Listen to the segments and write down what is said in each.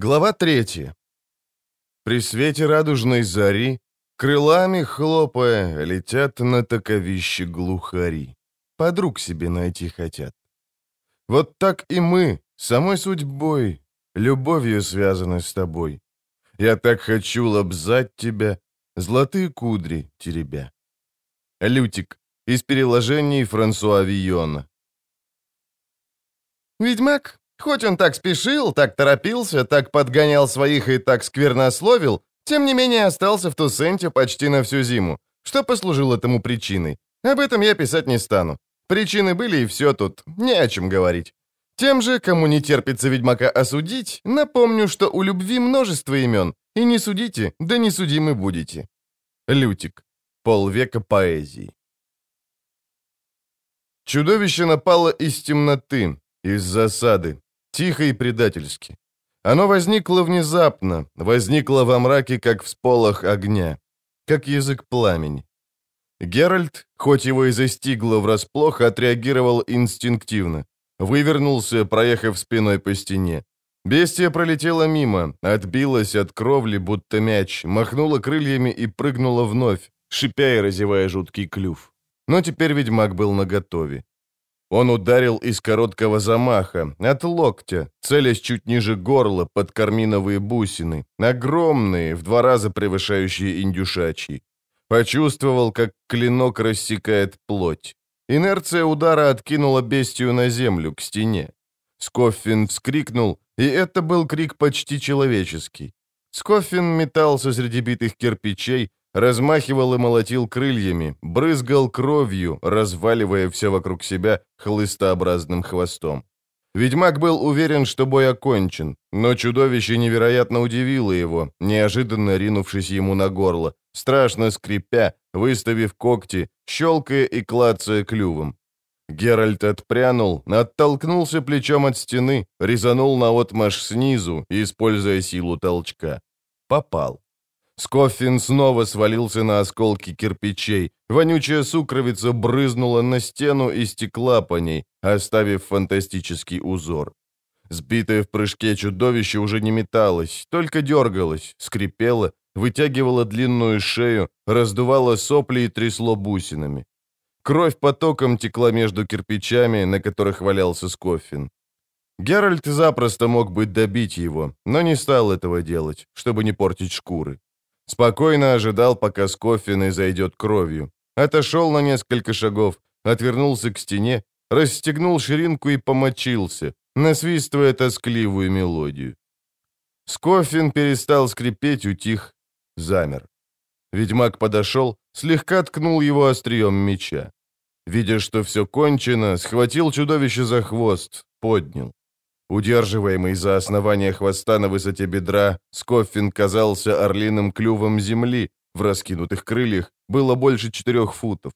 Глава третья. При свете радужной зари, крылами хлопая, летят на таковище глухари. Подруг себе найти хотят. Вот так и мы, самой судьбой, любовью связаны с тобой. Я так хочу лобзать тебя, золотые кудри теребя. Лютик из переложений Франсуа Вийона. Ведьмак Хоть он так спешил, так торопился, так подгонял своих и так сквернословил, тем не менее остался в Тусенте почти на всю зиму. Что послужило этому причиной? Об этом я писать не стану. Причины были, и все тут, не о чем говорить. Тем же, кому не терпится ведьмака осудить, напомню, что у любви множество имен, и не судите, да не судимы будете. Лютик. Полвека поэзии. Чудовище напало из темноты, из засады, Тихо и предательски. Оно возникло внезапно, возникло во мраке, как всполох огня, как язык пламени. Геральт, хоть его и застигло врасплох, отреагировал инстинктивно. Вывернулся, проехав спиной по стене. Бестия пролетела мимо, отбилась от кровли, будто мяч, махнула крыльями и прыгнула вновь, шипя и разевая жуткий клюв. Но теперь ведьмак был наготове. Он ударил из короткого замаха, от локтя, целясь чуть ниже горла под карминовые бусины, огромные, в два раза превышающие индюшачьи. Почувствовал, как клинок рассекает плоть. Инерция удара откинула бестию на землю, к стене. Скоффин вскрикнул, и это был крик почти человеческий. Скоффин метался среди битых кирпичей, размахивал и молотил крыльями, брызгал кровью, разваливая все вокруг себя хлыстообразным хвостом. Ведьмак был уверен, что бой окончен, но чудовище невероятно удивило его, неожиданно ринувшись ему на горло, страшно скрипя, выставив когти, щелкая и клацая клювом. Геральт отпрянул, оттолкнулся плечом от стены, резанул наотмашь снизу, используя силу толчка. Попал. Скоффин снова свалился на осколки кирпичей. Вонючая сукровица брызнула на стену и стекла по ней, оставив фантастический узор. Сбитое в прыжке чудовище уже не металось, только дергалось, скрипело, вытягивало длинную шею, раздувало сопли и трясло бусинами. Кровь потоком текла между кирпичами, на которых валялся Скоффин. Геральт запросто мог бы добить его, но не стал этого делать, чтобы не портить шкуры. Спокойно ожидал, пока Скоффин зайдет кровью. Отошел на несколько шагов, отвернулся к стене, расстегнул ширинку и помочился, насвистывая тоскливую мелодию. Скоффин перестал скрипеть, утих, замер. Ведьмак подошел, слегка ткнул его острием меча. Видя, что все кончено, схватил чудовище за хвост, поднял. Удерживаемый за основание хвоста на высоте бедра, Скоффин казался орлиным клювом земли, в раскинутых крыльях было больше четырех футов.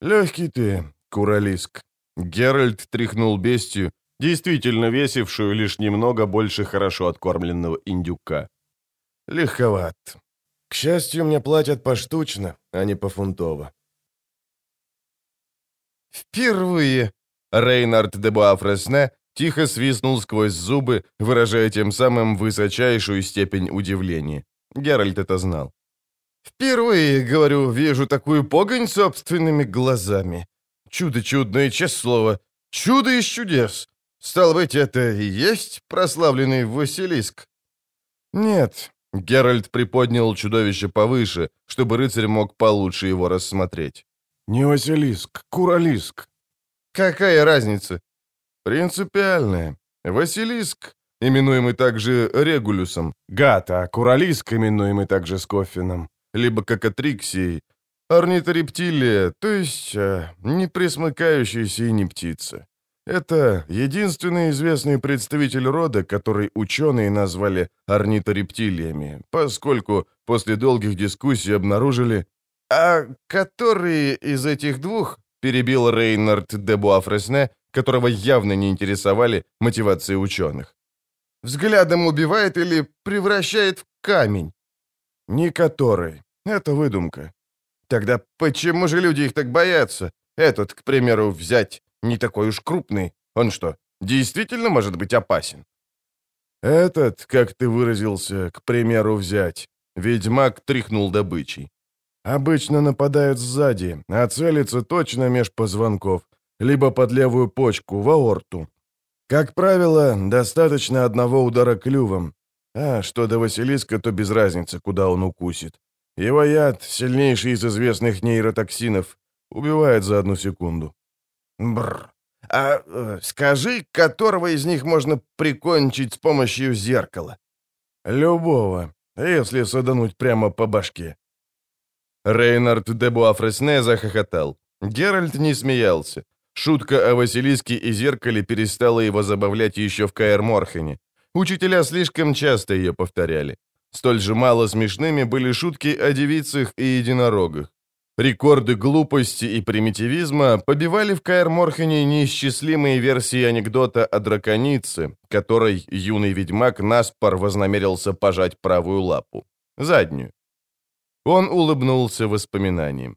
«Легкий ты, куралиск!» Геральт тряхнул бестию, действительно весившую лишь немного больше хорошо откормленного индюка. «Легковат. К счастью, мне платят поштучно, а не пофунтово». «Впервые!» Рейнард де Буафресне Тихо свистнул сквозь зубы, выражая тем самым высочайшую степень удивления. Геральт это знал. «Впервые, говорю, вижу такую погонь собственными глазами. Чудо чудное, честное слово. Чудо из чудес. Стало быть, это и есть прославленный Василиск?» «Нет». Геральт приподнял чудовище повыше, чтобы рыцарь мог получше его рассмотреть. «Не Василиск, Куралиск». «Какая разница? «Принципиальное. Василиск, именуемый также Регулюсом, гад, а Куралиск, именуемый также Скоффином, либо Кокатриксией, орниторептилия, то есть а, не пресмыкающаяся и не птица. Это единственный известный представитель рода, который ученые назвали орниторептилиями, поскольку после долгих дискуссий обнаружили... «А которые из этих двух?» — перебил Рейнард де Буафресне, которого явно не интересовали мотивации ученых. Взглядом убивает или превращает в камень? Не который. Это выдумка. Тогда почему же люди их так боятся? Этот, к примеру, взять не такой уж крупный. Он что, действительно может быть опасен? Этот, как ты выразился, к примеру, взять. Ведьмак тряхнул добычей. Обычно нападают сзади, а целятся точно меж позвонков, либо под левую почку, в аорту. Как правило, достаточно одного удара клювом. А что до Василиска, то без разницы, куда он укусит. Его яд, сильнейший из известных нейротоксинов, убивает за одну секунду. Бррр. А э, скажи, которого из них можно прикончить с помощью зеркала? Любого, если садануть прямо по башке. Рейнард де Буафресне захохотал. Геральт не смеялся. Шутка о Василиске и зеркале перестала его забавлять еще в Каэр Морхене. Учителя слишком часто ее повторяли. Столь же мало смешными были шутки о девицах и единорогах. Рекорды глупости и примитивизма побивали в Каэр Морхене неисчислимые версии анекдота о драконице, которой юный ведьмак наспор вознамерился пожать правую лапу. Заднюю. Он улыбнулся воспоминанием.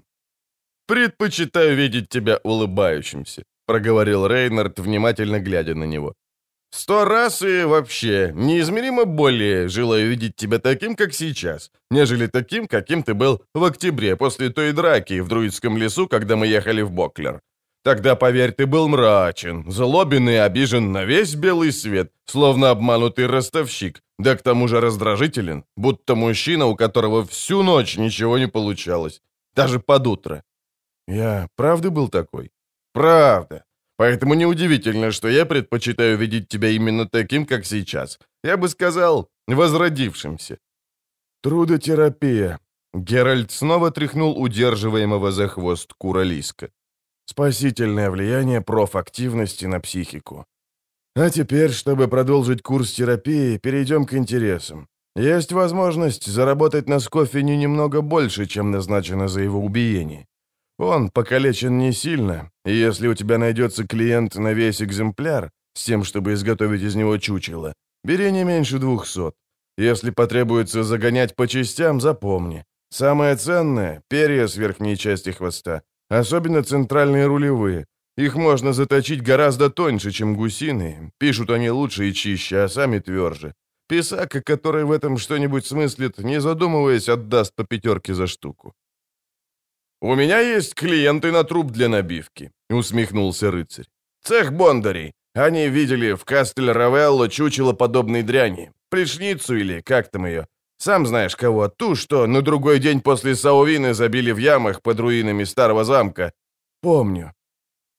«Предпочитаю видеть тебя улыбающимся», — проговорил Рейнард, внимательно глядя на него. Сто раз и вообще неизмеримо более желаю видеть тебя таким, как сейчас, нежели таким, каким ты был в октябре после той драки в Друидском лесу, когда мы ехали в Боклер. Тогда, поверь, ты был мрачен, злобен и обижен на весь белый свет, словно обманутый ростовщик, да к тому же раздражителен, будто мужчина, у которого всю ночь ничего не получалось, даже под утро. Я правда был такой? Правда. Поэтому неудивительно, что я предпочитаю видеть тебя именно таким, как сейчас. Я бы сказал, возродившимся». «Трудотерапия». Геральт снова тряхнул удерживаемого за хвост Куралиска. «Спасительное влияние профактивности на психику. А теперь, чтобы продолжить курс терапии, перейдем к интересам. Есть возможность заработать на Скоффине немного больше, чем назначено за его убиение. Он покалечен не сильно, и если у тебя найдется клиент на весь экземпляр, с тем, чтобы изготовить из него чучело, бери не меньше двухсот. Если потребуется загонять по частям, запомни. Самое ценное — перья с верхней части хвоста, особенно центральные рулевые. Их можно заточить гораздо тоньше, чем гусиные. Пишут они лучше и чище, а сами тверже. Писака, который в этом что-нибудь смыслит, не задумываясь, отдаст по пятерке за штуку. «У меня есть клиенты на труп для набивки», — усмехнулся рыцарь. «Цех бондарей. Они видели в Кастель-Равелло чучело подобной дряни. Пришницу или как там ее. Сам знаешь кого. Ту, что на другой день после Саувины забили в ямах под руинами старого замка. Помню.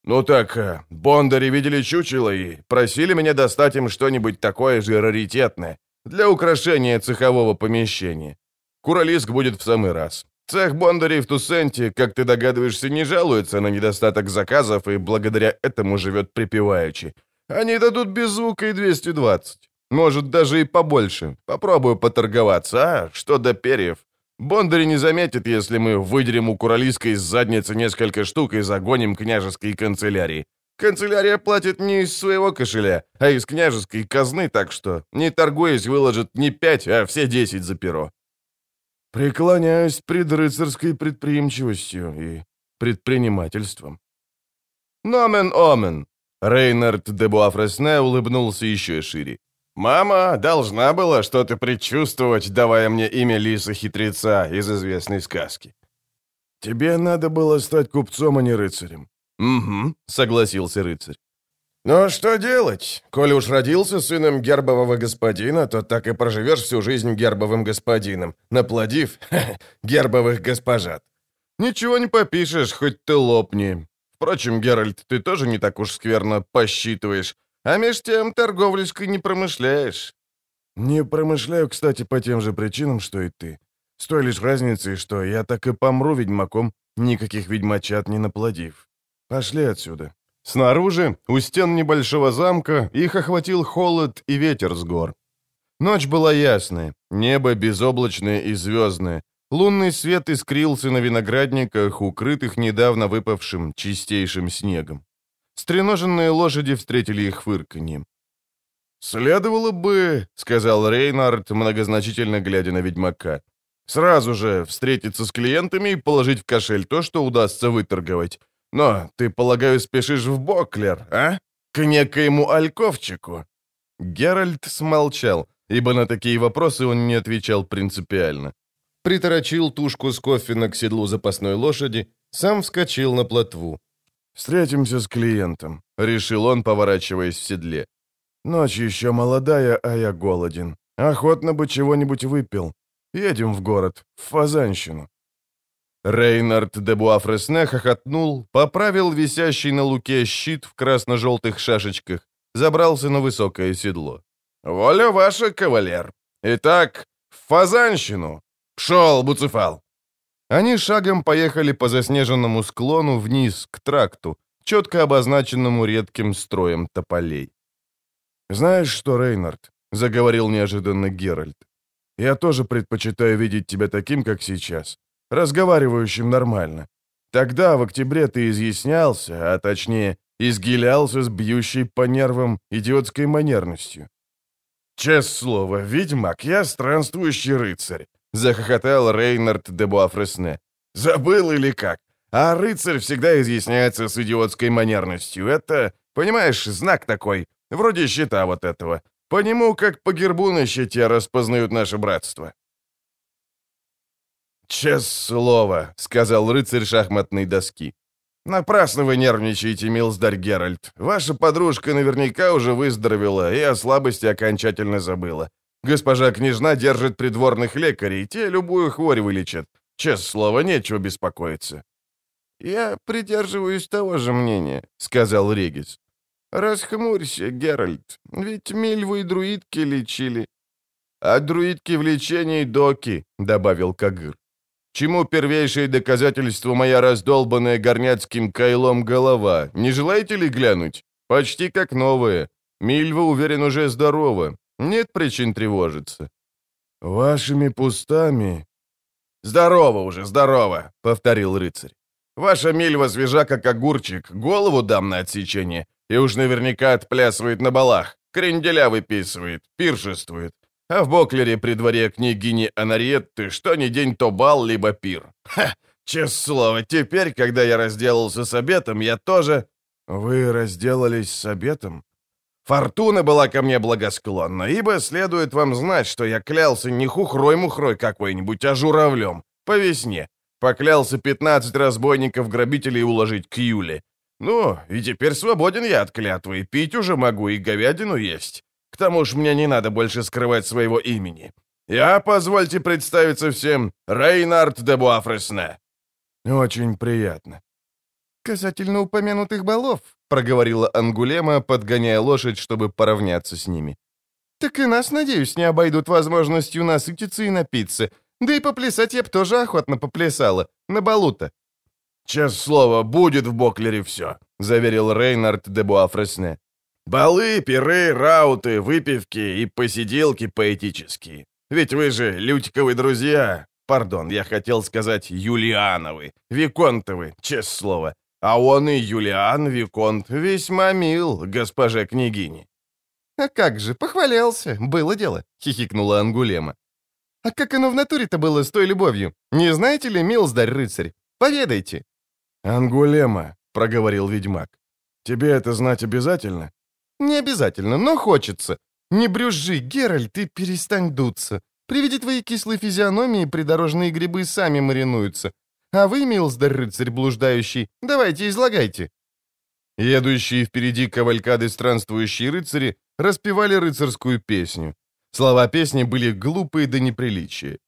Ну так, э, бондари видели чучело и просили меня достать им что-нибудь такое же раритетное для украшения цехового помещения. Куралиск будет в самый раз. Цех Бондарей в Тусенте, как ты догадываешься, не жалуется на недостаток заказов и благодаря этому живет припеваючи. Они дадут без звука и 220. Может, даже и побольше. Попробую поторговаться. А, что до перьев? Бондари не заметит, если мы выдерем у Куралийской из задницы несколько штук и загоним княжеской канцелярии. Канцелярия платит не из своего кошеля, а из княжеской казны, так что, не торгуясь, выложит не пять, а все десять за перо. Преклоняюсь пред рыцарской предприимчивостью и предпринимательством. «Номен омен!» Рейнард де Буафресне улыбнулся еще шире. «Мама должна была что-то предчувствовать, давая мне имя Лиса-хитреца из известной сказки». «Тебе надо было стать купцом, а не рыцарем». «Угу», — согласился рыцарь. «Ну что делать? Коли уж родился сыном гербового господина, то так и проживешь всю жизнь гербовым господином, наплодив гербовых госпожат. Ничего не попишешь, хоть ты лопни. Впрочем, Геральт, ты тоже не так уж скверно посчитываешь, а меж тем торговлеской не промышляешь». «Не промышляю, кстати, по тем же причинам, что и ты. С той лишь разницей, что я так и помру ведьмаком, никаких ведьмачат не наплодив. Пошли отсюда». Снаружи, у стен небольшого замка, их охватил холод и ветер с гор. Ночь была ясная, небо безоблачное и звездное. Лунный свет искрился на виноградниках, укрытых недавно выпавшим чистейшим снегом. Стреноженные лошади встретили их фырканьем. «Следовало бы», — сказал Рейнард, многозначительно глядя на ведьмака, «сразу же встретиться с клиентами и положить в кошель то, что удастся выторговать. Но ты, полагаю, спешишь в Боклер, а? К некоему Альковчику?» Геральт смолчал, ибо на такие вопросы он не отвечал принципиально. Приторочил тушку с кофена к седлу запасной лошади, сам вскочил на плотву. «Встретимся с клиентом», — решил он, поворачиваясь в седле. «Ночь еще молодая, а я голоден. Охотно бы чего-нибудь выпил. Едем в город, в Фазанщину». Рейнард де Буафресне хохотнул, поправил висящий на луке щит в красно-желтых шашечках, забрался на высокое седло. «Воля ваша, кавалер! Итак, в Фазанщину! Пшел, Буцефал!» Они шагом поехали по заснеженному склону вниз, к тракту, четко обозначенному редким строем тополей. «Знаешь что, Рейнард?» — заговорил неожиданно Геральт. «Я тоже предпочитаю видеть тебя таким, как сейчас разговаривающим нормально. Тогда, в октябре, ты изъяснялся, а точнее, изгилялся с бьющей по нервам идиотской манерностью. «Честное слово, ведьмак, я странствующий рыцарь», — захохотал Рейнард де Буафресне. «Забыл или как? А рыцарь всегда изъясняется с идиотской манерностью. Это, понимаешь, знак такой, вроде щита вот этого. По нему, как по гербу на щите, распознают наше братство». «Честное слово», — сказал рыцарь шахматной доски. «Напрасно вы нервничаете, милздарь Геральт. Ваша подружка наверняка уже выздоровела и о слабости окончательно забыла. Госпожа княжна держит придворных лекарей, те любую хворь вылечат. Честное слово, нечего беспокоиться». «Я придерживаюсь того же мнения», — сказал Регис. «Расхмурься, Геральт, ведь мильву и друидки лечили». «А друидки в лечении доки», — добавил Кагыр. Чему первейшее доказательство моя раздолбанная горняцким кайлом голова? Не желаете ли глянуть? Почти как новая. Мильва, уверен, уже здорова. Нет причин тревожиться. Вашими пустами... Здорово уже, здорово, повторил рыцарь. Ваша Мильва свежа, как огурчик, голову дам на отсечение, и уж наверняка отплясывает на балах, кренделя выписывает, пиршествует. А в Боклере при дворе княгини Анариетты что ни день то бал, либо пир. Ха! Честное слово, теперь, когда я разделался с обетом, я тоже... Вы разделались с обетом? Фортуна была ко мне благосклонна, ибо следует вам знать, что я клялся не хухрой-мухрой какой-нибудь, а журавлем, по весне. Поклялся 15 разбойников-грабителей уложить к Юле. Ну, и теперь свободен я от клятвы, и пить уже могу, и говядину есть. К тому же мне не надо больше скрывать своего имени. Я, позвольте представиться всем, Рейнард де Буафресне». «Очень приятно». «Касательно упомянутых балов», — проговорила Ангулема, подгоняя лошадь, чтобы поравняться с ними. «Так и нас, надеюсь, не обойдут возможностью насытиться и напиться. Да и поплясать я б тоже охотно поплясала. На балу-то». «Честное слово, будет в Боклере все», — заверил Рейнард де Буафресне. Балы, пиры, рауты, выпивки и посиделки поэтические. Ведь вы же Лютиковы друзья. Пардон, я хотел сказать Юлиановы, Виконтовы, честное слово. А он и Юлиан Виконт весьма мил, госпожа княгини. «А как же, похвалялся, было дело», — хихикнула Ангулема. «А как оно в натуре-то было с той любовью? Не знаете ли, милздарь рыцарь? Поведайте». «Ангулема», — проговорил ведьмак. «Тебе это знать обязательно?» «Не обязательно, но хочется. Не брюзжи, Геральт, ты перестань дуться. При виде твоей кислой физиономии придорожные грибы сами маринуются. А вы, милздарь рыцарь блуждающий, давайте излагайте». Едущие впереди кавалькады странствующие рыцари распевали рыцарскую песню. Слова песни были глупые до неприличия.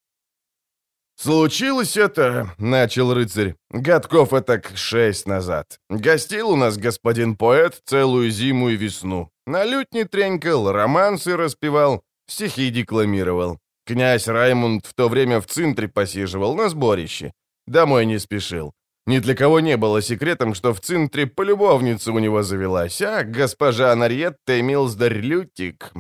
«Случилось это, — начал рыцарь, — годков этак шесть назад. Гостил у нас господин поэт целую зиму и весну. На лютне тренькал, романсы распевал, стихи декламировал. Князь Раймунд в то время в центре посиживал на сборище. Домой не спешил. Ни для кого не было секретом, что в центре полюбовница у него завелась, а госпожа Нарьетта Милздарь Лютик...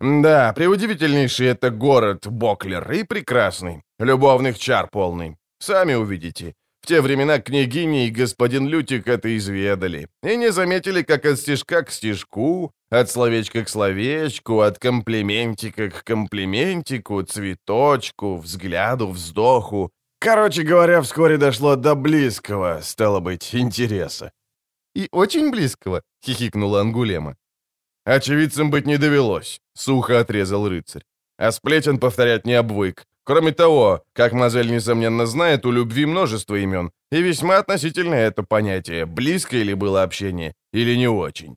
Да, преудивительнейший это город Боклер и прекрасный. Любовных чар полный. Сами увидите. В те времена княгини и господин Лютик это изведали. И не заметили, как от стежка к стежку, от словечка к словечку, от комплиментика к комплиментику, цветочку, взгляду, вздоху. Короче говоря, вскоре дошло до близкого, стало быть, интереса. «И очень близкого», — хихикнула Ангулема. Очевидцем быть не довелось, сухо отрезал рыцарь. А сплетен повторять не обвык. Кроме того, как Мазель несомненно знает, у любви множество имен, и весьма относительно это понятие, близко ли было общение, или не очень.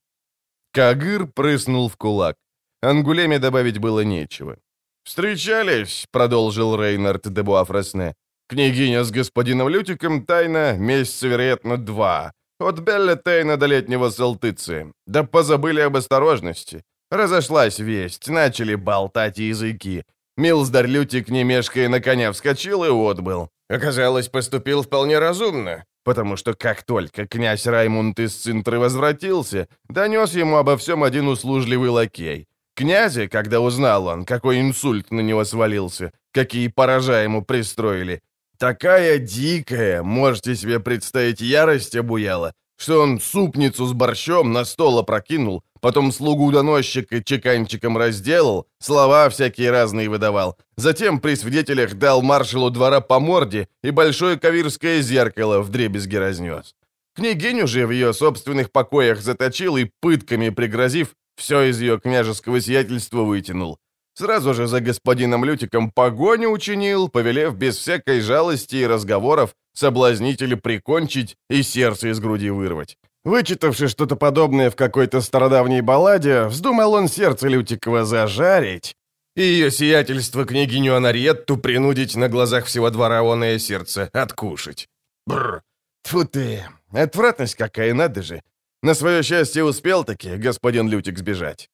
Кагыр прыснул в кулак. Ангулеме добавить было нечего. «Встречались», — продолжил Рейнард де Буафресне. «Княгиня с господином Лютиком тайна месяца, вероятно, два. От Белля Тейна до летнего Салтыцы. Да позабыли об осторожности. Разошлась весть, начали болтать языки. Милздар Лютик, не мешкая на коня, вскочил и отбыл. Оказалось, поступил вполне разумно, потому что как только князь Раймунд из Цинтры возвратился, донес ему обо всем один услужливый лакей. Князя, когда узнал он, какой инсульт на него свалился, какие поража ему пристроили, такая дикая, можете себе представить, ярость обуяла, что он супницу с борщом на стол опрокинул, потом слугу-доносчика чеканчиком разделал, слова всякие разные выдавал. Затем при свидетелях дал маршалу двора по морде и большое кавирское зеркало в дребезги разнес. Княгиню же в ее собственных покоях заточил и пытками пригрозив, все из ее княжеского сиятельства вытянул. Сразу же за господином Лютиком погоню учинил, повелев без всякой жалости и разговоров соблазнителя прикончить и сердце из груди вырвать. Вычитавши что-то подобное в какой-то стародавней балладе, вздумал он сердце Лютикова зажарить и ее сиятельство княгиню Анариетту принудить на глазах всего двора оное сердце откушать. Бррр, тьфу ты, отвратность какая, надо же. На свое счастье успел таки господин Лютик сбежать.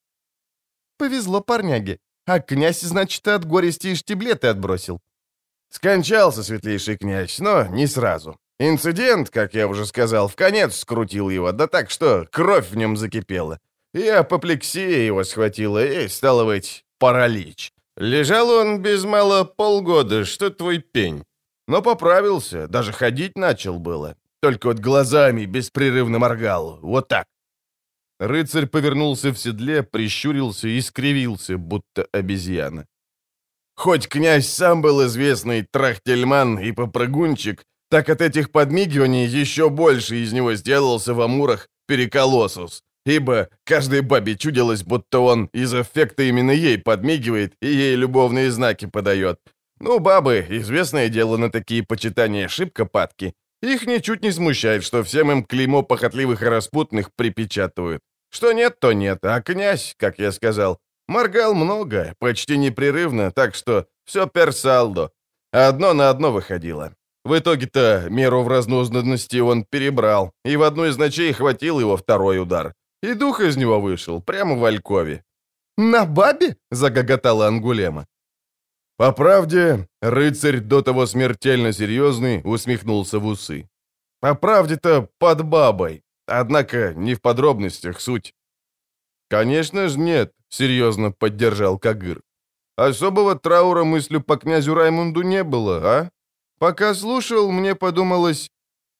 Повезло парняге. А князь, значит, от горести и штиблеты отбросил. Скончался светлейший князь, но не сразу. Инцидент, как я уже сказал, в конец скрутил его, да так, что кровь в нем закипела. И апоплексия его схватила, и, стало быть, паралич. Лежал он без мало полгода, что твой пень. Но поправился, даже ходить начал было. Только вот глазами беспрерывно моргал, вот так. Рыцарь повернулся в седле, прищурился и скривился, будто обезьяна. Хоть князь сам был известный трахтельман и попрыгунчик, так от этих подмигиваний еще больше из него сделался в Амурах переколосус, ибо каждой бабе чудилось, будто он из эффекта именно ей подмигивает и ей любовные знаки подает. Ну, бабы, известное дело на такие почитания шибко падки. Их ничуть не смущает, что всем им клеймо похотливых и распутных припечатывают. Что нет, то нет, а князь, как я сказал, моргал много, почти непрерывно, так что все персалдо. Одно на одно выходило. В итоге-то меру в разнузданности он перебрал, и в одну из ночей хватил его второй удар. И дух из него вышел, прямо в Алькове. «На бабе?» — загоготала Ангулема. По правде, рыцарь до того смертельно серьезный усмехнулся в усы. По правде-то под бабой, Однако не в подробностях суть. «Конечно же нет», — серьезно поддержал Кагыр. «Особого траура мыслю по князю Раймунду не было, а? Пока слушал, мне подумалось,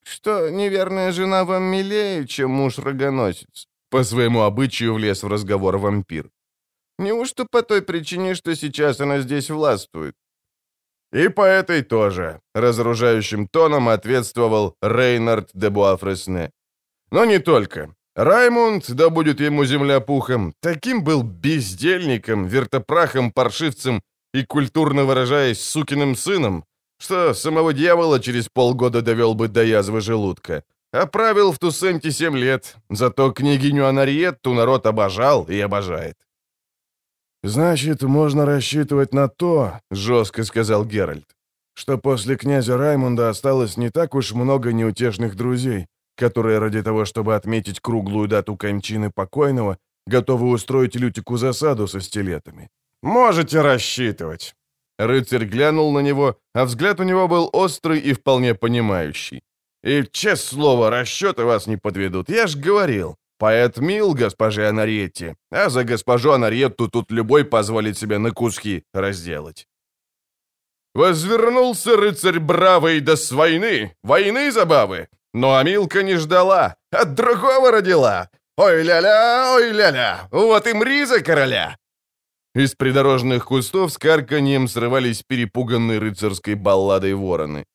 что неверная жена вам милее, чем муж-рогоносец». По своему обычаю влез в разговор вампир. «Неужто по той причине, что сейчас она здесь властвует?» «И по этой тоже», — разоружающим тоном ответствовал Рейнард де Буафресне. Но не только. Раймонд, да будет ему земля пухом, таким был бездельником, вертопрахом, паршивцем и, культурно выражаясь, сукиным сыном, что самого дьявола через полгода довел бы до язвы желудка. А правил в Тусенте семь лет, зато княгиню Анариетту народ обожал и обожает. «Значит, можно рассчитывать на то, — жестко сказал Геральт, — что после князя Раймонда осталось не так уж много неутешных друзей, которые ради того, чтобы отметить круглую дату кончины покойного, готовы устроить Лютику засаду со стилетами. «Можете рассчитывать». Рыцарь глянул на него, а взгляд у него был острый и вполне понимающий. «И, честное слово, расчеты вас не подведут, я ж говорил. Поэт мил госпоже Анаретти, а за госпожу Анаретту тут любой позволит себе на куски разделать». Возвернулся рыцарь бравый до с войны, войны забавы, но Амилка не ждала, от другого родила. Ой, ля-ля, ой, ля-ля, вот и мриза короля!» Из придорожных кустов с карканьем срывались перепуганные рыцарской балладой вороны.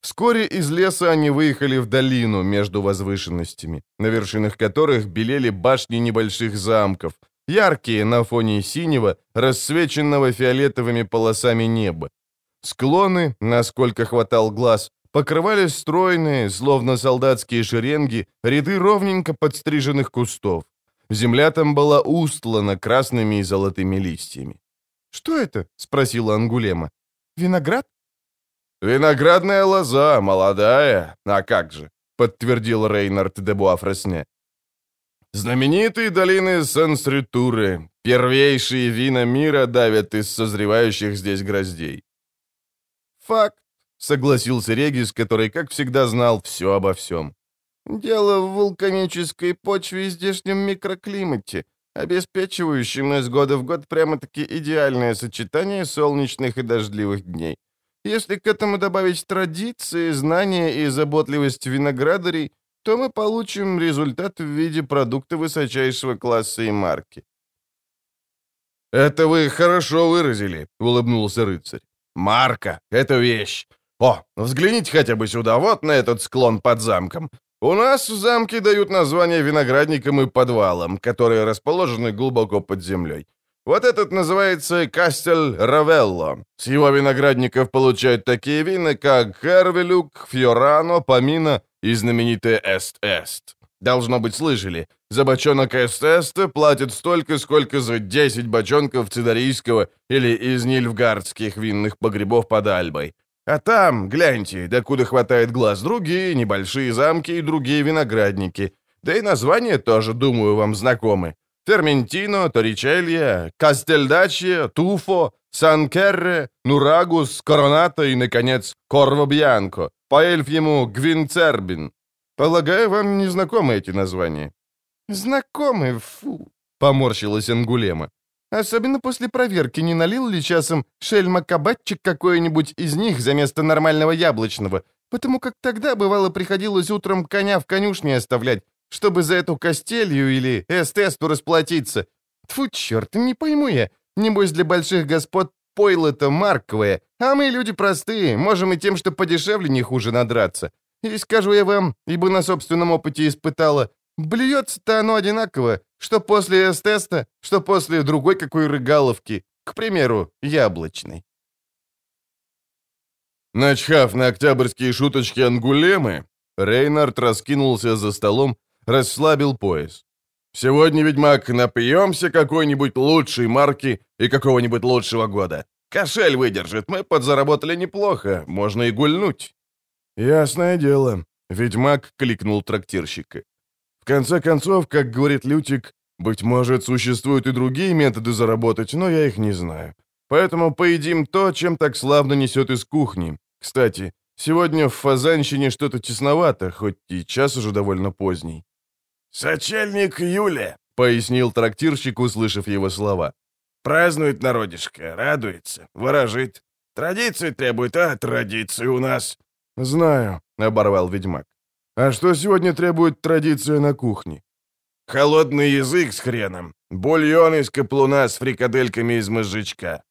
Вскоре из леса они выехали в долину между возвышенностями, на вершинах которых белели башни небольших замков, яркие на фоне синего, рассвеченного фиолетовыми полосами неба. Склоны, насколько хватал глаз, покрывались стройные, словно солдатские шеренги, ряды ровненько подстриженных кустов. Земля там была устлана красными и золотыми листьями. «Что это?» — спросила Ангулема. «Виноград?» «Виноградная лоза, молодая. А как же?» — подтвердил Рейнард де Буафресне. «Знаменитые долины Сансритуры, первейшие вина мира давят из созревающих здесь гроздей». «Факт», — согласился Регис, который, как всегда, знал все обо всем. «Дело в вулканической почве и здешнем микроклимате, обеспечивающем из года в год прямо-таки идеальное сочетание солнечных и дождливых дней. Если к этому добавить традиции, знания и заботливость виноградарей, то мы получим результат в виде продукта высочайшего класса и марки. «Это вы хорошо выразили», — улыбнулся рыцарь. «Марка — это вещь. О, взгляните хотя бы сюда, вот на этот склон под замком. У нас замки дают название виноградникам и подвалам, которые расположены глубоко под землей. Вот этот называется Кастель Равелло. С его виноградников получают такие вина, как Хервелюк, Фьорано, Помина и знаменитые Эст-Эст. Должно быть, слышали. За бочонок Эст-Эста платят столько, сколько за 10 бочонков цидорийского или из нильфгардских винных погребов под Альбой. А там, гляньте, докуда хватает глаз, другие небольшие замки и другие виноградники. Да и названия тоже, думаю, вам знакомы. Ферментино, Торричелья, Кастельдачье, Туфо, Сан-Керре, Нурагус, Коронато и, наконец, Корво-Бьянко, по эльфьему Гвинцербин. Полагаю, вам не знакомы эти названия?» «Знакомы, фу!» — поморщилась Ангулема. «Особенно после проверки, не налил ли часом шельма-кабатчик какой-нибудь из них за место нормального яблочного, потому как тогда, бывало, приходилось утром коня в конюшне оставлять, чтобы за эту костелью или эстесту расплатиться. Тьфу, черт, не пойму я. Небось, для больших господ пойло-то марковое, а мы люди простые, можем и тем, что подешевле не хуже надраться. И скажу я вам, ибо на собственном опыте испытала, блюется-то оно одинаково, что после эстеста, что после другой какой рыгаловки, к примеру, яблочной. Начхав на октябрьские шуточки ангулемы, Рейнард раскинулся за столом расслабил пояс. «Сегодня, ведьмак, напьемся какой-нибудь лучшей марки и какого-нибудь лучшего года. Кошель выдержит, мы подзаработали неплохо, можно и гульнуть». «Ясное дело», — ведьмак кликнул трактирщика. «В конце концов, как говорит Лютик, быть может, существуют и другие методы заработать, но я их не знаю. Поэтому поедим то, чем так славно несет из кухни. Кстати, сегодня в Фазанщине что-то тесновато, хоть и час уже довольно поздний. «Сочельник Юля», — пояснил трактирщик, услышав его слова. «Празднует народишко, радуется, ворожит. Традиции требует, а традиции у нас...» «Знаю», — оборвал ведьмак. «А что сегодня требует традиция на кухне?» «Холодный язык с хреном, бульон из каплуна с фрикадельками из мозжечка,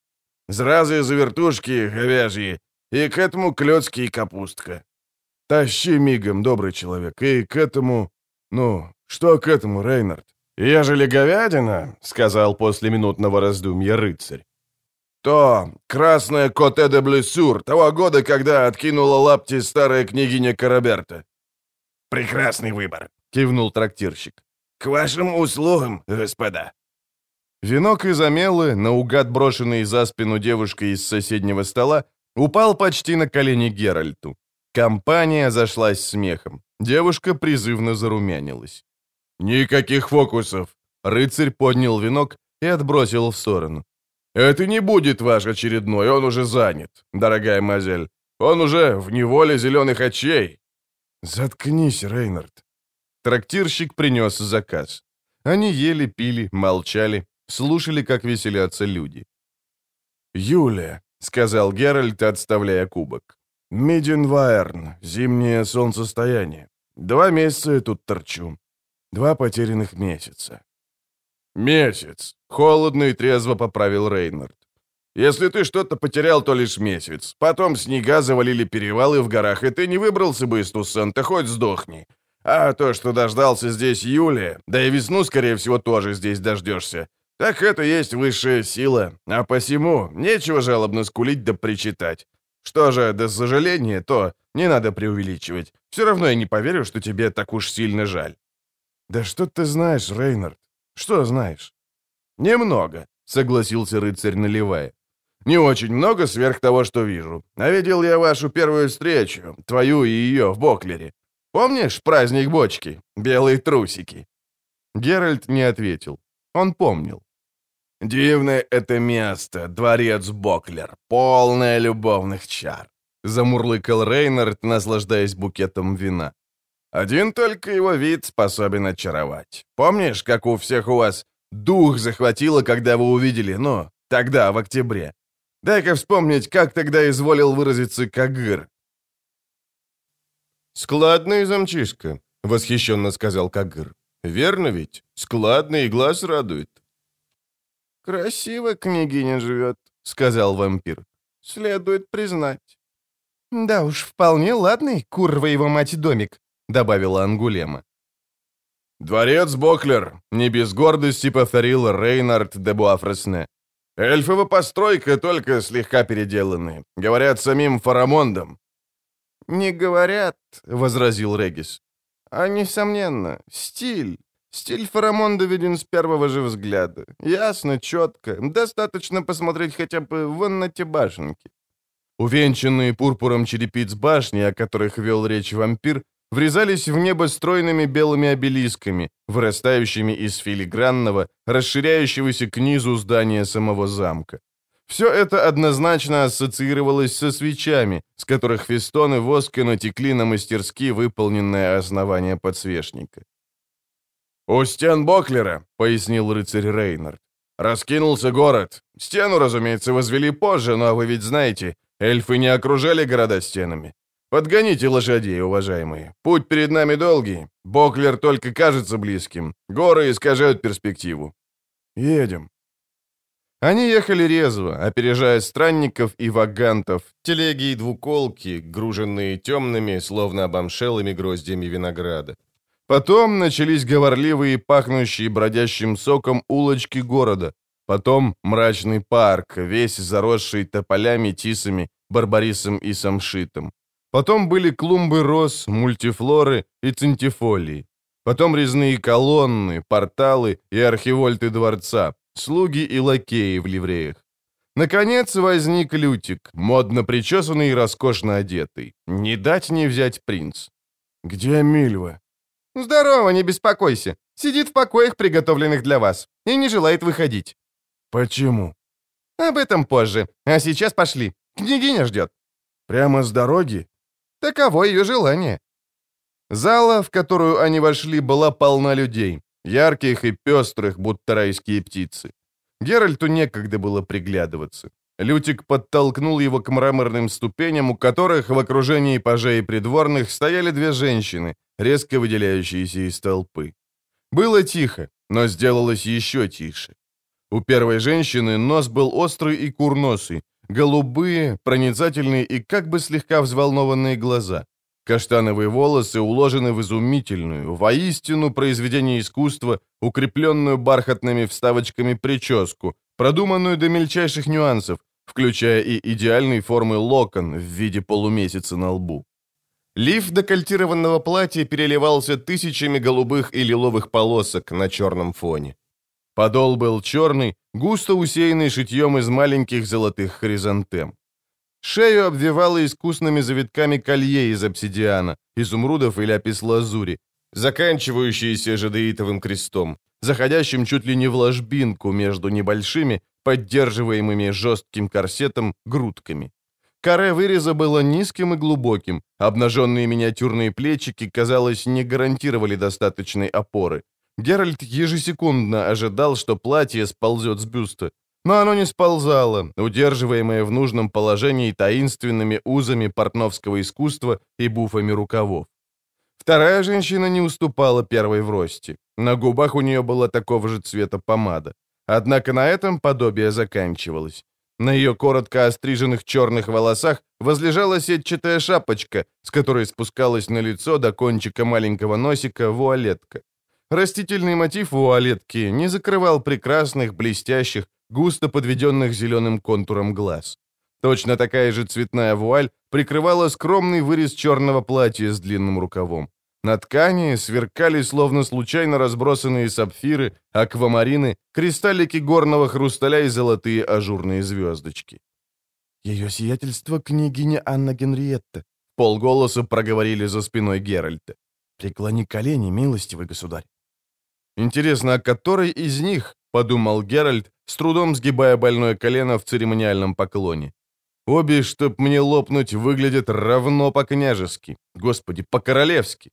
зразы за вертушки говяжьи, и к этому клёцки и капустка». «Тащи мигом, добрый человек, и к этому... Ну, «Что к этому, Рейнард?» «Ежели говядина», — сказал после минутного раздумья рыцарь, «то красная коте де блессур того года, когда откинула лапти старая княгиня Караберта». «Прекрасный выбор», — кивнул трактирщик. «К вашим услугам, господа». Венок из амелы, наугад брошенный за спину девушкой из соседнего стола, упал почти на колени Геральту. Компания зашлась смехом. Девушка призывно зарумянилась. «Никаких фокусов!» Рыцарь поднял венок и отбросил в сторону. «Это не будет ваш очередной, он уже занят, дорогая мазель. Он уже в неволе зеленых очей». «Заткнись, Рейнард». Трактирщик принес заказ. Они ели, пили, молчали, слушали, как веселятся люди. «Юлия», — сказал Геральт, отставляя кубок. «Миденвайрн, зимнее солнцестояние. Два месяца я тут торчу. Два потерянных месяца. «Месяц», — холодно и трезво поправил Рейнард. Если ты что-то потерял, то лишь месяц. Потом снега завалили перевалы в горах, и ты не выбрался бы из Туссента, хоть сдохни. А то, что дождался здесь Юлия, да и весну, скорее всего, тоже здесь дождешься, так это есть высшая сила. А посему нечего жалобно скулить да причитать. Что же, до сожаления, то не надо преувеличивать. Все равно я не поверю, что тебе так уж сильно жаль. Да что ты знаешь, Рейнард? Что знаешь? Немного, согласился рыцарь, наливая. Не очень много сверх того, что вижу. А видел я вашу первую встречу, твою и ее, в Боклере. Помнишь праздник бочки? Белые трусики?» Геральт не ответил. Он помнил. «Дивное это место, дворец Боклер, полное любовных чар», — замурлыкал Рейнард, наслаждаясь букетом вина. «Один только его вид способен очаровать. Помнишь, как у всех у вас дух захватило, когда вы увидели, ну, тогда, в октябре? Дай-ка вспомнить, как тогда изволил выразиться Кагыр. «Складный замчишка», — восхищенно сказал Кагыр. «Верно ведь? Складный и глаз радует». «Красиво княгиня живет», — сказал вампир. «Следует признать». «Да уж, вполне ладный, курва его мать домик», — добавила Ангулема. «Дворец Боклер», — не без гордости повторил Рейнард де Буафресне. «Эльфова постройка, только слегка переделанная. Говорят, самим Фарамондом. «Не говорят», — возразил Регис. «А, несомненно, стиль. Стиль Фарамонда виден с первого же взгляда. Ясно, четко. Достаточно посмотреть хотя бы вон на те башенки». Увенчанные пурпуром черепиц башни, о которых вел речь вампир, врезались в небо стройными белыми обелисками, вырастающими из филигранного, расширяющегося к низу здания самого замка. Все это однозначно ассоциировалось со свечами, с которых фестоны воска натекли на мастерски выполненное основание подсвечника. «У стен Боклера», — пояснил рыцарь Рейнард, — «раскинулся город. Стену, разумеется, возвели позже, но вы ведь знаете, эльфы не окружали города стенами. Подгоните лошадей, уважаемые. Путь перед нами долгий. Боклер только кажется близким. Горы искажают перспективу. Едем». Они ехали резво, опережая странников и вагантов, телеги и двуколки, груженные темными, словно обомшелыми гроздьями винограда. Потом начались говорливые, пахнущие бродящим соком улочки города. Потом мрачный парк, весь заросший тополями, тисами, барбарисом и самшитом. Потом были клумбы роз, мультифлоры и центифолии. Потом резные колонны, порталы и архивольты дворца, слуги и лакеи в ливреях. Наконец возник Лютик, модно причесанный и роскошно одетый. Не дать не взять принц. «Где Мильва?» «Здорово, не беспокойся. Сидит в покоях, приготовленных для вас, и не желает выходить». «Почему?» «Об этом позже. А сейчас пошли. Княгиня ждет». «Прямо с дороги?» «Таково ее желание». Зала, в которую они вошли, была полна людей ярких и пестрых, будто райские птицы. Геральту некогда было приглядываться. Лютик подтолкнул его к мраморным ступеням, у которых в окружении пажей и придворных стояли две женщины, резко выделяющиеся из толпы. Было тихо, но сделалось еще тише. У первой женщины нос был острый и курносый, голубые, проницательные и как бы слегка взволнованные глаза. Каштановые волосы уложены в изумительную, воистину произведение искусства, укрепленную бархатными вставочками прическу, продуманную до мельчайших нюансов, включая и идеальной формы локон в виде полумесяца на лбу. Лиф декольтированного платья переливался тысячами голубых и лиловых полосок на черном фоне. Подол был черный, густо усеянный шитьем из маленьких золотых хризантем. Шею обвивало искусными завитками колье из обсидиана, изумрудов и ляпис-лазури, заканчивающиеся жадеитовым крестом, заходящим чуть ли не в ложбинку между небольшими, поддерживаемыми жестким корсетом, грудками. Каре выреза было низким и глубоким, обнаженные миниатюрные плечики, казалось, не гарантировали достаточной опоры. Геральт ежесекундно ожидал, что платье сползет с бюста, но оно не сползало, удерживаемое в нужном положении таинственными узами портновского искусства и буфами рукавов. Вторая женщина не уступала первой в росте. На губах у нее была такого же цвета помада. Однако на этом подобие заканчивалось. На ее коротко остриженных черных волосах возлежала сетчатая шапочка, с которой спускалась на лицо до кончика маленького носика вуалетка. Растительный мотив вуалетки не закрывал прекрасных, блестящих, густо подведенных зеленым контуром глаз. Точно такая же цветная вуаль прикрывала скромный вырез черного платья с длинным рукавом. На ткани сверкали словно случайно разбросанные сапфиры, аквамарины, кристаллики горного хрусталя и золотые ажурные звездочки. «Ее сиятельство княгиня Анна Генриетта», — полголоса проговорили за спиной Геральта. «Преклони колени, милостивый государь». «Интересно, а который из них?» — подумал Геральт, с трудом сгибая больное колено в церемониальном поклоне. «Обе, чтоб мне лопнуть, выглядят равно по-княжески. Господи, по-королевски».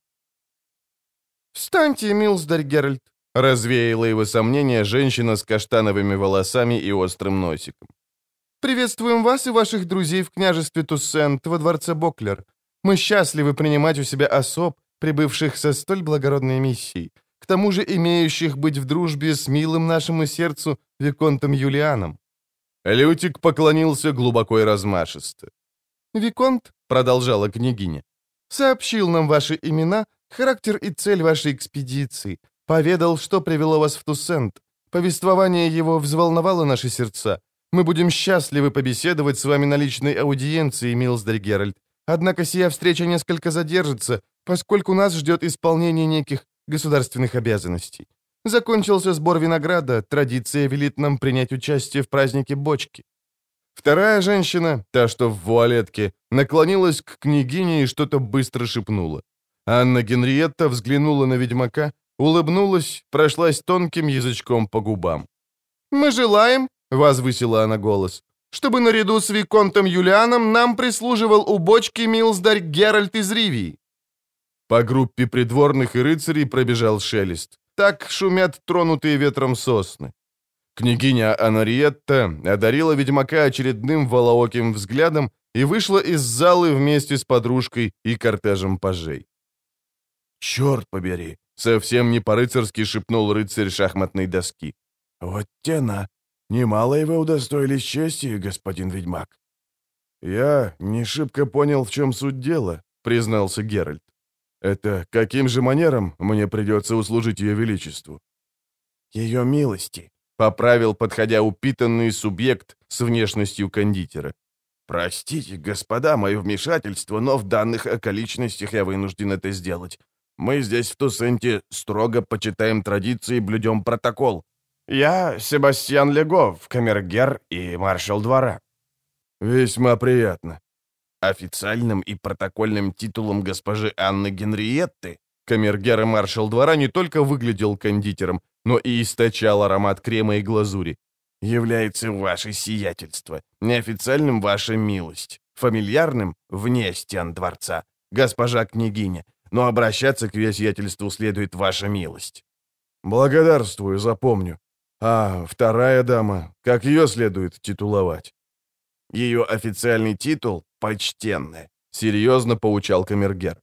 «Встаньте, милздарь Геральт», — развеяла его сомнения женщина с каштановыми волосами и острым носиком. «Приветствуем вас и ваших друзей в княжестве Туссент во дворце Боклер. Мы счастливы принимать у себя особ, прибывших со столь благородной миссией, к тому же имеющих быть в дружбе с милым нашему сердцу Виконтом Юлианом». Лютик поклонился глубоко и размашисто. «Виконт», — продолжала княгиня, — «сообщил нам ваши имена характер и цель вашей экспедиции, поведал, что привело вас в Туссент. Повествование его взволновало наши сердца. Мы будем счастливы побеседовать с вами на личной аудиенции, Милсдарь Геральт. Однако сия встреча несколько задержится, поскольку нас ждет исполнение неких государственных обязанностей. Закончился сбор винограда, традиция велит нам принять участие в празднике бочки. Вторая женщина, та, что в вуалетке, наклонилась к княгине и что-то быстро шепнула. Анна Генриетта взглянула на ведьмака, улыбнулась, прошлась тонким язычком по губам. «Мы желаем», — возвысила она голос, «чтобы наряду с Виконтом Юлианом нам прислуживал у бочки Милсдарь Геральт из Ривии». По группе придворных и рыцарей пробежал шелест. Так шумят тронутые ветром сосны. Княгиня Анариетта одарила ведьмака очередным волооким взглядом и вышла из залы вместе с подружкой и кортежем пажей. «Черт побери!» — совсем не по-рыцарски шепнул рыцарь шахматной доски. «Вот тена! Немало вы удостоились чести, господин ведьмак!» «Я не шибко понял, в чем суть дела», — признался Геральт. «Это каким же манером мне придется услужить ее величеству?» «Ее милости», — поправил, подходя упитанный субъект с внешностью кондитера. «Простите, господа, мое вмешательство, но в данных околичностях я вынужден это сделать. Мы здесь, в Тусенте, строго почитаем традиции и блюдем протокол. Я Себастьян Легов, камергер и маршал двора». «Весьма приятно». Официальным и протокольным титулом госпожи Анны Генриетты камергер и маршал двора не только выглядел кондитером, но и источал аромат крема и глазури. «Является ваше сиятельство, неофициальным ваша милость, фамильярным — вне стен дворца, госпожа княгиня, но обращаться к весьятельству следует ваша милость». «Благодарствую, запомню. А вторая дама, как ее следует титуловать?» «Ее официальный титул — почтенная», — серьезно поучал камергер.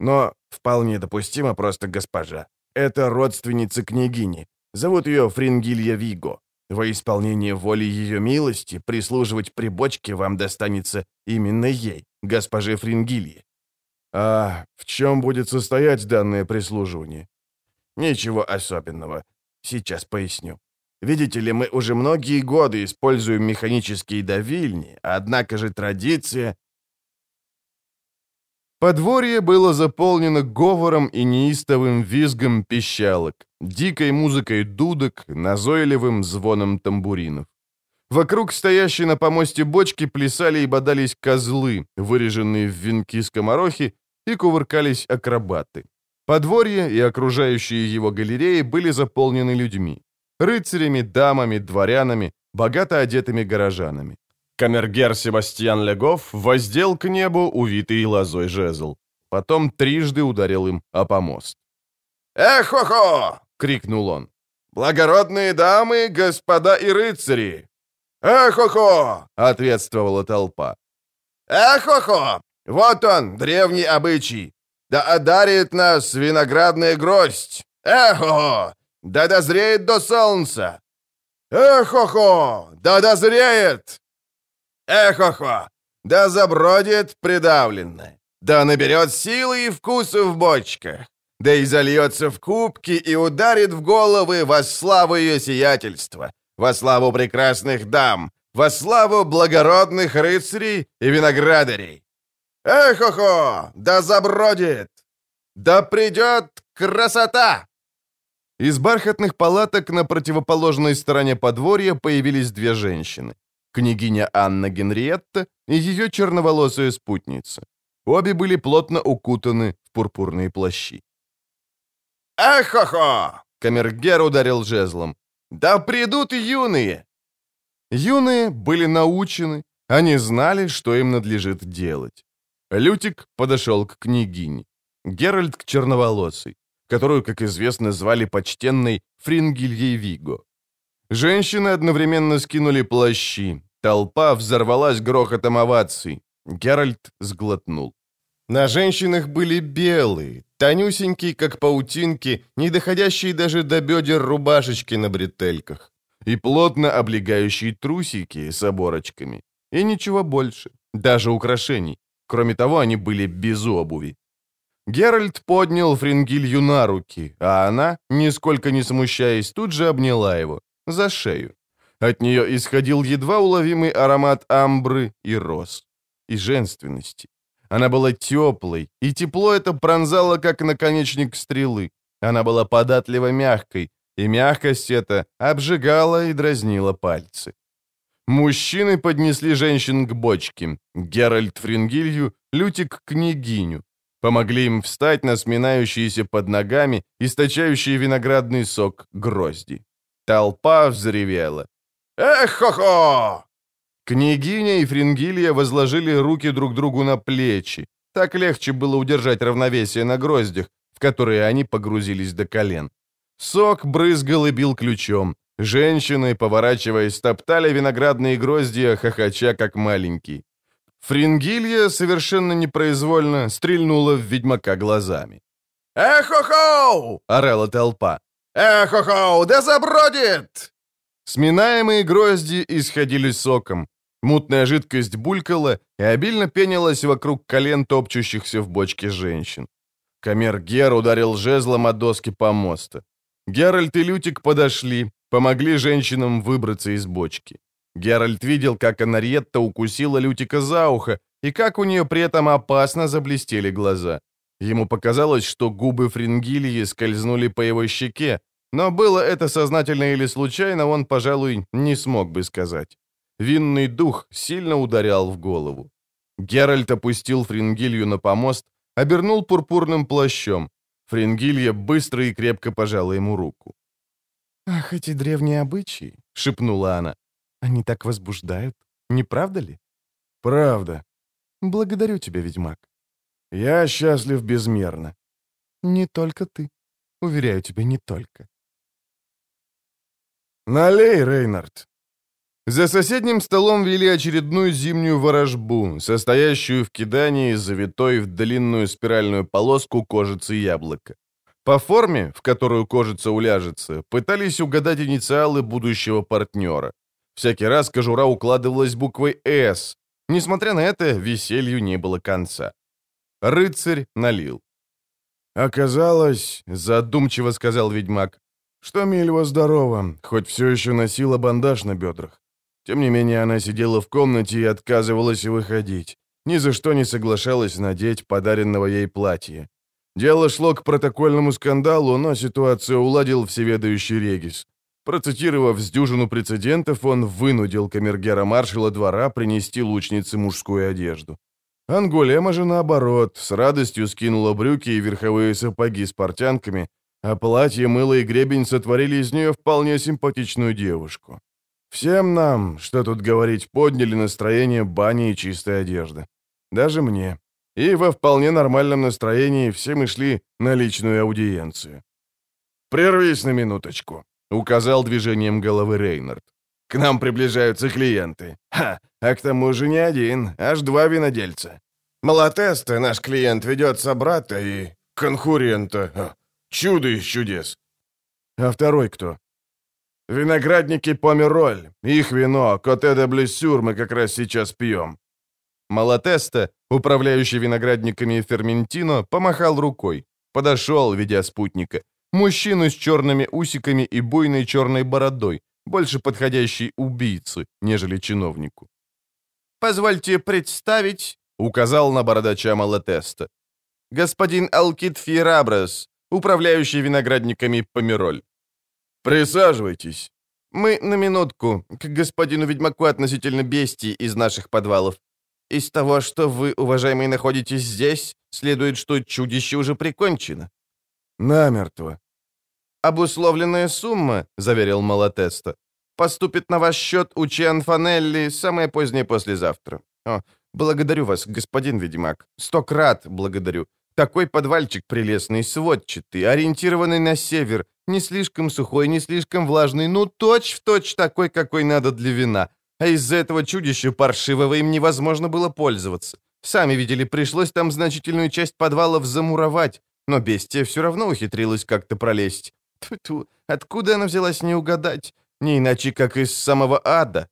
«Но вполне допустимо просто госпожа. Это родственница княгини. Зовут ее Фрингилья Виго. Во исполнение воли ее милости прислуживать при бочке вам достанется именно ей, госпоже Фрингилье. А в чем будет состоять данное прислуживание? Ничего особенного. Сейчас поясню. Видите ли, мы уже многие годы используем механические давильни, однако же традиция... Подворье было заполнено говором и неистовым визгом пищалок, дикой музыкой дудок, назойливым звоном тамбуринов. Вокруг стоящей на помосте бочки плясали и бодались козлы, выреженные в венки скоморохи, и кувыркались акробаты. Подворье и окружающие его галереи были заполнены людьми. Рыцарями, дамами, дворянами, богато одетыми горожанами. Камергер Себастьян Легов воздел к небу увитый лозой жезл. Потом трижды ударил им о помост. «Эхо-хо!» — крикнул он. «Благородные дамы, господа и рыцари!» «Эхо-хо!» — ответствовала толпа. «Эхо-хо! Вот он, древний обычай! Да одарит нас виноградная гроздь! Эхо! Да дозреет до солнца! Эхо-хо! Да дозреет! Эхо-хо! Да забродит придавленное, да наберет силы и вкуса в бочках, да и зальется в кубки и ударит в головы во славу ее сиятельства, во славу прекрасных дам, во славу благородных рыцарей и виноградарей. Эхо-хо! Да забродит! Да придет красота!» Из бархатных палаток на противоположной стороне подворья появились две женщины. Княгиня Анна Генриетта и ее черноволосая спутница. Обе были плотно укутаны в пурпурные плащи. «Эхо-хо!» — камергер ударил жезлом. «Да придут юные!» Юные были научены, они знали, что им надлежит делать. Лютик подошел к княгине. Геральт к черноволосой, которую, как известно, звали почтенной Фрингильей Виго. Женщины одновременно скинули плащи. Толпа взорвалась грохотом оваций. Геральт сглотнул. На женщинах были белые, тонюсенькие, как паутинки, не доходящие даже до бедер рубашечки на бретельках, и плотно облегающие трусики с оборочками. И ничего больше, даже украшений. Кроме того, они были без обуви. Геральт поднял Фрингилью на руки, а она, нисколько не смущаясь, тут же обняла его за шею. От нее исходил едва уловимый аромат амбры и роз, и женственности. Она была теплой, и тепло это пронзало, как наконечник стрелы. Она была податливо мягкой, и мягкость эта обжигала и дразнила пальцы. Мужчины поднесли женщин к бочке. Геральт Фрингилью, Лютик княгиню. Помогли им встать на сминающиеся под ногами, источающие виноградный сок грозди. Толпа взревела. «Эх-хо-хо!» Княгиня и Фрингилья возложили руки друг другу на плечи. Так легче было удержать равновесие на гроздях, в которые они погрузились до колен. Сок брызгал и бил ключом. Женщины, поворачиваясь, топтали виноградные гроздья, хохоча, как маленький. Фрингилья совершенно непроизвольно стрельнула в ведьмака глазами. «Эхо-хоу!» — орала толпа. «Эхо-хоу! Да забродит!» Сминаемые грозди исходили соком. Мутная жидкость булькала и обильно пенилась вокруг колен топчущихся в бочке женщин. Камер Гер ударил жезлом от доски помоста. Геральт и Лютик подошли, помогли женщинам выбраться из бочки. Геральт видел, как Анариетта укусила Лютика за ухо, и как у нее при этом опасно заблестели глаза. Ему показалось, что губы Фрингилии скользнули по его щеке, но было это сознательно или случайно, он, пожалуй, не смог бы сказать. Винный дух сильно ударял в голову. Геральт опустил Фрингилью на помост, обернул пурпурным плащом. Фрингилья быстро и крепко пожала ему руку. «Ах, эти древние обычаи!» — шепнула она. Они так возбуждают, не правда ли? Правда. Благодарю тебя, ведьмак. Я счастлив безмерно. Не только ты. Уверяю тебя, не только. Налей, Рейнард. За соседним столом вели очередную зимнюю ворожбу, состоящую в кидании завитой в длинную спиральную полоску кожицы яблока. По форме, в которую кожица уляжется, пытались угадать инициалы будущего партнера. Всякий раз кожура укладывалась буквой «С». Несмотря на это, веселью не было конца. Рыцарь налил. «Оказалось, — задумчиво сказал ведьмак, — что Мильва здорова, хоть все еще носила бандаж на бедрах. Тем не менее, она сидела в комнате и отказывалась выходить. Ни за что не соглашалась надеть подаренного ей платье. Дело шло к протокольному скандалу, но ситуацию уладил всеведающий Регис. Процитировав с дюжину прецедентов, он вынудил камергера маршала двора принести лучнице мужскую одежду. Ангулема же, наоборот, с радостью скинула брюки и верховые сапоги с портянками, а платье, мыло и гребень сотворили из нее вполне симпатичную девушку. Всем нам, что тут говорить, подняли настроение бани и чистой одежды. Даже мне. И во вполне нормальном настроении все мы шли на личную аудиенцию. «Прервись на минуточку», — указал движением головы Рейнард. «К нам приближаются клиенты. Ха! А к тому же не один, аж два винодельца. Малатеста, наш клиент, ведет собрата и конкурента. Чудо из чудес. А второй кто? Виноградники Помероль, их вино, Коте де Блессюр мы как раз сейчас пьем». Малатеста, управляющий виноградниками Ферментино, помахал рукой. Подошел, ведя спутника. Мужчину с черными усиками и буйной черной бородой, больше подходящий убийце, нежели чиновнику. «Позвольте представить», — указал на бородача Малатеста. «Господин Алкит Фьерабрас, управляющий виноградниками Помероль». «Присаживайтесь». «Мы на минутку к господину ведьмаку относительно бестии из наших подвалов. Из того, что вы, уважаемый, находитесь здесь, следует, что чудище уже прикончено». «Намертво». «Обусловленная сумма», — заверил Малатеста, «поступит на ваш счет у Чианфанелли самое позднее послезавтра. О, благодарю вас, господин ведьмак, сто крат благодарю. Такой подвальчик прелестный, сводчатый, ориентированный на север, не слишком сухой, не слишком влажный, ну точь-в-точь точь такой, какой надо для вина. А из-за этого чудища паршивого им невозможно было пользоваться. Сами видели, пришлось там значительную часть подвалов замуровать, но бестия все равно ухитрилась как-то пролезть. Тьфу-тьфу, откуда она взялась не угадать? Не иначе, как из самого ада.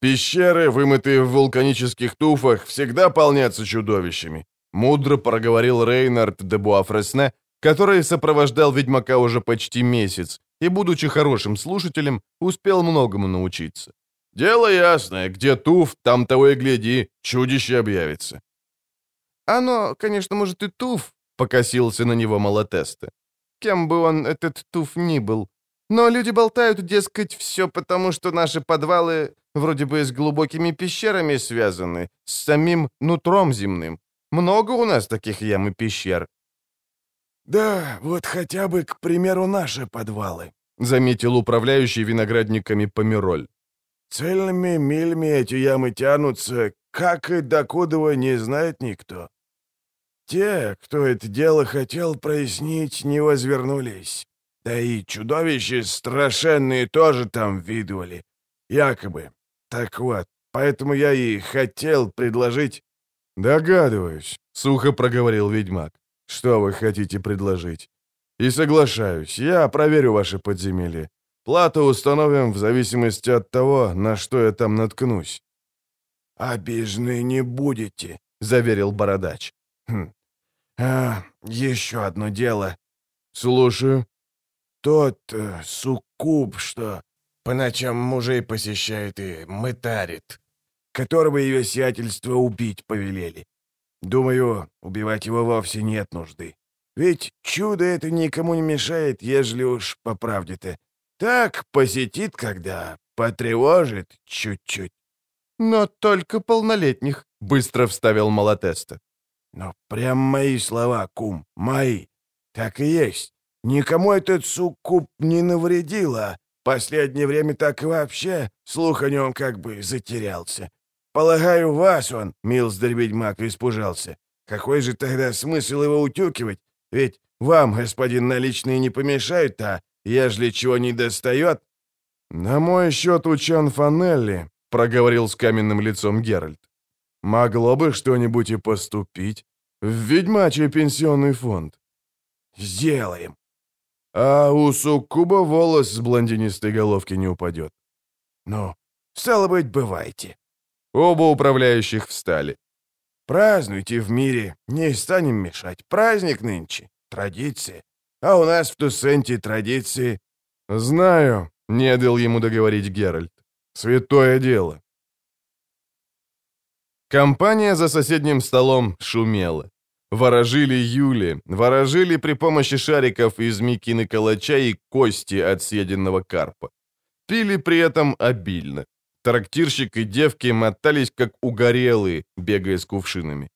«Пещеры, вымытые в вулканических туфах, всегда полнятся чудовищами», мудро проговорил Рейнард де Буафресне, который сопровождал ведьмака уже почти месяц и, будучи хорошим слушателем, успел многому научиться. «Дело ясное, где туф, там того и гляди, чудище объявится». «Оно, конечно, может и туф», — покосился на него Малатеста. «Кем бы он, этот туф, ни был. Но люди болтают, дескать, все потому, что наши подвалы вроде бы с глубокими пещерами связаны, с самим нутром земным. Много у нас таких ям и пещер». «Да, вот хотя бы, к примеру, наши подвалы», — заметил управляющий виноградниками Помероль. «Цельными милями эти ямы тянутся, как и докуда не знает никто. Те, кто это дело хотел прояснить, не возвернулись. Да и чудовища страшенные тоже там видывали. Якобы. Так вот, поэтому я и хотел предложить...» «Догадываюсь», — сухо проговорил ведьмак. «Что вы хотите предложить?» «И соглашаюсь, я проверю ваши подземелья. Плату установим в зависимости от того, на что я там наткнусь». «Обижены не будете», — заверил Бородач. «Хм. А, еще одно дело». «Слушаю». «Тот э, суккуб, что по ночам мужей посещает и мытарит, которого ее сиятельство убить повелели. Думаю, убивать его вовсе нет нужды. Ведь чудо это никому не мешает, ежели уж по правде-то. Так посетит, когда потревожит чуть-чуть. «Но только полнолетних», — быстро вставил Малатеста. «Но прям мои слова, кум, мои. Так и есть. Никому этот суккуб не навредило. Последнее время так и вообще слух о нем как бы затерялся. Полагаю, вас он, милздарь-ведьмак, испужался. Какой же тогда смысл его утюкивать? Ведь вам, господин наличные, не помешают, а ежели чего не достает...» «На мой счет у Чан Фанелли», — проговорил с каменным лицом Геральт. «Могло бы что-нибудь и поступить. В ведьмачий пенсионный фонд». «Сделаем». «А у Суккуба волос с блондинистой головки не упадет». «Ну, стало быть, бывайте». Оба управляющих встали. «Празднуйте в мире, не станем мешать. Праздник нынче, традиции. А у нас в Туссенте традиции...» «Знаю», — не дал ему договорить Геральт. «Святое дело». Компания за соседним столом шумела. Ворожили Юли, ворожили при помощи шариков из микины калача и кости от съеденного карпа. Пили при этом обильно. Трактирщик и девки мотались, как угорелые, бегая с кувшинами.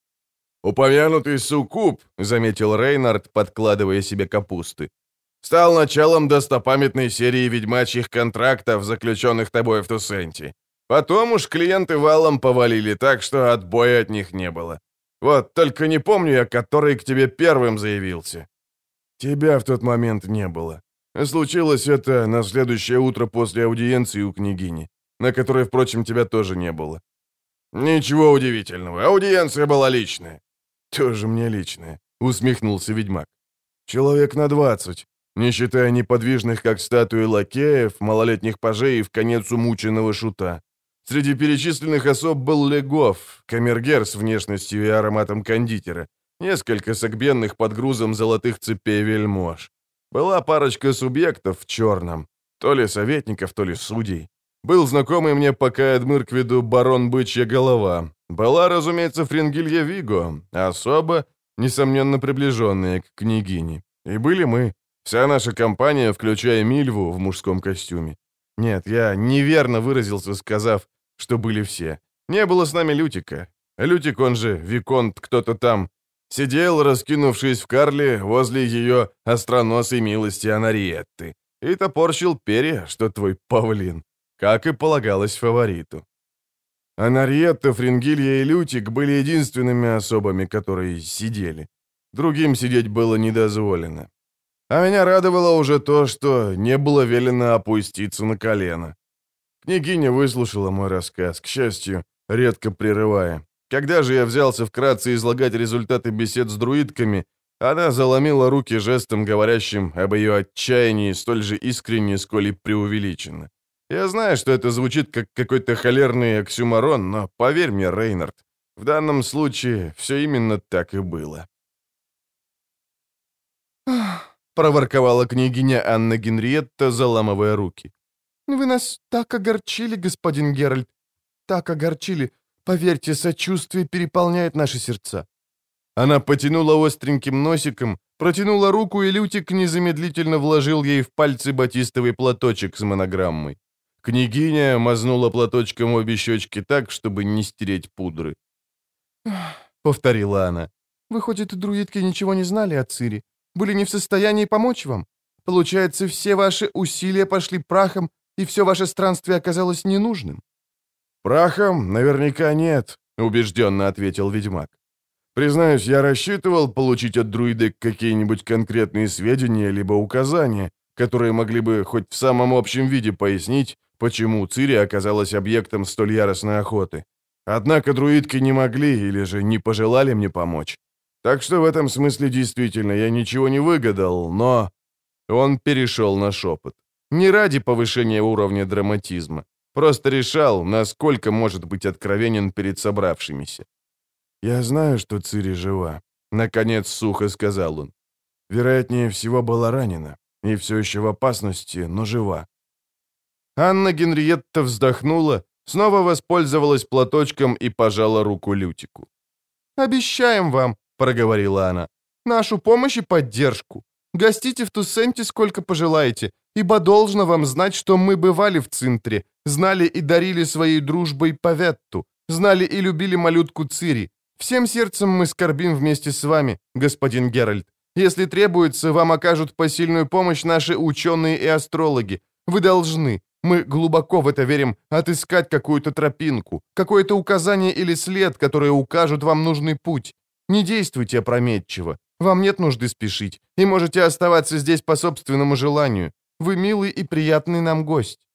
«Упомянутый суккуб», — заметил Рейнард, подкладывая себе капусты, «стал началом достопамятной серии ведьмачьих контрактов, заключенных тобой в Тусенте. Потом уж клиенты валом повалили так, что отбоя от них не было. Вот, только не помню я, который к тебе первым заявился». «Тебя в тот момент не было. Случилось это на следующее утро после аудиенции у княгини на которой, впрочем, тебя тоже не было. Ничего удивительного, аудиенция была личная. Тоже мне личная, усмехнулся ведьмак. Человек на двадцать. не считая неподвижных, как статуи лакеев, малолетних пажей и в конец умученного шута. Среди перечисленных особ был Легов, камергер с внешностью и ароматом кондитера, несколько согбенных под грузом золотых цепей вельмож. Была парочка субъектов в черном, то ли советников, то ли судей. Был знакомый мне пока Эдмырквиду барон Бычья Голова. Была, разумеется, Фрингилья Виго, особо, несомненно, приближенная к княгине. И были мы, вся наша компания, включая Мильву в мужском костюме. Нет, я неверно выразился, сказав, что были все. Не было с нами Лютика. Лютик, он же Виконт кто-то там, сидел, раскинувшись в карле возле ее остроносой милости Анариетты, и топорщил перья, что твой павлин как и полагалось фавориту. Анариетта, Фрингилья и Лютик были единственными особами, которые сидели. Другим сидеть было недозволено. А меня радовало уже то, что не было велено опуститься на колено. Княгиня выслушала мой рассказ, к счастью, редко прерывая. Когда же я взялся вкратце излагать результаты бесед с друидками, она заломила руки жестом, говорящим об ее отчаянии, столь же искренне, сколь и преувеличенно. Я знаю, что это звучит как какой-то холерный оксюмарон, но поверь мне, Рейнард, в данном случае все именно так и было. проворковала княгиня Анна Генриетта, заламывая руки. «Вы нас так огорчили, господин Геральт, так огорчили. Поверьте, сочувствие переполняет наши сердца». Она потянула остреньким носиком, протянула руку, и Лютик незамедлительно вложил ей в пальцы батистовый платочек с монограммой. Княгиня мазнула платочком обе щечки так, чтобы не стереть пудры. «Повторила она. Выходит, друидки ничего не знали о Цири? Были не в состоянии помочь вам? Получается, все ваши усилия пошли прахом, и все ваше странствие оказалось ненужным?» «Прахом наверняка нет», — убежденно ответил ведьмак. «Признаюсь, я рассчитывал получить от друидок какие-нибудь конкретные сведения либо указания, которые могли бы хоть в самом общем виде пояснить, почему Цири оказалась объектом столь яростной охоты. Однако друидки не могли или же не пожелали мне помочь. Так что в этом смысле действительно я ничего не выгадал, но... Он перешел на шепот. Не ради повышения уровня драматизма. Просто решал, насколько может быть откровенен перед собравшимися. «Я знаю, что Цири жива», — наконец сухо сказал он. «Вероятнее всего, была ранена и все еще в опасности, но жива. Анна Генриетта вздохнула, снова воспользовалась платочком и пожала руку Лютику. «Обещаем вам», — проговорила она, — «нашу помощь и поддержку. Гостите в Туссенте сколько пожелаете, ибо должно вам знать, что мы бывали в Цинтре, знали и дарили своей дружбой Паветту, знали и любили малютку Цири. Всем сердцем мы скорбим вместе с вами, господин Геральт. Если требуется, вам окажут посильную помощь наши ученые и астрологи. Вы должны, мы глубоко в это верим, отыскать какую-то тропинку, какое-то указание или след, которые укажут вам нужный путь. Не действуйте опрометчиво. Вам нет нужды спешить, и можете оставаться здесь по собственному желанию. Вы милый и приятный нам гость».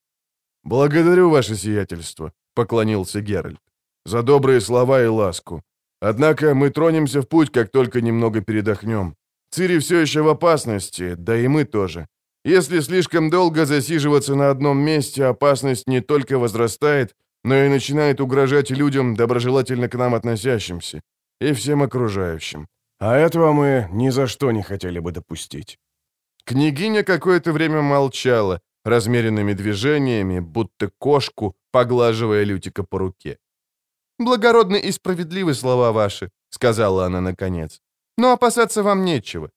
«Благодарю ваше сиятельство», — поклонился Геральт, — «за добрые слова и ласку. Однако мы тронемся в путь, как только немного передохнем. Цири все еще в опасности, да и мы тоже. Если слишком долго засиживаться на одном месте, опасность не только возрастает, но и начинает угрожать людям, доброжелательно к нам относящимся, и всем окружающим. А этого мы ни за что не хотели бы допустить. Княгиня какое-то время молчала, размеренными движениями, будто кошку, поглаживая Лютика по руке. «Благородны и справедливы слова ваши», — сказала она наконец. «Но опасаться вам нечего.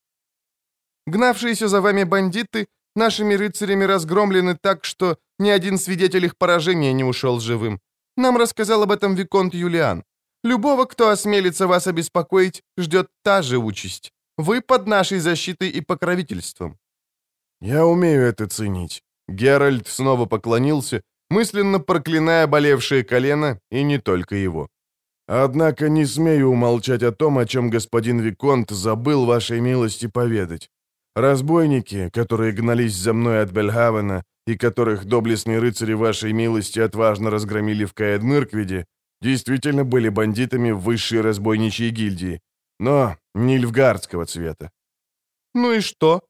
Гнавшиеся за вами бандиты Нашими рыцарями разгромлены так, что ни один свидетель их поражения не ушел живым. Нам рассказал об этом Виконт Юлиан. Любого, кто осмелится вас обеспокоить, ждет та же участь. Вы под нашей защитой и покровительством». «Я умею это ценить». Геральт снова поклонился, мысленно проклиная болевшее колено, и не только его. «Однако не смею умолчать о том, о чем господин Виконт забыл вашей милости поведать. Разбойники, которые гнались за мной от Бельхавена и которых доблестные рыцари вашей милости отважно разгромили в Каэдмырквиде, действительно были бандитами высшей разбойничьей гильдии, но не льфгардского цвета. «Ну и что?»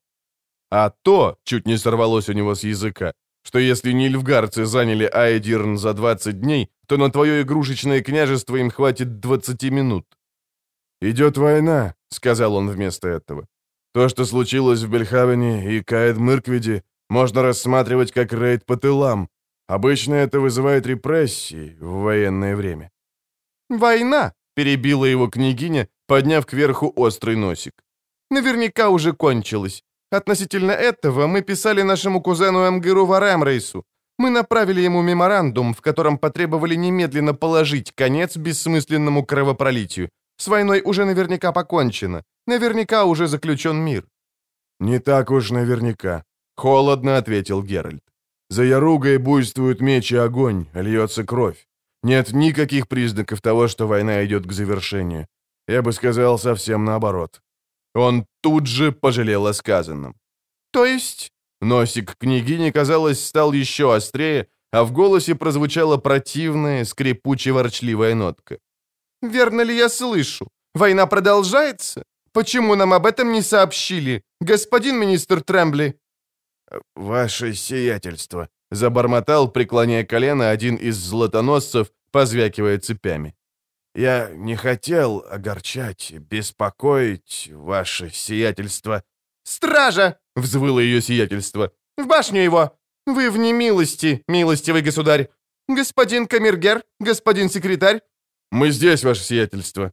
А то чуть не сорвалось у него с языка, что если нильфгарцы заняли Айдирн за 20 дней, то на твое игрушечное княжество им хватит 20 минут. «Идет война», — сказал он вместо этого. «То, что случилось в Бельхавене и Каэд-Мыркведе, можно рассматривать как рейд по тылам. Обычно это вызывает репрессии в военное время». «Война», — перебила его княгиня, подняв кверху острый носик. «Наверняка уже кончилась. Относительно этого мы писали нашему кузену Эмгиру Варемрейсу. Мы направили ему меморандум, в котором потребовали немедленно положить конец бессмысленному кровопролитию. С войной уже наверняка покончено. Наверняка уже заключен мир». «Не так уж наверняка», — холодно ответил Геральт. «За Яругой буйствует меч и огонь, льется кровь. Нет никаких признаков того, что война идет к завершению. Я бы сказал, совсем наоборот». Он тут же пожалел о сказанном. «То есть?» Носик княгини, казалось, стал еще острее, а в голосе прозвучала противная, скрипуче-ворчливая нотка. «Верно ли я слышу? Война продолжается? Почему нам об этом не сообщили, господин министр Трембли?» «Ваше сиятельство», — забормотал, преклоняя колено, один из златоносцев, позвякивая цепями. «Я не хотел огорчать, беспокоить ваше сиятельство». «Стража!» — взвыло ее сиятельство. «В башню его! Вы в немилости, милостивый государь! Господин камергер, господин секретарь!» «Мы здесь, ваше сиятельство!»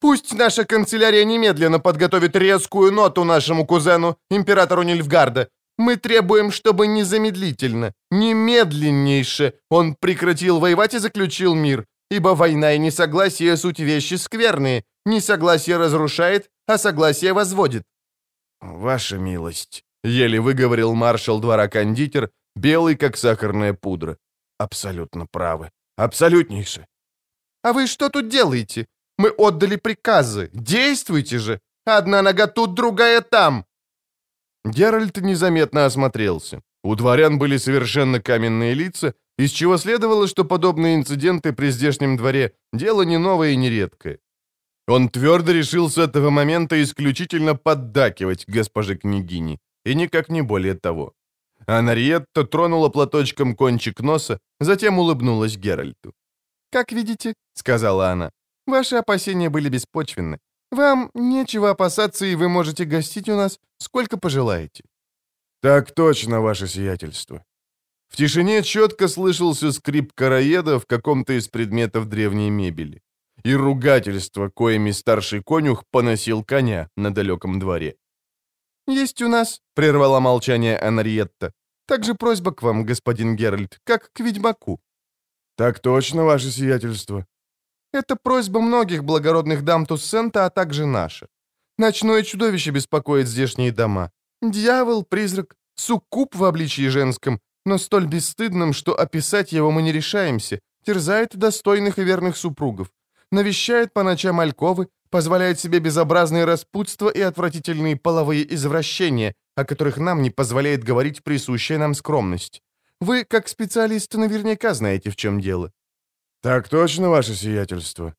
«Пусть наша канцелярия немедленно подготовит резкую ноту нашему кузену, императору Нильфгарда. Мы требуем, чтобы незамедлительно, немедленнейше он прекратил воевать и заключил мир, ибо война и несогласие — суть вещи скверные. Несогласие разрушает, а согласие возводит». «Ваша милость», — еле выговорил маршал двора-кондитер, белый, как сахарная пудра. «Абсолютно правы. Абсолютнейше». «А вы что тут делаете? Мы отдали приказы. Действуйте же! Одна нога тут, другая там!» Геральт незаметно осмотрелся. У дворян были совершенно каменные лица, из чего следовало, что подобные инциденты при здешнем дворе – дело не новое и не редкое. Он твердо решил с этого момента исключительно поддакивать госпоже княгине, и никак не более того. А Нариетта тронула платочком кончик носа, затем улыбнулась Геральту. «Как видите», — сказала она, — «ваши опасения были беспочвенны. Вам нечего опасаться, и вы можете гостить у нас сколько пожелаете». «Так точно, ваше сиятельство». В тишине четко слышался скрип караеда в каком-то из предметов древней мебели и ругательство, коими старший конюх поносил коня на далеком дворе. «Есть у нас», — прервала молчание Анриетта, «также просьба к вам, господин Геральт, как к ведьмаку». «Так точно, ваше сиятельство». «Это просьба многих благородных дам Туссента, а также наша. Ночное чудовище беспокоит здешние дома. Дьявол, призрак, суккуб в обличии женском, но столь бесстыдным, что описать его мы не решаемся, терзает достойных и верных супругов навещает по ночам альковы, позволяет себе безобразные распутства и отвратительные половые извращения, о которых нам не позволяет говорить присущая нам скромность. Вы, как специалист, наверняка знаете, в чем дело». «Так точно, ваше сиятельство».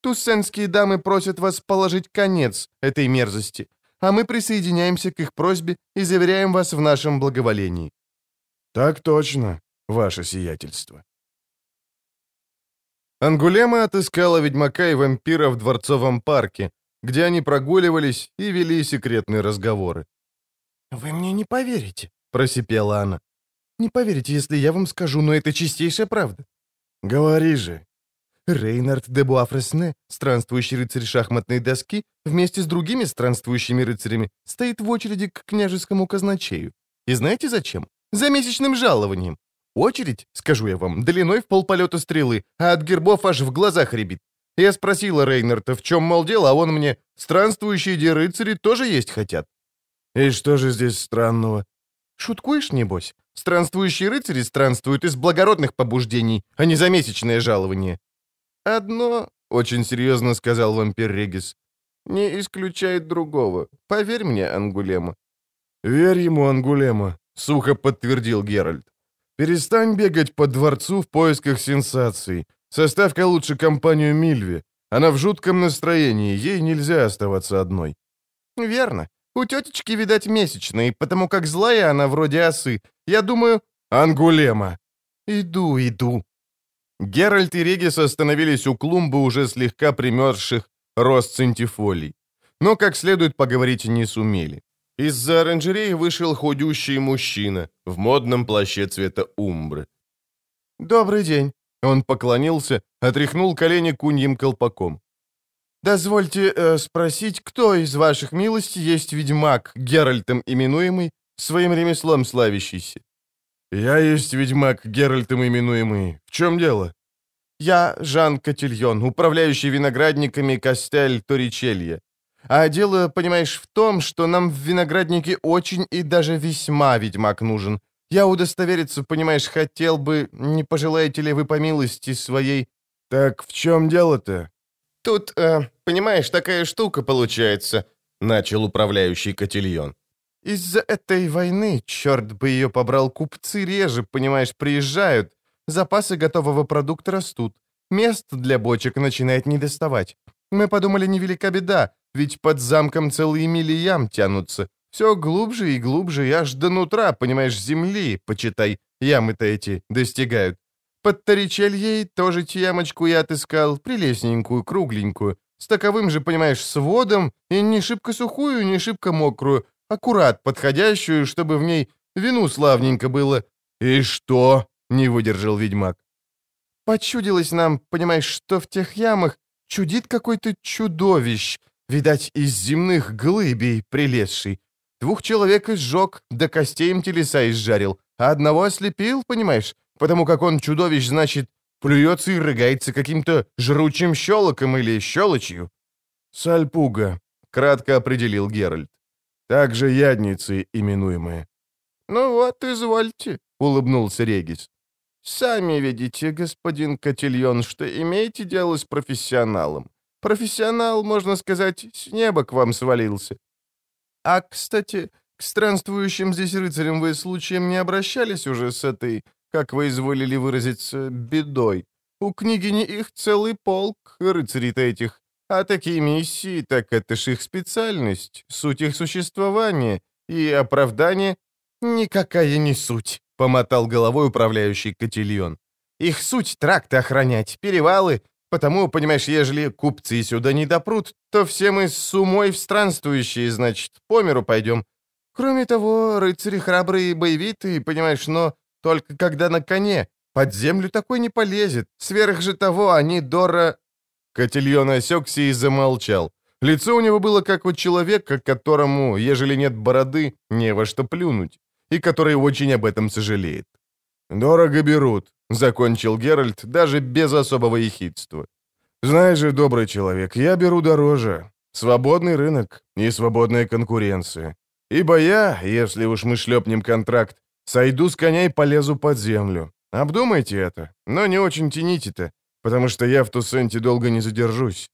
«Туссенские дамы просят вас положить конец этой мерзости, а мы присоединяемся к их просьбе и заверяем вас в нашем благоволении». «Так точно, ваше сиятельство». Ангулема отыскала ведьмака и вампира в Дворцовом парке, где они прогуливались и вели секретные разговоры. «Вы мне не поверите», — просипела она. «Не поверите, если я вам скажу, но это чистейшая правда». «Говори же». Рейнард де Буафресне, странствующий рыцарь шахматной доски, вместе с другими странствующими рыцарями, стоит в очереди к княжескому казначею. И знаете зачем? За месячным жалованием. Очередь, скажу я вам, длиной в полполета стрелы, а от гербов аж в глазах рябит. Я спросила Рейнарта, в чем, мол, дело, а он мне, странствующие де рыцари тоже есть хотят. И что же здесь странного? Шуткуешь, небось? Странствующие рыцари странствуют из благородных побуждений, а не за месячное жалование. Одно, очень серьезно сказал вампир Регис, не исключает другого. Поверь мне, Ангулема. Верь ему, Ангулема, сухо подтвердил Геральт. Перестань бегать по дворцу в поисках сенсаций. Составь-ка лучше компанию Мильви. Она в жутком настроении, ей нельзя оставаться одной». «Верно. У тетечки, видать, месячные, потому как злая она вроде осы. Я думаю... Ангулема. Иду, иду. Геральт и Регис остановились у клумбы, уже слегка примерзших рост центифолий. Но как следует поговорить не сумели. Из-за оранжереи вышел худющий мужчина в модном плаще цвета умбры. «Добрый день!» Он поклонился, отряхнул колени куньим колпаком. «Дозвольте э, спросить, кто из ваших милостей есть ведьмак, Геральтом именуемый, своим ремеслом славящийся?» «Я есть ведьмак, Геральтом именуемый. В чем дело?» «Я Жан Котильон, управляющий виноградниками Костель Торичелье. А дело, понимаешь, в том, что нам в винограднике очень и даже весьма ведьмак нужен. Я удостовериться, понимаешь, хотел бы, не пожелаете ли вы по милости своей...» «Так в чем дело-то?» «Тут, э, понимаешь, такая штука получается», — начал управляющий Котильон. «Из-за этой войны, черт бы ее побрал, купцы реже, понимаешь, приезжают, запасы готового продукта растут, мест для бочек начинает недоставать. Мы подумали, невелика беда, ведь под замком целые мили ям тянутся. Все глубже и глубже, и аж до нутра, понимаешь, земли, почитай, ямы-то эти достигают. Под Торичельей тоже ямочку я отыскал, прелестненькую, кругленькую, с таковым же, понимаешь, сводом, и не шибко сухую, не шибко мокрую, аккурат подходящую, чтобы в ней вину славненько было. «И что?» — не выдержал ведьмак. Почудилось нам, понимаешь, что в тех ямах чудит какой-то чудовищ, видать, из земных глыбей прилезший. Двух человек изжег, до костей им телеса изжарил, а одного ослепил, понимаешь, потому как он чудовищ, значит, плюется и рыгается каким-то жручим щелоком или щелочью. «Сальпуга», — кратко определил Геральт. «Также ядницы именуемые». «Ну вот, извольте», — улыбнулся Регис. «Сами видите, господин Котильон, что имеете дело с профессионалом. Профессионал, можно сказать, с неба к вам свалился. А, кстати, к странствующим здесь рыцарям вы случаем не обращались уже с этой, как вы изволили выразиться, бедой? У княгини их целый полк, рыцарей-то этих. А такие миссии, так это ж их специальность, суть их существования и оправдание никакая не суть помотал головой управляющий котельон. Их суть тракты охранять, перевалы, потому, понимаешь, ежели купцы сюда не допрут, то все мы с умой в странствующие, значит, по миру пойдем. Кроме того, рыцари храбрые и боевитые, понимаешь, но только когда на коне. Под землю такой не полезет. Сверх же того они дора...» Котельон осекся и замолчал. Лицо у него было как у человека, которому, ежели нет бороды, не во что плюнуть и который очень об этом сожалеет. «Дорого берут», — закончил Геральт, даже без особого ехидства. «Знаешь же, добрый человек, я беру дороже. Свободный рынок и свободная конкуренция. Ибо я, если уж мы шлепнем контракт, сойду с коня и полезу под землю. Обдумайте это, но не очень тяните-то, потому что я в Тусенте долго не задержусь».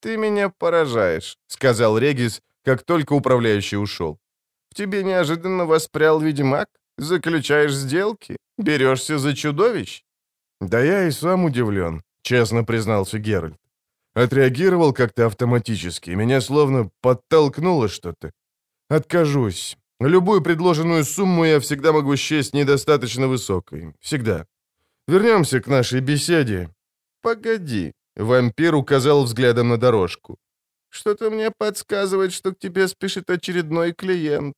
«Ты меня поражаешь», — сказал Регис, как только управляющий ушел. В тебе неожиданно воспрял ведьмак? Заключаешь сделки? Берешься за чудовищ?» «Да я и сам удивлен», — честно признался Геральт. Отреагировал как-то автоматически, меня словно подтолкнуло что-то. Откажусь. Любую предложенную сумму я всегда могу счесть недостаточно высокой. Всегда. Вернемся к нашей беседе. Погоди. Вампир указал взглядом на дорожку. Что-то мне подсказывает, что к тебе спешит очередной клиент».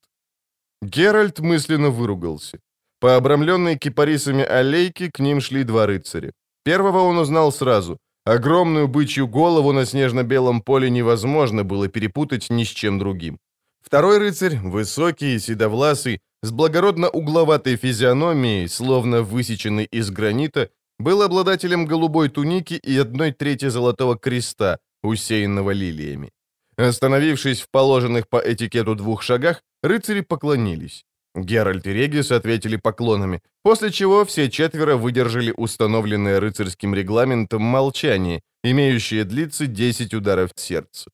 Геральт мысленно выругался. По обрамленной кипарисами аллейке к ним шли два рыцаря. Первого он узнал сразу. Огромную бычью голову на снежно-белом поле невозможно было перепутать ни с чем другим. Второй рыцарь, высокий и седовласый, с благородно угловатой физиономией, словно высеченный из гранита, был обладателем голубой туники и одной трети золотого креста, усеянного лилиями. Остановившись в положенных по этикету двух шагах, рыцари поклонились. Геральт и Регис ответили поклонами, после чего все четверо выдержали установленное рыцарским регламентом молчание, имеющее длиться 10 ударов в сердце.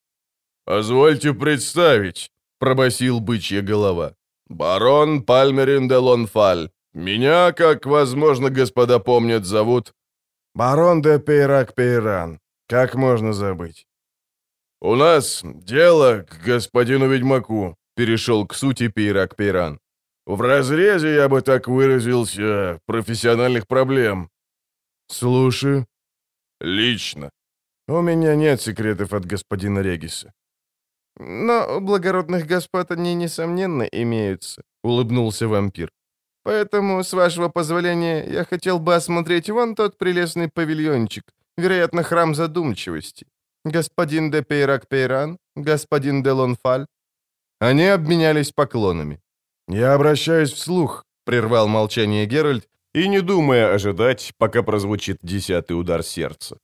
«Позвольте представить», — пробасил бычья голова. «Барон Пальмерин де Лонфаль. Меня, как, возможно, господа помнят, зовут...» «Барон де Пейрак-Пейран. Как можно забыть?» «У нас дело к господину ведьмаку», — перешел к сути Пейрак Пейран. «В разрезе, я бы так выразился, профессиональных проблем». «Слушаю». «Лично». «У меня нет секретов от господина Региса». «Но у благородных господ они, несомненно, имеются», — улыбнулся вампир. «Поэтому, с вашего позволения, я хотел бы осмотреть вон тот прелестный павильончик, вероятно, храм задумчивости. Господин де Пейрак Пейран, господин де Лонфаль». Они обменялись поклонами. «Я обращаюсь вслух», — прервал молчание Геральт, и не думая ожидать, пока прозвучит десятый удар сердца.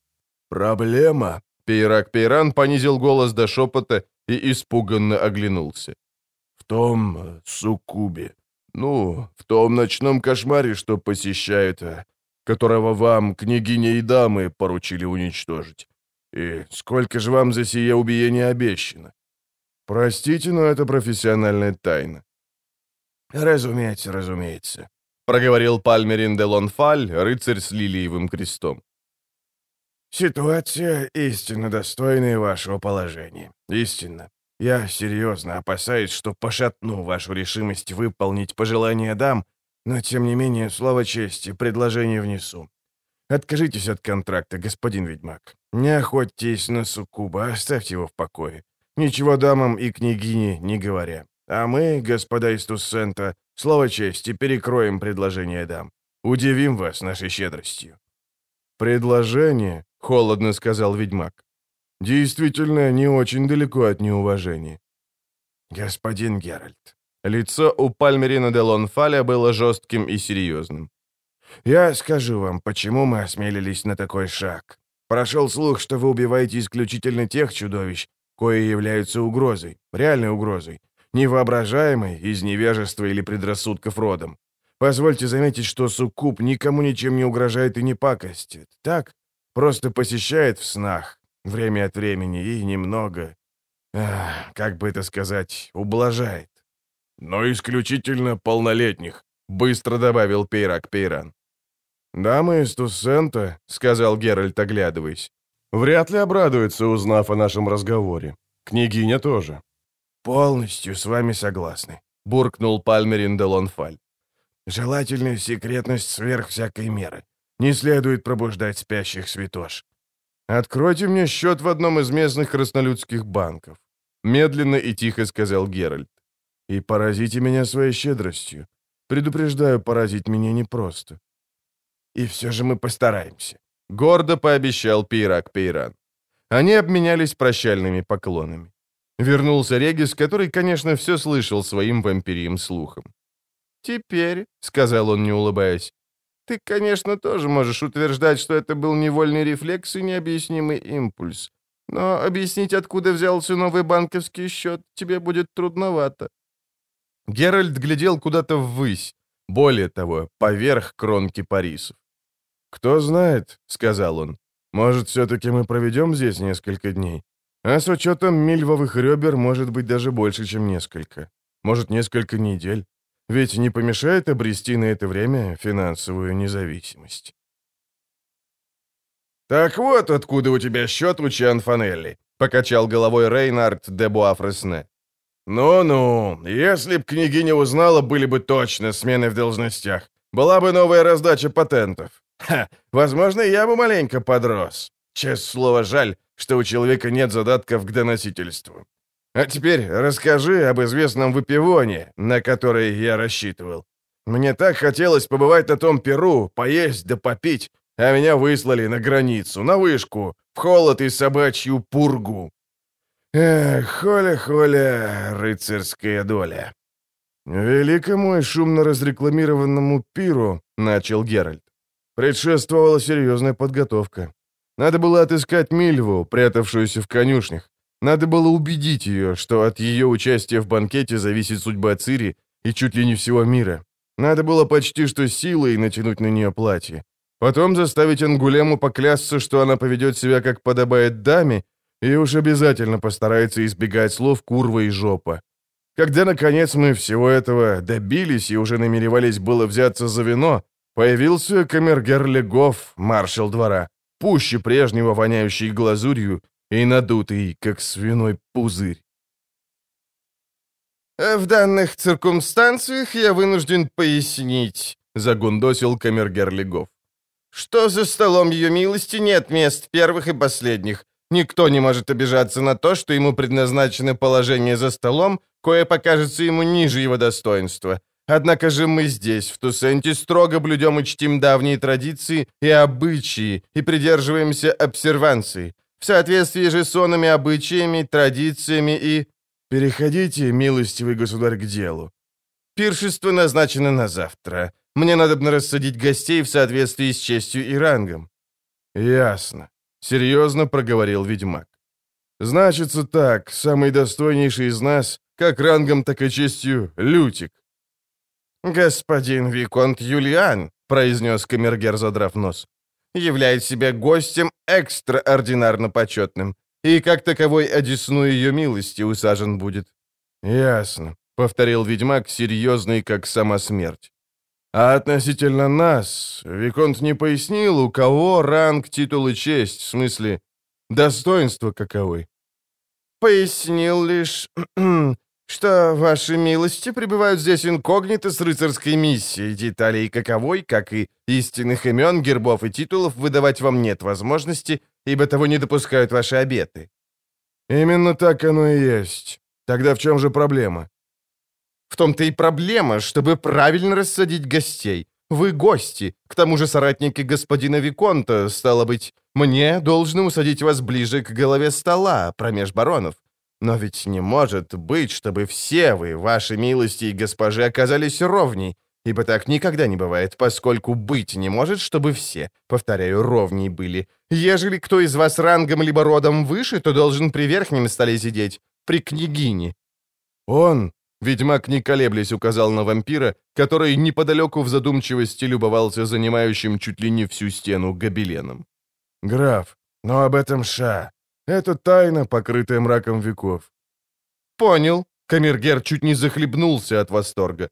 «Проблема?» Пейрак Пейран понизил голос до шепота и испуганно оглянулся. «В том э, суккубе. Ну, в том ночном кошмаре, что посещает, э, которого вам, княгиня и дамы, поручили уничтожить. И сколько же вам за сие убиение обещано?» «Простите, но это профессиональная тайна». «Разумеется, разумеется», — проговорил Пальмерин де Лонфаль, рыцарь с лилиевым крестом. «Ситуация истинно достойная вашего положения. Истинно. Я серьезно опасаюсь, что пошатну вашу решимость выполнить пожелания дам, но, тем не менее, слово чести, предложение внесу. Откажитесь от контракта, господин ведьмак. Не охотьтесь на суккуба, оставьте его в покое. Ничего дамам и княгине не говоря. А мы, господа из Туссента, слово чести, перекроем предложение дам. Удивим вас нашей щедростью». «Предложение?» — холодно сказал ведьмак. «Действительно, не очень далеко от неуважения». «Господин Геральт». Лицо у Пальмерина де Лонфаля было жестким и серьезным. «Я скажу вам, почему мы осмелились на такой шаг. Прошел слух, что вы убиваете исключительно тех чудовищ, кои являются угрозой, реальной угрозой, невоображаемой из невежества или предрассудков родом. Позвольте заметить, что суккуб никому ничем не угрожает и не пакостит. Так? Просто посещает в снах, время от времени, и немного, ах, как бы это сказать, ублажает. Но исключительно полнолетних, быстро добавил Пейрак Пейран. «Дамы из Туссента», — сказал Геральт, оглядываясь, — «вряд ли обрадуются, узнав о нашем разговоре. Княгиня тоже». «Полностью с вами согласны», — буркнул Пальмерин де Лонфаль. «Желательная секретность сверх всякой меры. Не следует пробуждать спящих святош. Откройте мне счет в одном из местных краснолюдских банков. Медленно и тихо сказал Геральт. И поразите меня своей щедростью. Предупреждаю, поразить меня непросто. И все же мы постараемся. Гордо пообещал Пейрак Пейран. Они обменялись прощальными поклонами. Вернулся Регис, который, конечно, все слышал своим вампирием слухом. «Теперь», — сказал он, не улыбаясь, ты, конечно, тоже можешь утверждать, что это был невольный рефлекс и необъяснимый импульс. Но объяснить, откуда взялся новый банковский счет, тебе будет трудновато. Геральт глядел куда-то ввысь, более того, поверх кронки Парисов. «Кто знает», — сказал он, — «может, все-таки мы проведем здесь несколько дней? А с учетом мильвовых ребер, может быть, даже больше, чем несколько. Может, несколько недель. Ведь не помешает обрести на это время финансовую независимость. «Так вот откуда у тебя счет у Чан Фанелли», — покачал головой Рейнард де Буафресне. «Ну-ну, если б княгиня узнала, были бы точно смены в должностях. Была бы новая раздача патентов. Ха, возможно, я бы маленько подрос. Честное слово, жаль, что у человека нет задатков к доносительству. А теперь расскажи об известном выпивоне, на который я рассчитывал. Мне так хотелось побывать на том Перу, поесть да попить, а меня выслали на границу, на вышку, в холод и собачью пургу. Эх, холя-холя, рыцарская доля. «Великому и шумно разрекламированному пиру», — начал Геральт. Предшествовала серьезная подготовка. Надо было отыскать Мильву, прятавшуюся в конюшнях. Надо было убедить ее, что от ее участия в банкете зависит судьба Цири и чуть ли не всего мира. Надо было почти что силой натянуть на нее платье. Потом заставить Ангулему поклясться, что она поведет себя как подобает даме, и уж обязательно постарается избегать слов «курва» и «жопа». Когда, наконец, мы всего этого добились и уже намеревались было взяться за вино, появился камергер Легов, маршал двора, пуще прежнего воняющий глазурью и надутый, как свиной пузырь. «В данных циркумстанциях я вынужден пояснить», — загундосил камергер Легов. «Что за столом ее милости нет мест первых и последних. Никто не может обижаться на то, что ему предназначено положение за столом, кое покажется ему ниже его достоинства. Однако же мы здесь, в Тусенте, строго блюдем и чтим давние традиции и обычаи, и придерживаемся обсерванции, в соответствии же с онами обычаями, традициями и... Переходите, милостивый государь, к делу. Пиршество назначено на завтра. Мне надо рассадить гостей в соответствии с честью и рангом». «Ясно», — серьезно проговорил ведьмак. «Значится так, самый достойнейший из нас, как рангом, так и честью, Лютик». «Господин Виконт Юлиан», — произнес камергер, задрав нос, «являет себя гостем экстраординарно почетным, и как таковой одесну ее милости усажен будет». «Ясно», — повторил ведьмак, серьезный, как сама смерть. «А относительно нас, Виконт не пояснил, у кого ранг, титул и честь, в смысле, достоинство каковы?» «Пояснил лишь, что ваши милости пребывают здесь инкогнито с рыцарской миссией, деталей каковой, как и истинных имен, гербов и титулов, выдавать вам нет возможности, ибо того не допускают ваши обеты». «Именно так оно и есть. Тогда в чем же проблема?» В том-то и проблема, чтобы правильно рассадить гостей. Вы гости, к тому же соратники господина Виконта, стало быть, мне должны усадить вас ближе к голове стола, промеж баронов. Но ведь не может быть, чтобы все вы, ваши милости и госпожи, оказались ровней, ибо так никогда не бывает, поскольку быть не может, чтобы все, повторяю, ровней были. Ежели кто из вас рангом либо родом выше, то должен при верхнем столе сидеть, при княгине». «Он Ведьмак, не колеблясь, указал на вампира, который неподалеку в задумчивости любовался занимающим чуть ли не всю стену гобеленом. «Граф, но об этом ша. Это тайна, покрытая мраком веков». «Понял». Камергер чуть не захлебнулся от восторга.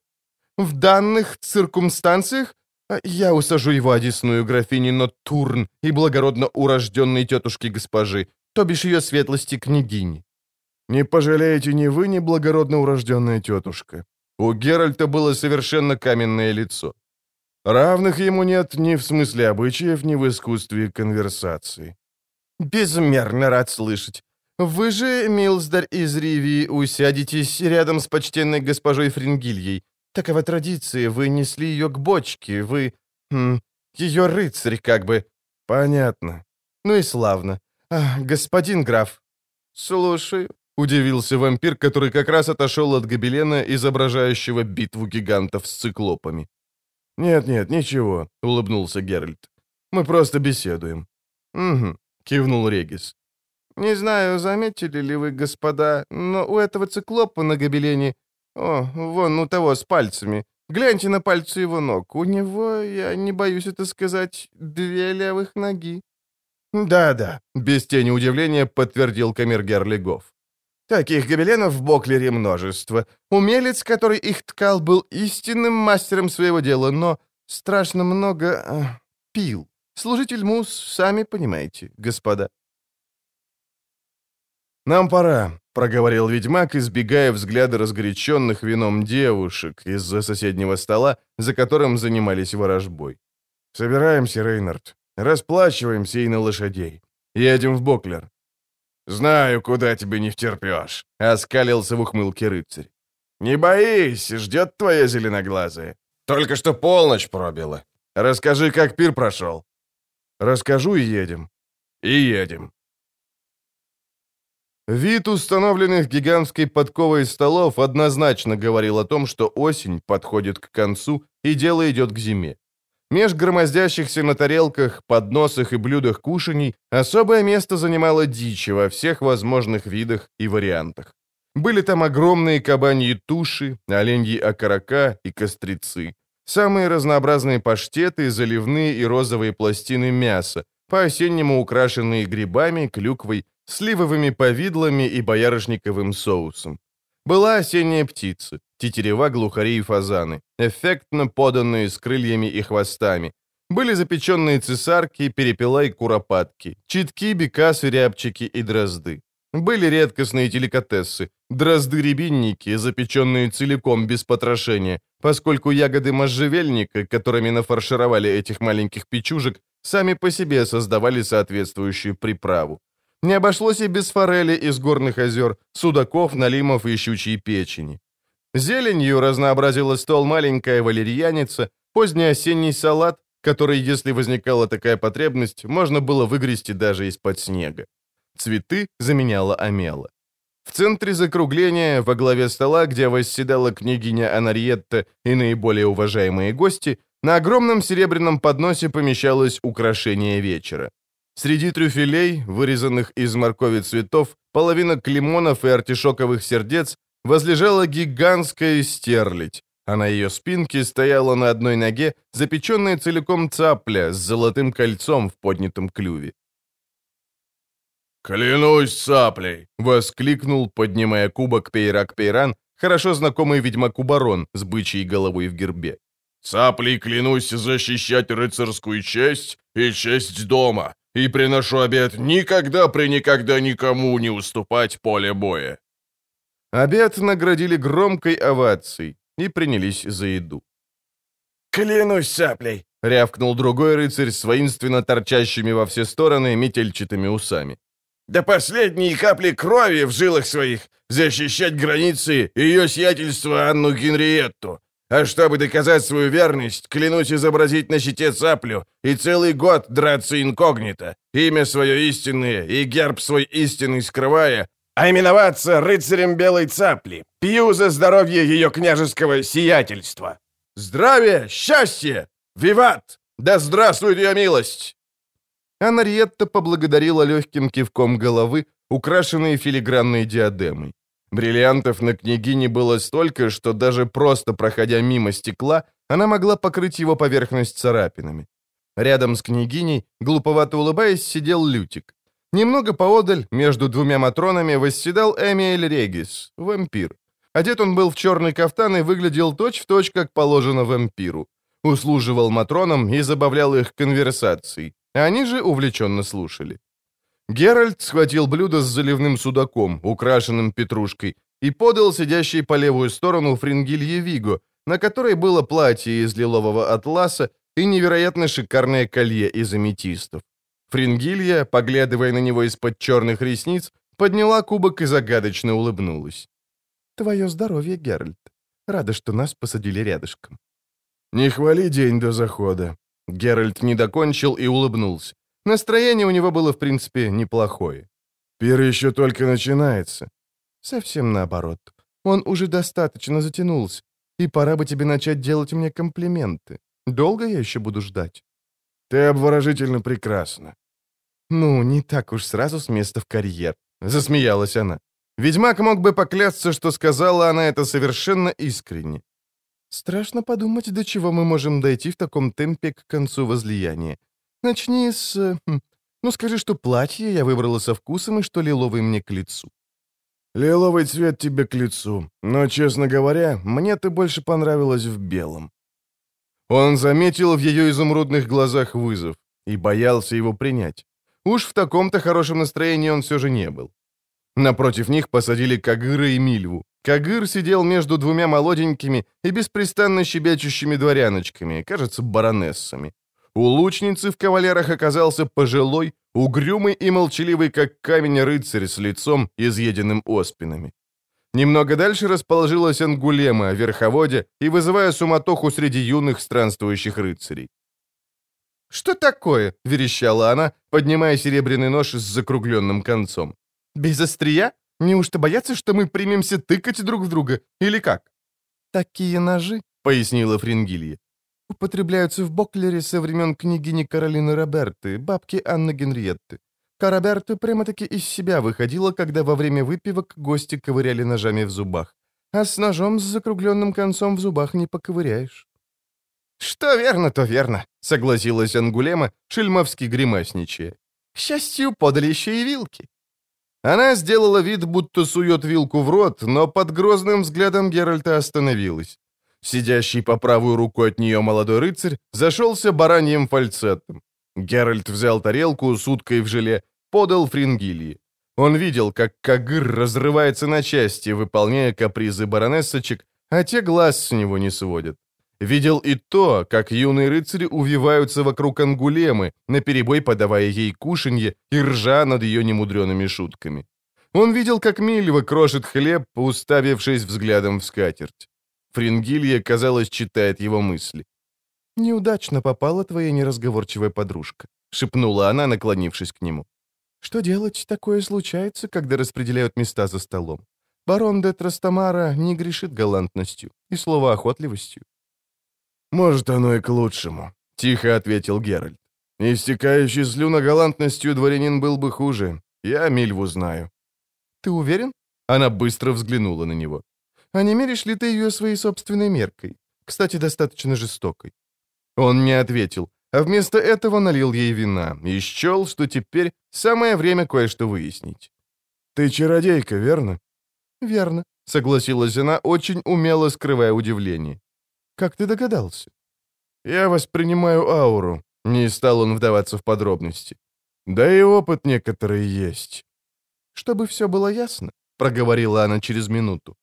«В данных циркумстанциях а, я усажу его одесную графини Ноттурн и благородно урожденной тетушки госпожи, то бишь ее светлости княгини. Не пожалеете ни вы, ни благородно урожденная тетушка. У Геральта было совершенно каменное лицо. Равных ему нет ни в смысле обычаев, ни в искусстве конверсации. «Безмерно рад слышать. Вы же, Милздарь из Ривии, усядетесь рядом с почтенной госпожой Фрингильей. Такова традиция, вы несли ее к бочке, вы... Хм, ее рыцарь, как бы...» «Понятно». «Ну и славно. А, господин граф». «Слушаю». — удивился вампир, который как раз отошел от гобелена, изображающего битву гигантов с циклопами. «Нет-нет, ничего», — улыбнулся Геральт. «Мы просто беседуем». «Угу», — кивнул Регис. «Не знаю, заметили ли вы, господа, но у этого циклопа на гобелене... О, вон у того с пальцами. Гляньте на пальцы его ног. У него, я не боюсь это сказать, две левых ноги». «Да-да», — без тени удивления подтвердил камергер Легов. Таких гобеленов в Боклере множество. Умелец, который их ткал, был истинным мастером своего дела, но страшно много э, пил. Служитель Мус, сами понимаете, господа. «Нам пора», — проговорил ведьмак, избегая взгляда разгоряченных вином девушек из-за соседнего стола, за которым занимались ворожбой. «Собираемся, Рейнард. Расплачиваемся и на лошадей. Едем в Боклер. «Знаю, куда тебе не втерпешь», — оскалился в ухмылке рыцарь. «Не боись, ждет твоя зеленоглазая. Только что полночь пробила. Расскажи, как пир прошел». «Расскажу и едем». «И едем». Вид установленных гигантской подковой столов однозначно говорил о том, что осень подходит к концу и дело идет к зиме. Меж громоздящихся на тарелках, подносах и блюдах кушаний особое место занимала дичь во всех возможных видах и вариантах. Были там огромные кабаньи туши, оленьи окорока и кострицы, самые разнообразные паштеты, заливные и розовые пластины мяса, по-осеннему украшенные грибами, клюквой, сливовыми повидлами и боярышниковым соусом. Была осенняя птица, тетерева, глухари и фазаны, эффектно поданные с крыльями и хвостами. Были запеченные цесарки, перепела и куропатки, читки, бекасы, рябчики и дрозды. Были редкостные деликатесы, дрозды-рябинники, запеченные целиком без потрошения, поскольку ягоды можжевельника, которыми нафаршировали этих маленьких печужек, сами по себе создавали соответствующую приправу. Не обошлось и без форели из горных озер, судаков, налимов и щучьей печени. Зеленью разнообразила стол маленькая валерьяница, поздний осенний салат, который, если возникала такая потребность, можно было выгрести даже из-под снега. Цветы заменяла Амела. В центре закругления, во главе стола, где восседала княгиня Анариетта и наиболее уважаемые гости, на огромном серебряном подносе помещалось украшение вечера. Среди трюфелей, вырезанных из моркови цветов, половинок лимонов и артишоковых сердец, возлежала гигантская стерлядь, а на ее спинке стояла на одной ноге запеченная целиком цапля с золотым кольцом в поднятом клюве. «Клянусь цаплей!» — воскликнул, поднимая кубок Пейрак-Пейран, хорошо знакомый ведьмаку барон с бычьей головой в гербе. «Цаплей клянусь защищать рыцарскую честь и честь дома, и приношу обет никогда при никогда никому не уступать поле боя». Обед наградили громкой овацией и принялись за еду. «Клянусь цаплей!» — рявкнул другой рыцарь с воинственно торчащими во все стороны метельчатыми усами до последней капли крови в жилах своих защищать границы ее сиятельства Анну Генриетту. А чтобы доказать свою верность, клянусь изобразить на щите цаплю и целый год драться инкогнито, имя свое истинное и герб свой истинный скрывая, а именоваться рыцарем белой цапли. Пью за здоровье ее княжеского сиятельства. Здравия, счастье! Виват! Да здравствует ее милость! Анриетта поблагодарила легким кивком головы, украшенной филигранной диадемой. Бриллиантов на княгине было столько, что даже просто проходя мимо стекла, она могла покрыть его поверхность царапинами. Рядом с княгиней, глуповато улыбаясь, сидел Лютик. Немного поодаль, между двумя матронами, восседал Эмиэль Регис, вампир. Одет он был в черный кафтан и выглядел точь-в-точь, точь, как положено вампиру. Услуживал матронам и забавлял их конверсацией. Они же увлеченно слушали. Геральт схватил блюдо с заливным судаком, украшенным петрушкой, и подал сидящей по левую сторону фрингилье Виго, на которой было платье из лилового атласа и невероятно шикарное колье из аметистов. Фрингилья, поглядывая на него из-под черных ресниц, подняла кубок и загадочно улыбнулась. «Твое здоровье, Геральт. Рада, что нас посадили рядышком». «Не хвали день до захода», Геральт не докончил и улыбнулся. Настроение у него было, в принципе, неплохое. «Пир еще только начинается». «Совсем наоборот. Он уже достаточно затянулся, и пора бы тебе начать делать мне комплименты. Долго я еще буду ждать?» «Ты обворожительно прекрасна». «Ну, не так уж сразу с места в карьер», — засмеялась она. Ведьмак мог бы поклясться, что сказала она это совершенно искренне. Страшно подумать, до чего мы можем дойти в таком темпе к концу возлияния. Начни с... Э, хм, ну, скажи, что платье я выбрала со вкусом и что лиловый мне к лицу. Лиловый цвет тебе к лицу, но, честно говоря, мне ты больше понравилась в белом. Он заметил в ее изумрудных глазах вызов и боялся его принять. Уж в таком-то хорошем настроении он все же не был. Напротив них посадили Кагыра и Мильву. Кагыр сидел между двумя молоденькими и беспрестанно щебечущими дворяночками, кажется, баронессами. У лучницы в кавалерах оказался пожилой, угрюмый и молчаливый, как камень рыцарь с лицом, изъеденным оспинами. Немного дальше расположилась Ангулема, верховодя, и вызывая суматоху среди юных странствующих рыцарей. «Что такое?» — верещала она, поднимая серебряный нож с закругленным концом. «Без острия? Неужто боятся, что мы примемся тыкать друг в друга? Или как?» «Такие ножи», — пояснила Фрингилья, «употребляются в Боклере со времен княгини Каролины Роберты, бабки Анны Генриетты. Караберта прямо-таки из себя выходила, когда во время выпивок гости ковыряли ножами в зубах. А с ножом с закругленным концом в зубах не поковыряешь». «Что верно, то верно», — согласилась Ангулема, шельмовски гримасничая. «К счастью, подали еще и вилки». Она сделала вид, будто сует вилку в рот, но под грозным взглядом Геральта остановилась. Сидящий по правую руку от нее молодой рыцарь зашелся бараньим фальцетом. Геральт взял тарелку с уткой в желе, подал фрингилии. Он видел, как Кагыр разрывается на части, выполняя капризы баронессочек, а те глаз с него не сводят. Видел и то, как юные рыцари увиваются вокруг ангулемы, наперебой подавая ей кушанье и ржа над ее немудреными шутками. Он видел, как Мильва крошит хлеб, уставившись взглядом в скатерть. Фрингилья, казалось, читает его мысли. «Неудачно попала твоя неразговорчивая подружка», — шепнула она, наклонившись к нему. «Что делать? Такое случается, когда распределяют места за столом. Барон де Трастамара не грешит галантностью и словоохотливостью. «Может, оно и к лучшему», — тихо ответил Геральт. «Истекающий слюногалантностью дворянин был бы хуже. Я Мильву знаю». «Ты уверен?» Она быстро взглянула на него. «А не меришь ли ты ее своей собственной меркой? Кстати, достаточно жестокой». Он не ответил, а вместо этого налил ей вина и счел, что теперь самое время кое-что выяснить. «Ты чародейка, верно?» «Верно», — согласилась она, очень умело скрывая удивление. Как ты догадался? Я воспринимаю ауру. Не стал он вдаваться в подробности. Да и опыт некоторый есть. Чтобы все было ясно, проговорила она через минуту.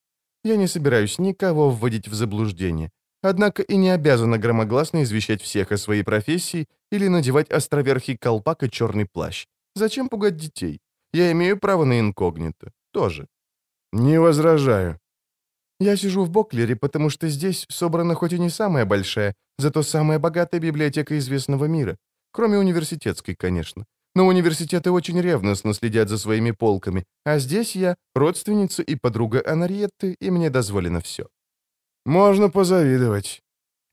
Я не собираюсь никого вводить в заблуждение, однако и не обязана громогласно извещать всех о своей профессии или надевать островерхий колпак и черный плащ. Зачем пугать детей? Я имею право на инкогнито. Тоже. Не возражаю. Я сижу в Боклере, потому что здесь собрана хоть и не самая большая, зато самая богатая библиотека известного мира. Кроме университетской, конечно. Но университеты очень ревностно следят за своими полками, а здесь я родственница и подруга Анариетты, и мне дозволено все. Можно позавидовать.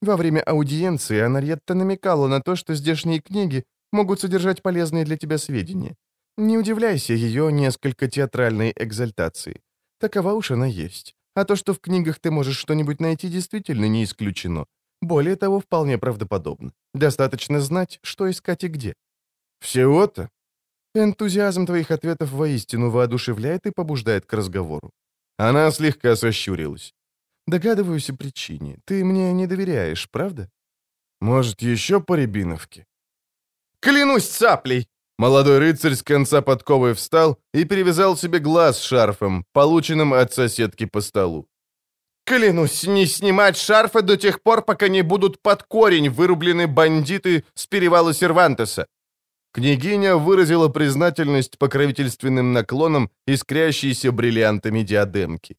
Во время аудиенции Анариетта намекала на то, что здешние книги могут содержать полезные для тебя сведения. Не удивляйся ее несколько театральной экзальтации. Такова уж она есть. А то, что в книгах ты можешь что-нибудь найти, действительно не исключено. Более того, вполне правдоподобно. Достаточно знать, что искать и где. Всего-то? Энтузиазм твоих ответов воистину воодушевляет и побуждает к разговору. Она слегка сощурилась. Догадываюсь о причине. Ты мне не доверяешь, правда? Может, еще по Рябиновке? Клянусь цаплей! Молодой рыцарь с конца подковы встал и перевязал себе глаз шарфом, полученным от соседки по столу. «Клянусь не снимать шарфа до тех пор, пока не будут под корень вырублены бандиты с перевала Сервантеса!» Княгиня выразила признательность покровительственным наклоном искрящейся бриллиантами диадемки.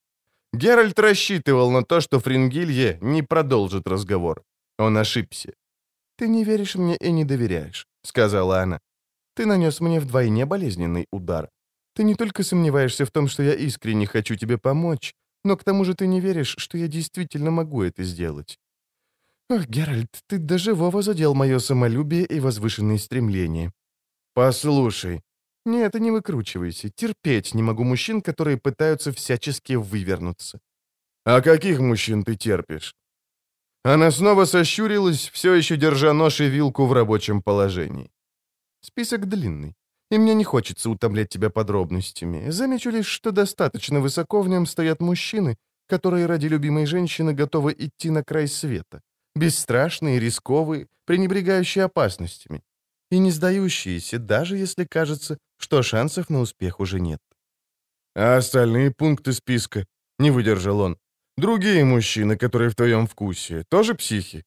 Геральт рассчитывал на то, что Фрингилье не продолжит разговор. Он ошибся. «Ты не веришь мне и не доверяешь», — сказала она. Ты нанес мне вдвойне болезненный удар. Ты не только сомневаешься в том, что я искренне хочу тебе помочь, но к тому же ты не веришь, что я действительно могу это сделать. Ох, Геральт, ты до живого задел мое самолюбие и возвышенные стремления. Послушай. Нет, не выкручивайся. Терпеть не могу мужчин, которые пытаются всячески вывернуться. А каких мужчин ты терпишь? Она снова сощурилась, все еще держа нож и вилку в рабочем положении. Список длинный, и мне не хочется утомлять тебя подробностями. Замечу лишь, что достаточно высоко в нем стоят мужчины, которые ради любимой женщины готовы идти на край света. Бесстрашные, рисковые, пренебрегающие опасностями. И не сдающиеся, даже если кажется, что шансов на успех уже нет. А остальные пункты списка? Не выдержал он. Другие мужчины, которые в твоем вкусе, тоже психи?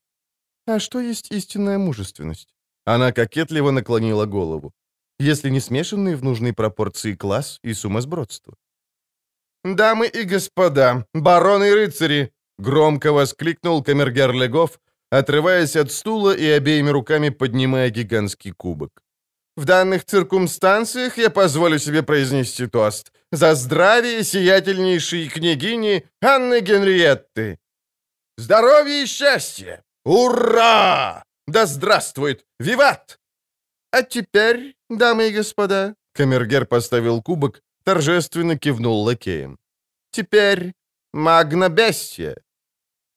А что есть истинная мужественность? Она кокетливо наклонила голову. Если не смешанные в нужной пропорции класс и сумасбродство. «Дамы и господа, бароны и рыцари!» — громко воскликнул камергер Легов, отрываясь от стула и обеими руками поднимая гигантский кубок. «В данных циркумстанциях я позволю себе произнести тост за здравие сиятельнейшей княгини Анны Генриетты! Здоровье и счастье! Ура! Да здравствует! Виват! А теперь, дамы и господа, Камергер поставил кубок, торжественно кивнул лакеем. Теперь магна бестия.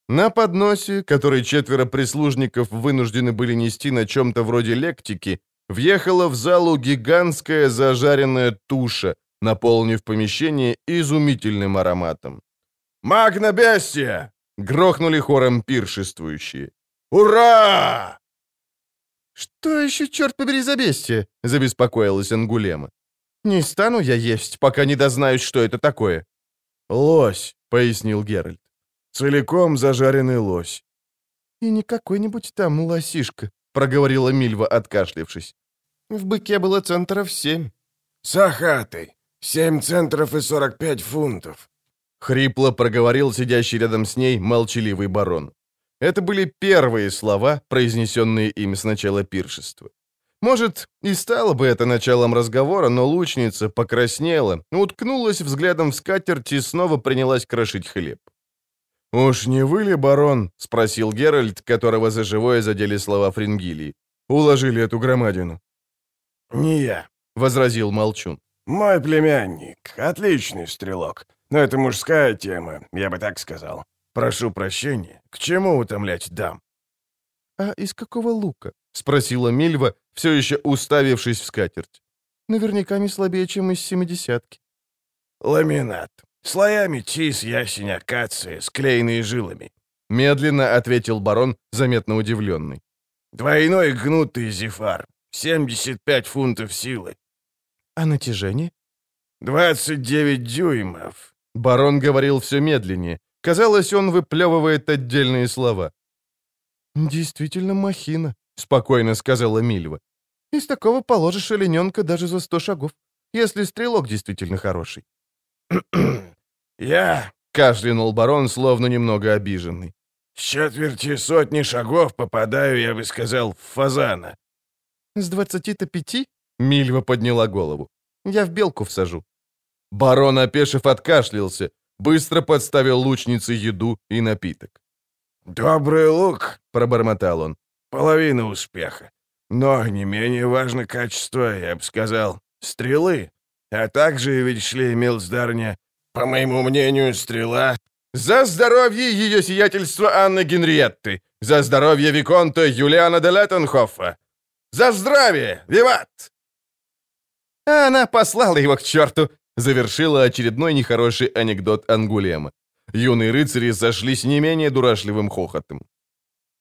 На подносе, который четверо прислужников вынуждены были нести на чем-то вроде лектики, въехала в залу гигантская зажаренная туша, наполнив помещение изумительным ароматом. «Магна бестия!» — грохнули хором пиршествующие. «Ура!» «Что еще, черт побери, за бестия?» — забеспокоилась Ангулема. Не стану я есть, пока не дознаюсь, что это такое». «Лось», — пояснил Геральт. «Целиком зажаренный лось». «И не какой-нибудь там лосишка», — проговорила Мильва, откашлившись. «В быке было центров семь». «Сахатый. Семь центров и сорок пять фунтов». Хрипло проговорил сидящий рядом с ней молчаливый барон. Это были первые слова, произнесенные им с начала пиршества. Может, и стало бы это началом разговора, но лучница покраснела, уткнулась взглядом в скатерть и снова принялась крошить хлеб. «Уж не вы ли, барон?» — спросил Геральт, которого за живое задели слова Фрингилии. «Уложили эту громадину». «Не я», — возразил Молчун. «Мой племянник. Отличный стрелок. Но это мужская тема, я бы так сказал. Прошу прощения. К чему утомлять дам?» «А из какого лука?» — спросила Мильва, все еще уставившись в скатерть. «Наверняка не слабее, чем из семидесятки». «Ламинат. Слоями тис, ясень, акация, склеенные жилами», — медленно ответил барон, заметно удивленный. «Двойной гнутый зефар. 75 фунтов силы». «А натяжение?» «29 дюймов». Барон говорил все медленнее. Казалось, он выплевывает отдельные слова. «Действительно махина», — спокойно сказала Мильва. «Из такого положишь олененка даже за сто шагов, если стрелок действительно хороший». «Я...» — кашлянул барон, словно немного обиженный. «С четверти сотни шагов попадаю, я бы сказал, в фазана». «С двадцати-то пяти?» — Мильва подняла голову. «Я в белку всажу». Барон, опешив, откашлялся, быстро подставил лучнице еду и напиток. «Добрый лук», — пробормотал он, — «половина успеха. Но не менее важно качество, я бы сказал, стрелы. А также, ведь шли милздарня, по моему мнению, стрела...» «За здоровье ее сиятельства Анны Генриетты! За здоровье Виконта Юлиана де Леттенхоффа! За здравие! Виват!» А она послала его к черту, завершила очередной нехороший анекдот Ангулема. Юные рыцари зашлись не менее дурашливым хохотом.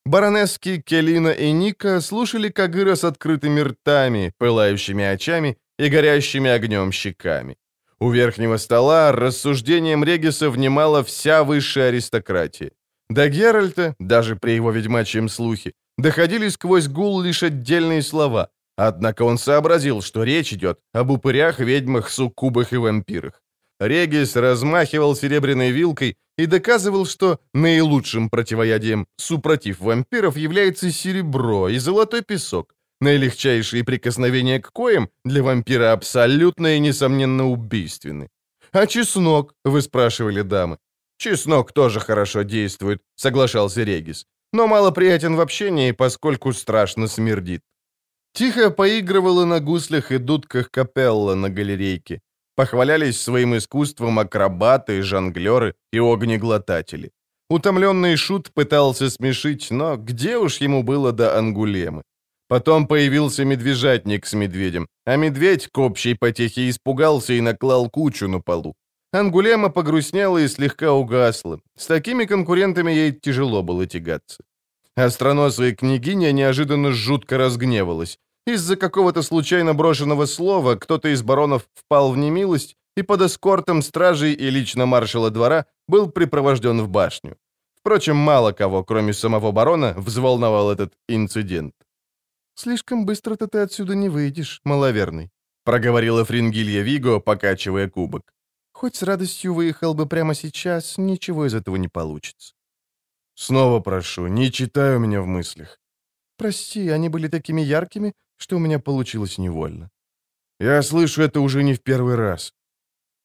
Баронески Келина и Ника слушали Кагыра с открытыми ртами, пылающими очами и горящими огнем щеками. У верхнего стола рассуждением Региса внимала вся высшая аристократия. До Геральта, даже при его ведьмачьем слухе, доходили сквозь гул лишь отдельные слова, однако он сообразил, что речь идет об упырях, ведьмах, суккубах и вампирах. Регис размахивал серебряной вилкой и доказывал, что наилучшим противоядием супротив вампиров является серебро и золотой песок, наилегчайшие прикосновения к коим для вампира абсолютно и несомненно убийственны. «А чеснок?» — вы спрашивали дамы. «Чеснок тоже хорошо действует», — соглашался Регис, «но мало приятен в общении, поскольку страшно смердит». Тихо поигрывала на гуслях и дудках капелла на галерейке. Похвалялись своим искусством акробаты, жонглеры и огнеглотатели. Утомленный шут пытался смешить, но где уж ему было до ангулемы. Потом появился медвежатник с медведем, а медведь к общей потехе испугался и наклал кучу на полу. Ангулема погрустнела и слегка угасла. С такими конкурентами ей тяжело было тягаться. Остроносая княгиня неожиданно жутко разгневалась. Из-за какого-то случайно брошенного слова кто-то из баронов впал в немилость и под эскортом стражей и лично маршала двора был припровожден в башню. Впрочем, мало кого, кроме самого барона, взволновал этот инцидент. «Слишком быстро-то ты отсюда не выйдешь, маловерный», проговорила Фрингилья Виго, покачивая кубок. «Хоть с радостью выехал бы прямо сейчас, ничего из этого не получится». «Снова прошу, не читай у меня в мыслях». «Прости, они были такими яркими, что у меня получилось невольно». «Я слышу это уже не в первый раз».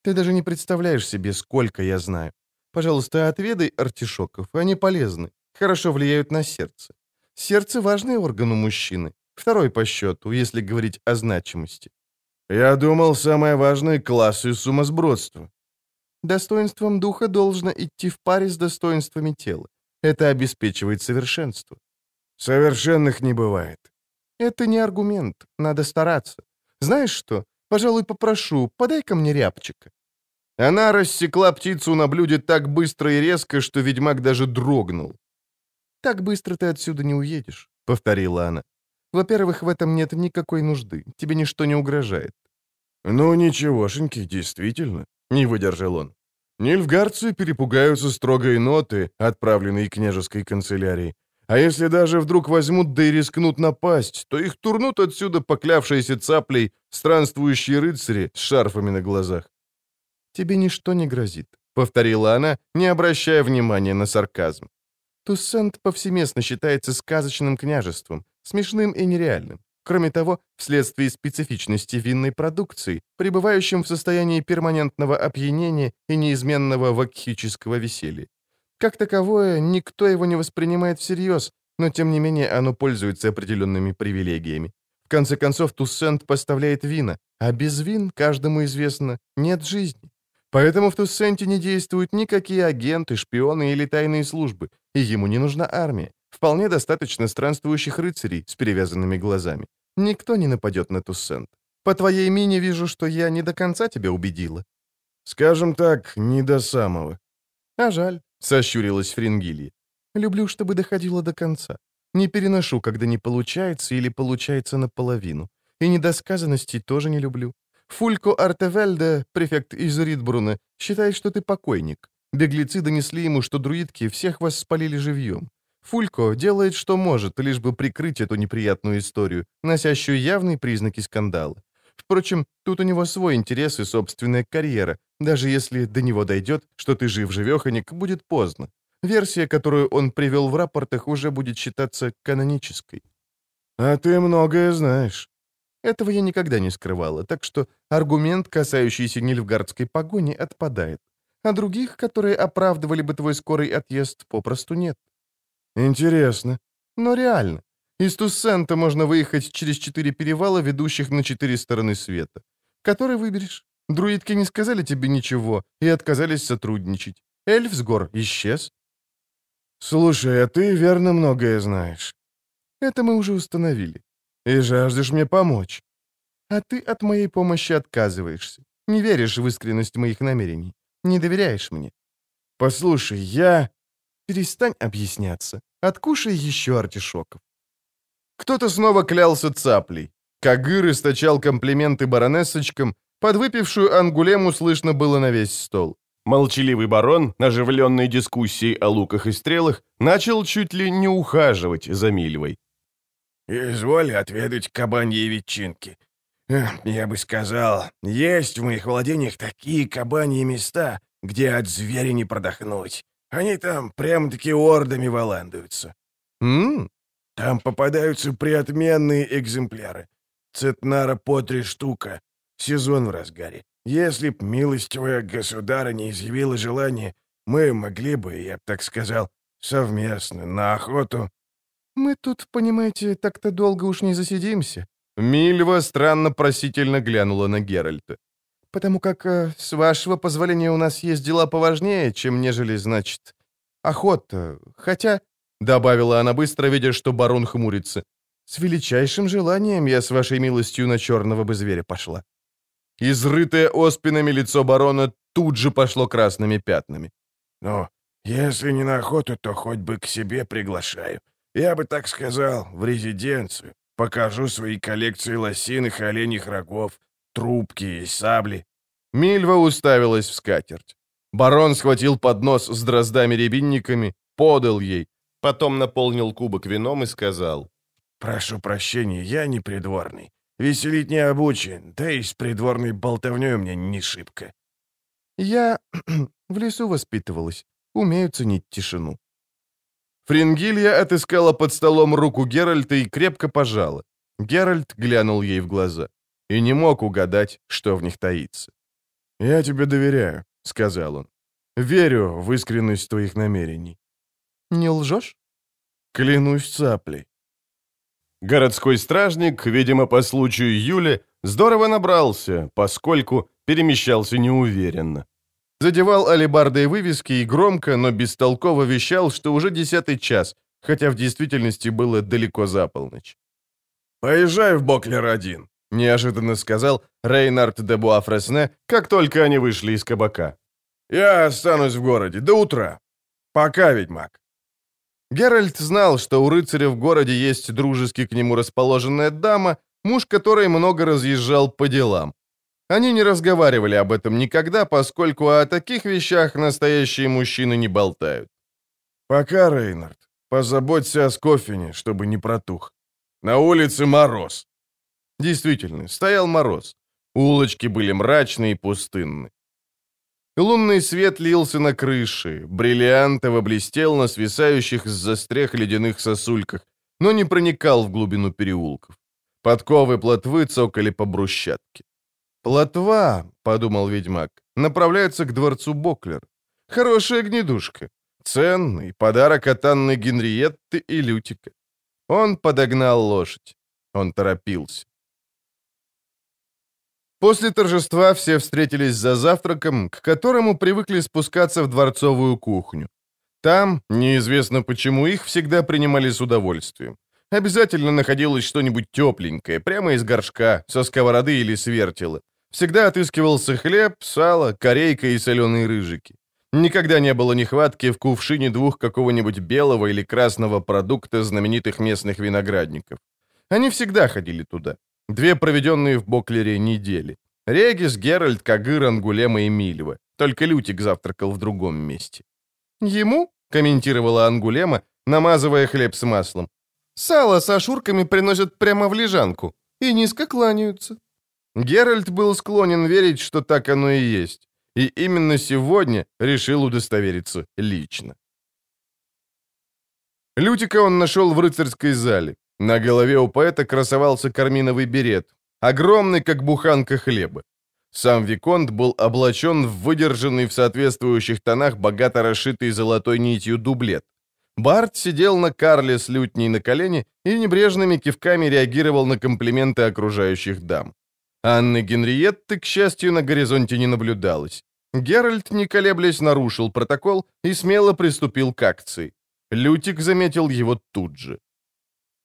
«Ты даже не представляешь себе, сколько я знаю. Пожалуйста, отведай артишоков, они полезны, хорошо влияют на сердце. Сердце — важный орган у мужчины, второй по счету, если говорить о значимости». «Я думал, самое важное — классы сумасбродства». Достоинством духа должно идти в паре с достоинствами тела. Это обеспечивает совершенство. Совершенных не бывает. Это не аргумент, надо стараться. Знаешь что, пожалуй, попрошу, подай-ка мне рябчика». Она рассекла птицу на блюде так быстро и резко, что ведьмак даже дрогнул. «Так быстро ты отсюда не уедешь», — повторила она. «Во-первых, в этом нет никакой нужды, тебе ничто не угрожает». «Ну, ничегошеньки, действительно», — не выдержал он. Нильфгардцы перепугаются строгой ноты, отправленной княжеской канцелярии. А если даже вдруг возьмут да и рискнут напасть, то их турнут отсюда поклявшиеся цаплей странствующие рыцари с шарфами на глазах. «Тебе ничто не грозит», — повторила она, не обращая внимания на сарказм. Туссент повсеместно считается сказочным княжеством, смешным и нереальным. Кроме того, вследствие специфичности винной продукции, пребывающим в состоянии перманентного опьянения и неизменного вакхического веселья. Как таковое, никто его не воспринимает всерьез, но тем не менее оно пользуется определенными привилегиями. В конце концов, Туссент поставляет вина, а без вин, каждому известно, нет жизни. Поэтому в Туссенте не действуют никакие агенты, шпионы или тайные службы, и ему не нужна армия. Вполне достаточно странствующих рыцарей с перевязанными глазами. Никто не нападет на Туссент. По твоей мине вижу, что я не до конца тебя убедила. Скажем так, не до самого. А жаль, сощурилась Фрингилья. Люблю, чтобы доходило до конца. Не переношу, когда не получается или получается наполовину. И недосказанностей тоже не люблю. Фулько Артевельде, префект из Ридбруна, считает, что ты покойник. Беглецы донесли ему, что друидки всех вас спалили живьем. Фулько делает, что может, лишь бы прикрыть эту неприятную историю, носящую явные признаки скандала. Впрочем, тут у него свой интерес и собственная карьера. Даже если до него дойдет, что ты жив-живеханик, будет поздно. Версия, которую он привел в рапортах, уже будет считаться канонической. А ты многое знаешь. Этого я никогда не скрывала, так что аргумент, касающийся нильфгардской погони, отпадает. А других, которые оправдывали бы твой скорый отъезд, попросту нет. Интересно. Но реально. Из Туссента можно выехать через четыре перевала, ведущих на четыре стороны света. Который выберешь? Друидки не сказали тебе ничего и отказались сотрудничать. Эльфсгор исчез. Слушай, а ты верно многое знаешь. Это мы уже установили. И жаждешь мне помочь. А ты от моей помощи отказываешься. Не веришь в искренность моих намерений. Не доверяешь мне. Послушай, я... Перестань объясняться. Откушай еще артишоков. Кто-то снова клялся цаплей. Кагыр источал комплименты баронессочкам, подвыпившую ангулему слышно было на весь стол. Молчаливый барон, оживленной дискуссией о луках и стрелах, начал чуть ли не ухаживать за Мильвой. «Изволь отведать кабаньи ветчинки. Я бы сказал, есть в моих владениях такие кабаньи места, где от зверя не продохнуть. Они там прям-таки ордами валандуются. М? Там попадаются приотменные экземпляры. Цетнара по три штука. Сезон в разгаре. Если б милостивая государыня изъявила желание, мы могли бы, я б так сказал, совместно на охоту. Мы тут, понимаете, так-то долго уж не засидимся. Мильва странно просительно глянула на Геральта потому как, э, с вашего позволения, у нас есть дела поважнее, чем нежели, значит, охота. Хотя, — добавила она быстро, видя, что барон хмурится, — с величайшим желанием я с вашей милостью на черного бы зверя пошла. Изрытое оспинами лицо барона тут же пошло красными пятнами. «Ну, если не на охоту, то хоть бы к себе приглашаю. Я бы так сказал, в резиденцию. Покажу свои коллекции лосиных и оленьих рогов, трубки и сабли. Мильва уставилась в скатерть. Барон схватил поднос с дроздами-рябинниками, подал ей, потом наполнил кубок вином и сказал. «Прошу прощения, я не придворный. Веселить не обучен, да и с придворной болтовней у меня не шибко». «Я в лесу воспитывалась, умею ценить тишину». Фрингилья отыскала под столом руку Геральта и крепко пожала. Геральт глянул ей в глаза и не мог угадать, что в них таится. «Я тебе доверяю», — сказал он. «Верю в искренность твоих намерений». «Не лжешь?» «Клянусь цаплей». Городской стражник, видимо, по случаю Юли, здорово набрался, поскольку перемещался неуверенно. Задевал алебардой вывески и громко, но бестолково вещал, что уже десятый час, хотя в действительности было далеко за полночь. «Поезжай в Боклер-1. — неожиданно сказал Рейнард де Буафресне, как только они вышли из кабака. «Я останусь в городе до утра. Пока, ведьмак». Геральт знал, что у рыцаря в городе есть дружески к нему расположенная дама, муж которой много разъезжал по делам. Они не разговаривали об этом никогда, поскольку о таких вещах настоящие мужчины не болтают. «Пока, Рейнард. Позаботься о Скофине, чтобы не протух. На улице мороз». Действительно, стоял мороз. Улочки были мрачные и пустынны. Лунный свет лился на крыши, бриллиантово блестел на свисающих с застрех ледяных сосульках, но не проникал в глубину переулков. Подковы плотвы цокали по брусчатке. «Плотва», — подумал ведьмак, — «направляется к дворцу Боклер. Хорошая гнедушка. Ценный подарок от Анны Генриетты и Лютика». Он подогнал лошадь. Он торопился. После торжества все встретились за завтраком, к которому привыкли спускаться в дворцовую кухню. Там, неизвестно почему, их всегда принимали с удовольствием. Обязательно находилось что-нибудь тепленькое, прямо из горшка, со сковороды или с вертела. Всегда отыскивался хлеб, сало, корейка и соленые рыжики. Никогда не было нехватки в кувшине двух какого-нибудь белого или красного продукта знаменитых местных виноградников. Они всегда ходили туда. Две проведенные в Боклере недели. Регис, Геральт, Кагыр, Ангулема и Мильва. Только Лютик завтракал в другом месте. «Ему?» — комментировала Ангулема, намазывая хлеб с маслом. «Сало с ашурками приносят прямо в лежанку и низко кланяются». Геральт был склонен верить, что так оно и есть. И именно сегодня решил удостовериться лично. Лютика он нашел в рыцарской зале. На голове у поэта красовался карминовый берет, огромный, как буханка хлеба. Сам Виконт был облачен в выдержанный в соответствующих тонах богато расшитый золотой нитью дублет. Барт сидел на карле с лютней на колене и небрежными кивками реагировал на комплименты окружающих дам. Анны Генриетты, к счастью, на горизонте не наблюдалось. Геральт, не колеблясь, нарушил протокол и смело приступил к акции. Лютик заметил его тут же.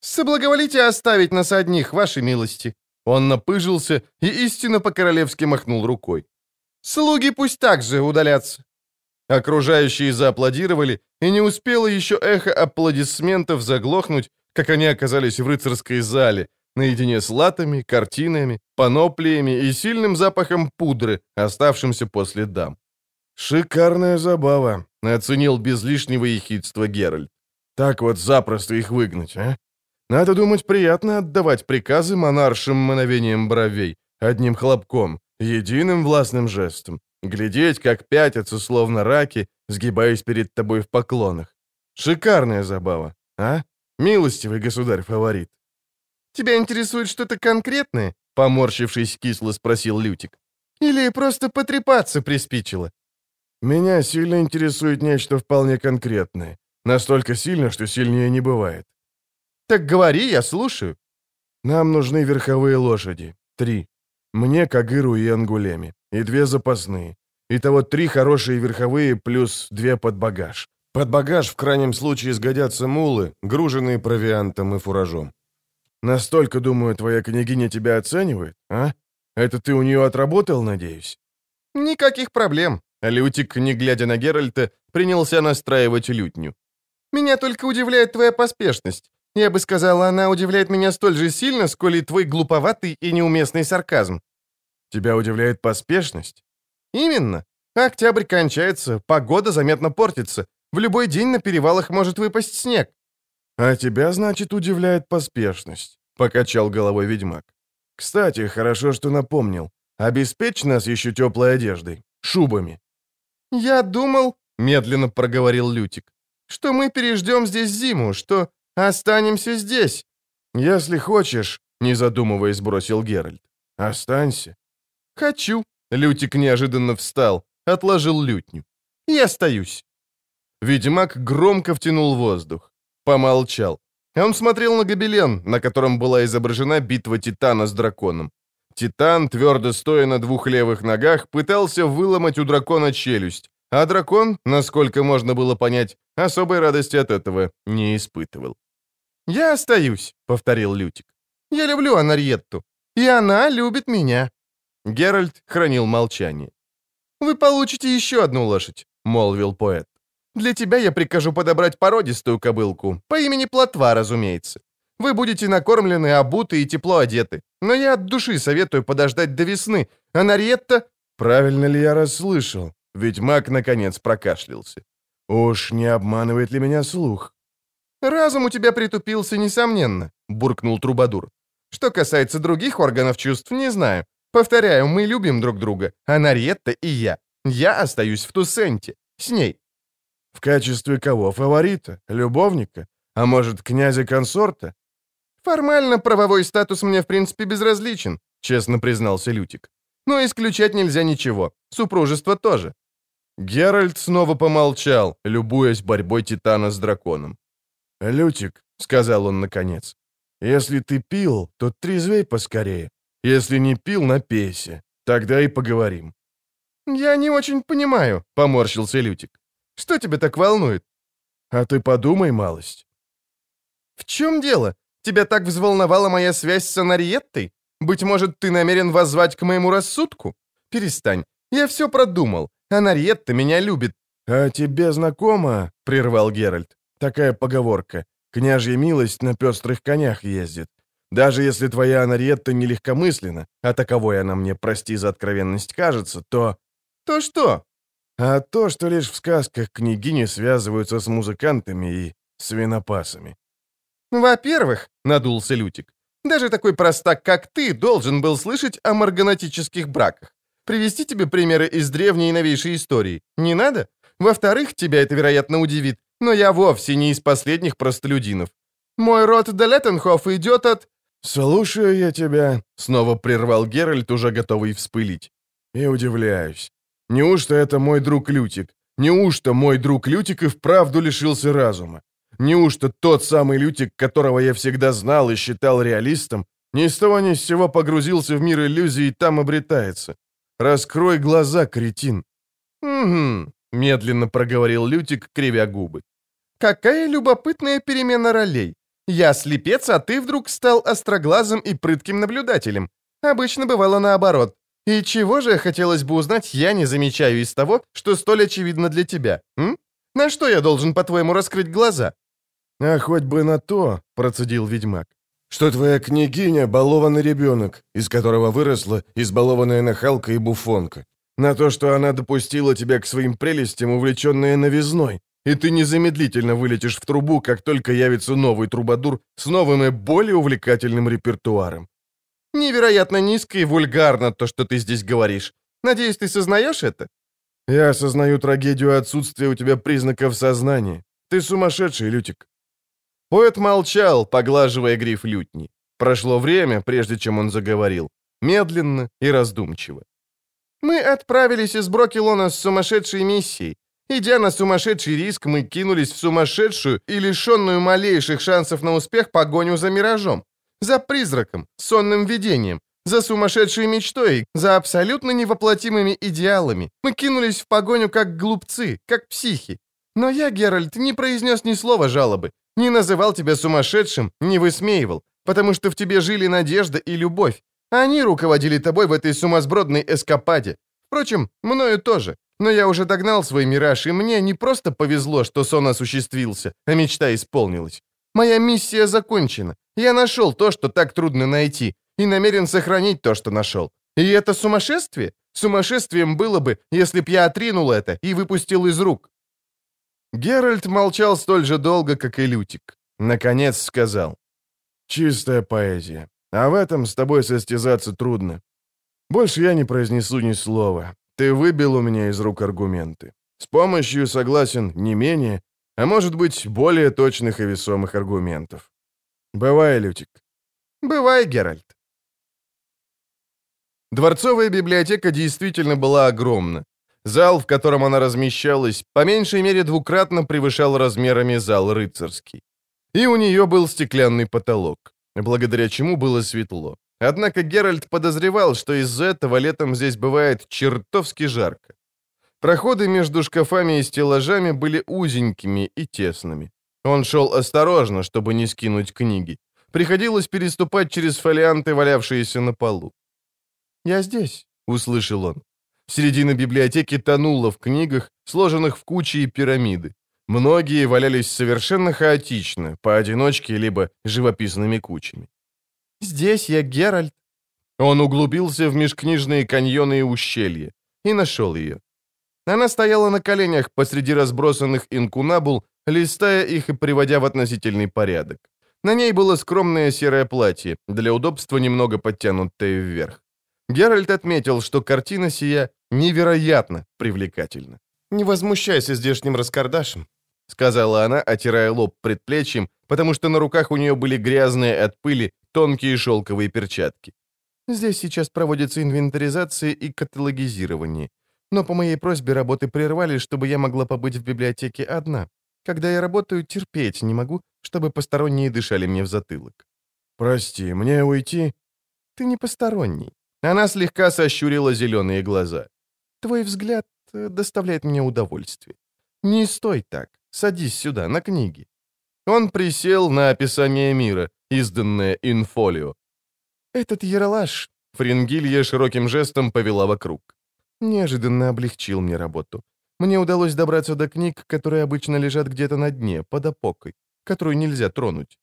«Соблаговолите оставить нас одних, вашей милости!» Он напыжился и истинно по-королевски махнул рукой. «Слуги пусть также удалятся!» Окружающие зааплодировали, и не успело еще эхо аплодисментов заглохнуть, как они оказались в рыцарской зале, наедине с латами, картинами, паноплиями и сильным запахом пудры, оставшимся после дам. «Шикарная забава», — оценил без лишнего ехидства Геральт. «Так вот запросто их выгнать, а? Надо думать, приятно отдавать приказы монаршим мановением бровей, одним хлопком, единым властным жестом. Глядеть, как пятятся, словно раки, сгибаясь перед тобой в поклонах. Шикарная забава, а? Милостивый государь-фаворит. «Тебя интересует что-то конкретное?» — поморщившись кисло спросил Лютик. «Или просто потрепаться приспичило?» «Меня сильно интересует нечто вполне конкретное. Настолько сильно, что сильнее не бывает». «Так говори, я слушаю». «Нам нужны верховые лошади. Три. Мне, Кагыру и Ангулеме. И две запасные. Итого три хорошие верховые плюс две под багаж. Под багаж в крайнем случае сгодятся мулы, груженные провиантом и фуражом. Настолько, думаю, твоя княгиня тебя оценивает, а? Это ты у нее отработал, надеюсь?» «Никаких проблем». Лютик, не глядя на Геральта, принялся настраивать лютню. «Меня только удивляет твоя поспешность. Я бы сказала, она удивляет меня столь же сильно, сколь и твой глуповатый и неуместный сарказм». «Тебя удивляет поспешность?» «Именно. Октябрь кончается, погода заметно портится. В любой день на перевалах может выпасть снег. «А тебя, значит, удивляет поспешность», — покачал головой ведьмак. «Кстати, хорошо, что напомнил. Обеспечь нас еще теплой одеждой, шубами». «Я думал», — медленно проговорил Лютик, «что мы переждем здесь зиму, что останемся здесь». «Если хочешь», — не задумываясь, бросил Геральт, — «останься». «Хочу». Лютик неожиданно встал, отложил лютню. «И остаюсь». Ведьмак громко втянул воздух. Помолчал. Он смотрел на гобелен, на котором была изображена битва Титана с драконом. Титан, твердо стоя на двух левых ногах, пытался выломать у дракона челюсть, а дракон, насколько можно было понять, особой радости от этого не испытывал. «Я остаюсь», — повторил Лютик. «Я люблю Анарьетту, и она любит меня». Геральт хранил молчание. «Вы получите еще одну лошадь», — молвил поэт. Для тебя я прикажу подобрать породистую кобылку, по имени Плотва, разумеется. Вы будете накормлены, обуты и тепло одеты. Но я от души советую подождать до весны. А Нариетта...» Правильно ли я расслышал? Ведь маг наконец прокашлялся. Уж не обманывает ли меня слух? «Разум у тебя притупился, несомненно», — буркнул Трубадур. «Что касается других органов чувств, не знаю. Повторяю, мы любим друг друга, а Нариетта и я. Я остаюсь в Тусенте. С ней». «В качестве кого? Фаворита? Любовника? А может, князя-консорта?» «Формально правовой статус мне, в принципе, безразличен», — честно признался Лютик. «Но исключать нельзя ничего. Супружество тоже». Геральт снова помолчал, любуясь борьбой Титана с драконом. «Лютик», — сказал он наконец, — «если ты пил, то трезвей поскорее. Если не пил, напейся. Тогда и поговорим». «Я не очень понимаю», — поморщился Лютик. «Что тебя так волнует?» «А ты подумай, малость». «В чем дело? Тебя так взволновала моя связь с Анариеттой? Быть может, ты намерен воззвать к моему рассудку? Перестань. Я все продумал. Анариетта меня любит». «А тебе знакома?» — прервал Геральт. Такая поговорка. Княжья милость на пестрых конях ездит. Даже если твоя Анариетта нелегкомысленна, а таковой она мне, прости за откровенность, кажется, то... То что? А то, что лишь в сказках княгини связываются с музыкантами и свинопасами. Во-первых, надулся Лютик, даже такой простак, как ты, должен был слышать о марганатических браках. Привести тебе примеры из древней и новейшей истории. Не надо? Во-вторых, тебя это, вероятно, удивит, но я вовсе не из последних простолюдинов. Мой род Делеттенхоф идет от...» «Слушаю я тебя», — снова прервал Геральт, уже готовый вспылить. «И удивляюсь. Неужто это мой друг Лютик? Неужто мой друг Лютик и вправду лишился разума? Неужто тот самый Лютик, которого я всегда знал и считал реалистом, ни с того ни с сего погрузился в мир иллюзий и там обретается? Раскрой глаза, кретин!» «Угу», — медленно проговорил Лютик, кривя губы. «Какая любопытная перемена ролей. Я слепец, а ты вдруг стал остроглазым и прытким наблюдателем. Обычно бывало наоборот. И чего же, хотелось бы узнать, я не замечаю из того, что столь очевидно для тебя, м? На что я должен, по-твоему, раскрыть глаза?» «А хоть бы на то», — процедил ведьмак, «что твоя княгиня — балованный ребенок, из которого выросла избалованная нахалка и буфонка. На то, что она допустила тебя к своим прелестям, увлеченная новизной, и ты незамедлительно вылетишь в трубу, как только явится новый трубадур с новым и более увлекательным репертуаром. Невероятно низко и вульгарно то, что ты здесь говоришь. Надеюсь, ты сознаешь это? Я осознаю трагедию отсутствия у тебя признаков сознания. Ты сумасшедший, Лютик. Поэт молчал, поглаживая гриф лютни. Прошло время, прежде чем он заговорил. Медленно и раздумчиво. Мы отправились из Брокелона с сумасшедшей миссией. Идя на сумасшедший риск, мы кинулись в сумасшедшую и лишенную малейших шансов на успех погоню за миражом. За призраком, сонным видением, за сумасшедшей мечтой, за абсолютно невоплотимыми идеалами. Мы кинулись в погоню как глупцы, как психи. Но я, Геральт, не произнес ни слова жалобы, не называл тебя сумасшедшим, не высмеивал, потому что в тебе жили надежда и любовь. Они руководили тобой в этой сумасбродной эскападе. Впрочем, мною тоже. Но я уже догнал свой мираж, и мне не просто повезло, что сон осуществился, а мечта исполнилась. Моя миссия закончена. Я нашел то, что так трудно найти, и намерен сохранить то, что нашел. И это сумасшествие? Сумасшествием было бы, если б я отринул это и выпустил из рук. Геральт молчал столь же долго, как и Лютик. Наконец сказал. «Чистая поэзия. А в этом с тобой состязаться трудно. Больше я не произнесу ни слова. Ты выбил у меня из рук аргументы. С помощью согласен не менее, а может быть, более точных и весомых аргументов. Бывай, Лютик. Бывай, Геральт. Дворцовая библиотека действительно была огромна. Зал, в котором она размещалась, по меньшей мере двукратно превышал размерами зал рыцарский. И у нее был стеклянный потолок, благодаря чему было светло. Однако Геральт подозревал, что из-за этого летом здесь бывает чертовски жарко. Проходы между шкафами и стеллажами были узенькими и тесными. Он шел осторожно, чтобы не скинуть книги. Приходилось переступать через фолианты, валявшиеся на полу. «Я здесь», — услышал он. Середина библиотеки тонула в книгах, сложенных в кучи и пирамиды. Многие валялись совершенно хаотично, поодиночке, либо живописными кучами. «Здесь я Геральт». Он углубился в межкнижные каньоны и ущелья и нашел ее. Она стояла на коленях посреди разбросанных инкунабул, листая их и приводя в относительный порядок. На ней было скромное серое платье, для удобства немного подтянутое вверх. Геральт отметил, что картина сия невероятно привлекательна. «Не возмущайся здешним раскардашем», — сказала она, отирая лоб предплечьем, потому что на руках у нее были грязные от пыли тонкие шелковые перчатки. «Здесь сейчас проводится инвентаризация и каталогизирование. Но по моей просьбе работы прервали, чтобы я могла побыть в библиотеке одна. Когда я работаю, терпеть не могу, чтобы посторонние дышали мне в затылок». «Прости, мне уйти?» «Ты не посторонний». Она слегка сощурила зеленые глаза. «Твой взгляд э, доставляет мне удовольствие. Не стой так. Садись сюда, на книги». Он присел на описание мира, изданное инфолио. «Этот яролаж...» Фрингилья широким жестом повела вокруг. «Неожиданно облегчил мне работу. Мне удалось добраться до книг, которые обычно лежат где-то на дне, под опокой, которую нельзя тронуть.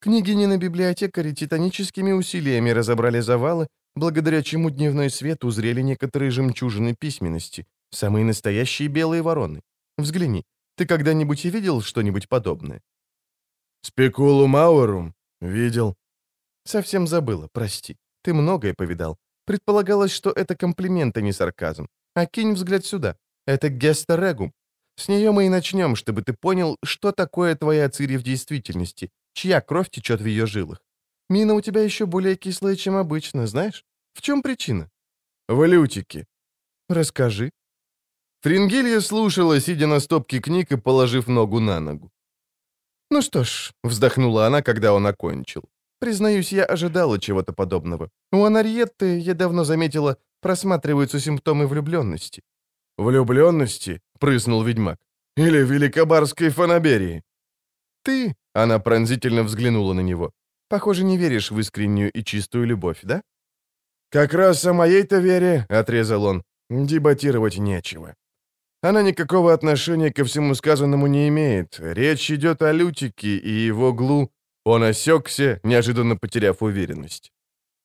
Княгини библиотекари титаническими усилиями разобрали завалы, благодаря чему дневной свет узрели некоторые жемчужины письменности, самые настоящие белые вороны. Взгляни, ты когда-нибудь видел что-нибудь подобное? Спекулу Маурум? Видел. Совсем забыла, прости. Ты многое повидал. Предполагалось, что это комплимент, а не сарказм. А кинь взгляд сюда. Это геста регум. С нее мы и начнем, чтобы ты понял, что такое твоя Цири в действительности, чья кровь течет в ее жилах. Мина у тебя еще более кислая, чем обычно, знаешь? В чем причина? В лютике. Расскажи. Фрингилья слушала, сидя на стопке книг и положив ногу на ногу. «Ну что ж», — вздохнула она, когда он окончил. «Признаюсь, я ожидала чего-то подобного. У Анарьетты, я давно заметила, просматриваются симптомы влюбленности». «Влюбленности?» — прыснул ведьмак. «Или великобарской фанаберии?» «Ты», — она пронзительно взглянула на него, «похоже, не веришь в искреннюю и чистую любовь, да?» «Как раз о моей-то вере», — отрезал он, — «дебатировать нечего». Она никакого отношения ко всему сказанному не имеет. Речь идет о Лютике и его глу. Он осекся, неожиданно потеряв уверенность.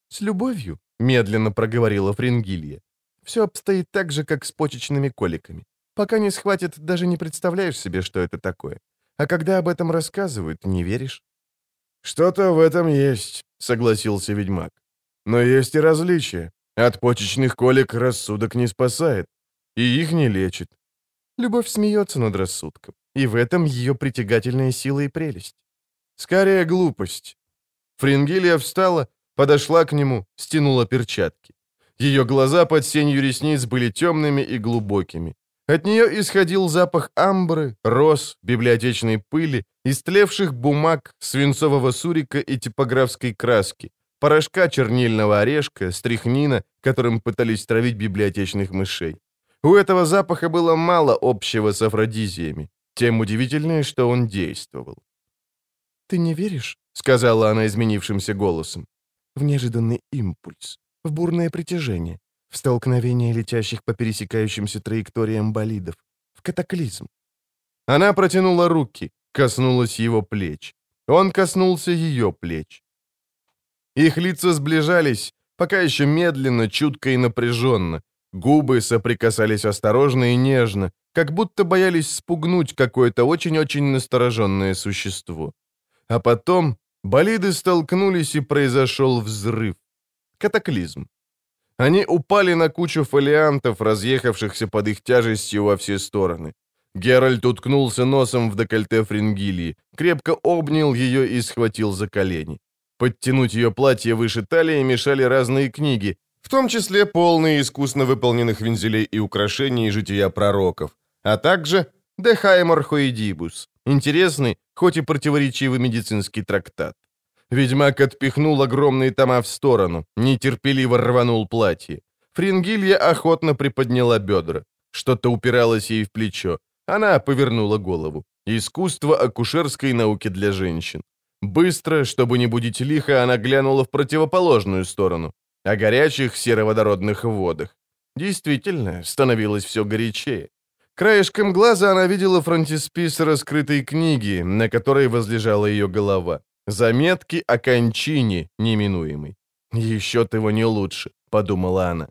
«С любовью», — медленно проговорила Фрингилья. «Все обстоит так же, как с почечными коликами. Пока не схватит, даже не представляешь себе, что это такое. А когда об этом рассказывают, не веришь». «Что-то в этом есть», — согласился ведьмак. «Но есть и различия. От почечных колик рассудок не спасает, и их не лечит. Любовь смеется над рассудком, и в этом ее притягательная сила и прелесть. Скорее глупость. Фрингилия встала, подошла к нему, стянула перчатки. Ее глаза под сенью ресниц были темными и глубокими. От нее исходил запах амбры, роз, библиотечной пыли, истлевших бумаг, свинцового сурика и типографской краски, порошка чернильного орешка, стрихнина, которым пытались травить библиотечных мышей. У этого запаха было мало общего с афродизиями. Тем удивительнее, что он действовал. «Ты не веришь?» — сказала она изменившимся голосом. «В неожиданный импульс, в бурное притяжение, в столкновение летящих по пересекающимся траекториям болидов, в катаклизм». Она протянула руки, коснулась его плеч. Он коснулся ее плеч. Их лица сближались, пока еще медленно, чутко и напряженно, Губы соприкасались осторожно и нежно, как будто боялись спугнуть какое-то очень-очень настороженное существо. А потом болиды столкнулись и произошел взрыв. Катаклизм. Они упали на кучу фолиантов, разъехавшихся под их тяжестью во все стороны. Геральт уткнулся носом в декольте Фрингилии, крепко обнял ее и схватил за колени. Подтянуть ее платье выше талии мешали разные книги, в том числе полные искусно выполненных вензелей и украшений жития пророков, а также Хоидибус, интересный, хоть и противоречивый медицинский трактат. Ведьмак отпихнул огромные тома в сторону, нетерпеливо рванул платье. Фрингилья охотно приподняла бедра. Что-то упиралось ей в плечо. Она повернула голову. Искусство акушерской науки для женщин. Быстро, чтобы не будить лихо, она глянула в противоположную сторону о горячих сероводородных водах. Действительно, становилось все горячее. Краешком глаза она видела фронтиспис раскрытой книги, на которой возлежала ее голова. Заметки о кончине неминуемой. «Еще ты его не лучше», — подумала она.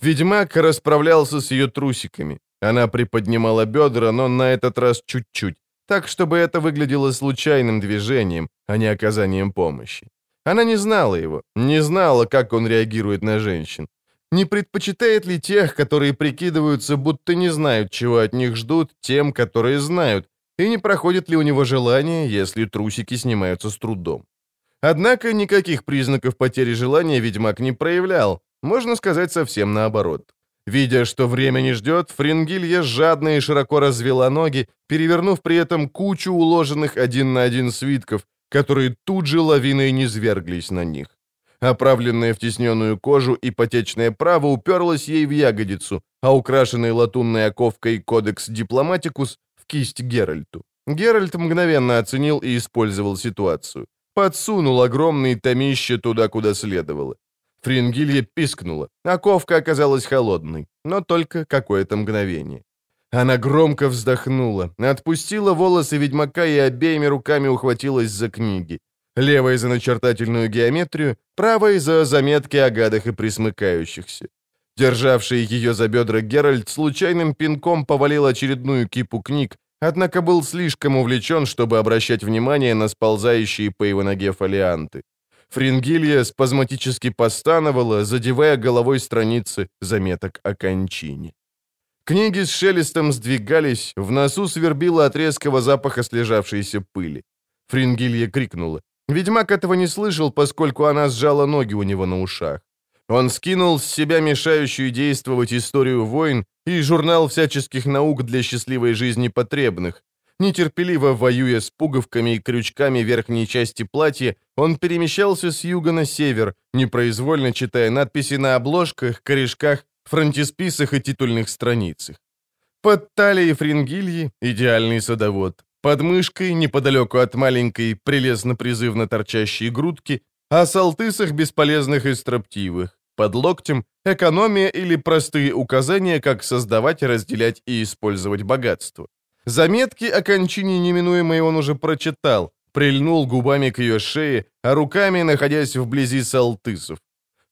Ведьмак расправлялся с ее трусиками. Она приподнимала бедра, но на этот раз чуть-чуть, так, чтобы это выглядело случайным движением, а не оказанием помощи. Она не знала его, не знала, как он реагирует на женщин. Не предпочитает ли тех, которые прикидываются, будто не знают, чего от них ждут, тем, которые знают, и не проходит ли у него желание, если трусики снимаются с трудом. Однако никаких признаков потери желания ведьмак не проявлял, можно сказать совсем наоборот. Видя, что время не ждет, Фрингилья жадно и широко развела ноги, перевернув при этом кучу уложенных один на один свитков, которые тут же лавиной низверглись на них. Оправленная в тесненную кожу ипотечное право уперлось ей в ягодицу, а украшенный латунной оковкой кодекс дипломатикус в кисть Геральту. Геральт мгновенно оценил и использовал ситуацию. Подсунул огромные томище туда, куда следовало. Фрингилья пискнула. Оковка оказалась холодной, но только какое-то мгновение. Она громко вздохнула, отпустила волосы ведьмака и обеими руками ухватилась за книги. Левой за начертательную геометрию, правой за заметки о гадах и присмыкающихся. Державший ее за бедра Геральт случайным пинком повалил очередную кипу книг, однако был слишком увлечен, чтобы обращать внимание на сползающие по его ноге фолианты. Фрингилья спазматически постановала, задевая головой страницы заметок о кончине. Книги с шелестом сдвигались, в носу свербило от резкого запаха слежавшейся пыли. Фрингилья крикнула. Ведьмак этого не слышал, поскольку она сжала ноги у него на ушах. Он скинул с себя мешающую действовать историю войн и журнал всяческих наук для счастливой жизни потребных. Нетерпеливо воюя с пуговками и крючками верхней части платья, он перемещался с юга на север, непроизвольно читая надписи на обложках, корешках, фронтисписах и титульных страницах. Под талией фрингильи — идеальный садовод. Под мышкой, неподалеку от маленькой, прелестно-призывно торчащей грудки, о салтысах бесполезных и строптивых. Под локтем — экономия или простые указания, как создавать, разделять и использовать богатство. Заметки о кончине неминуемой он уже прочитал, прильнул губами к ее шее, а руками, находясь вблизи салтысов.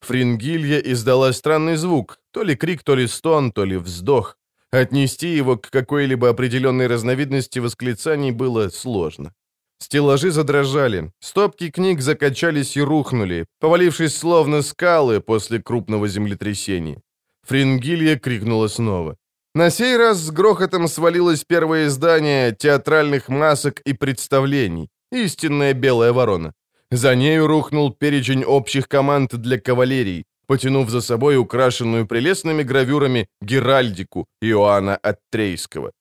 Фрингилья издала странный звук, то ли крик, то ли стон, то ли вздох. Отнести его к какой-либо определенной разновидности восклицаний было сложно. Стеллажи задрожали, стопки книг закачались и рухнули, повалившись словно скалы после крупного землетрясения. Фрингилья крикнула снова. На сей раз с грохотом свалилось первое издание театральных масок и представлений, истинная белая ворона. За нею рухнул перечень общих команд для кавалерии, потянув за собой украшенную прелестными гравюрами Геральдику Иоанна Аттрейского.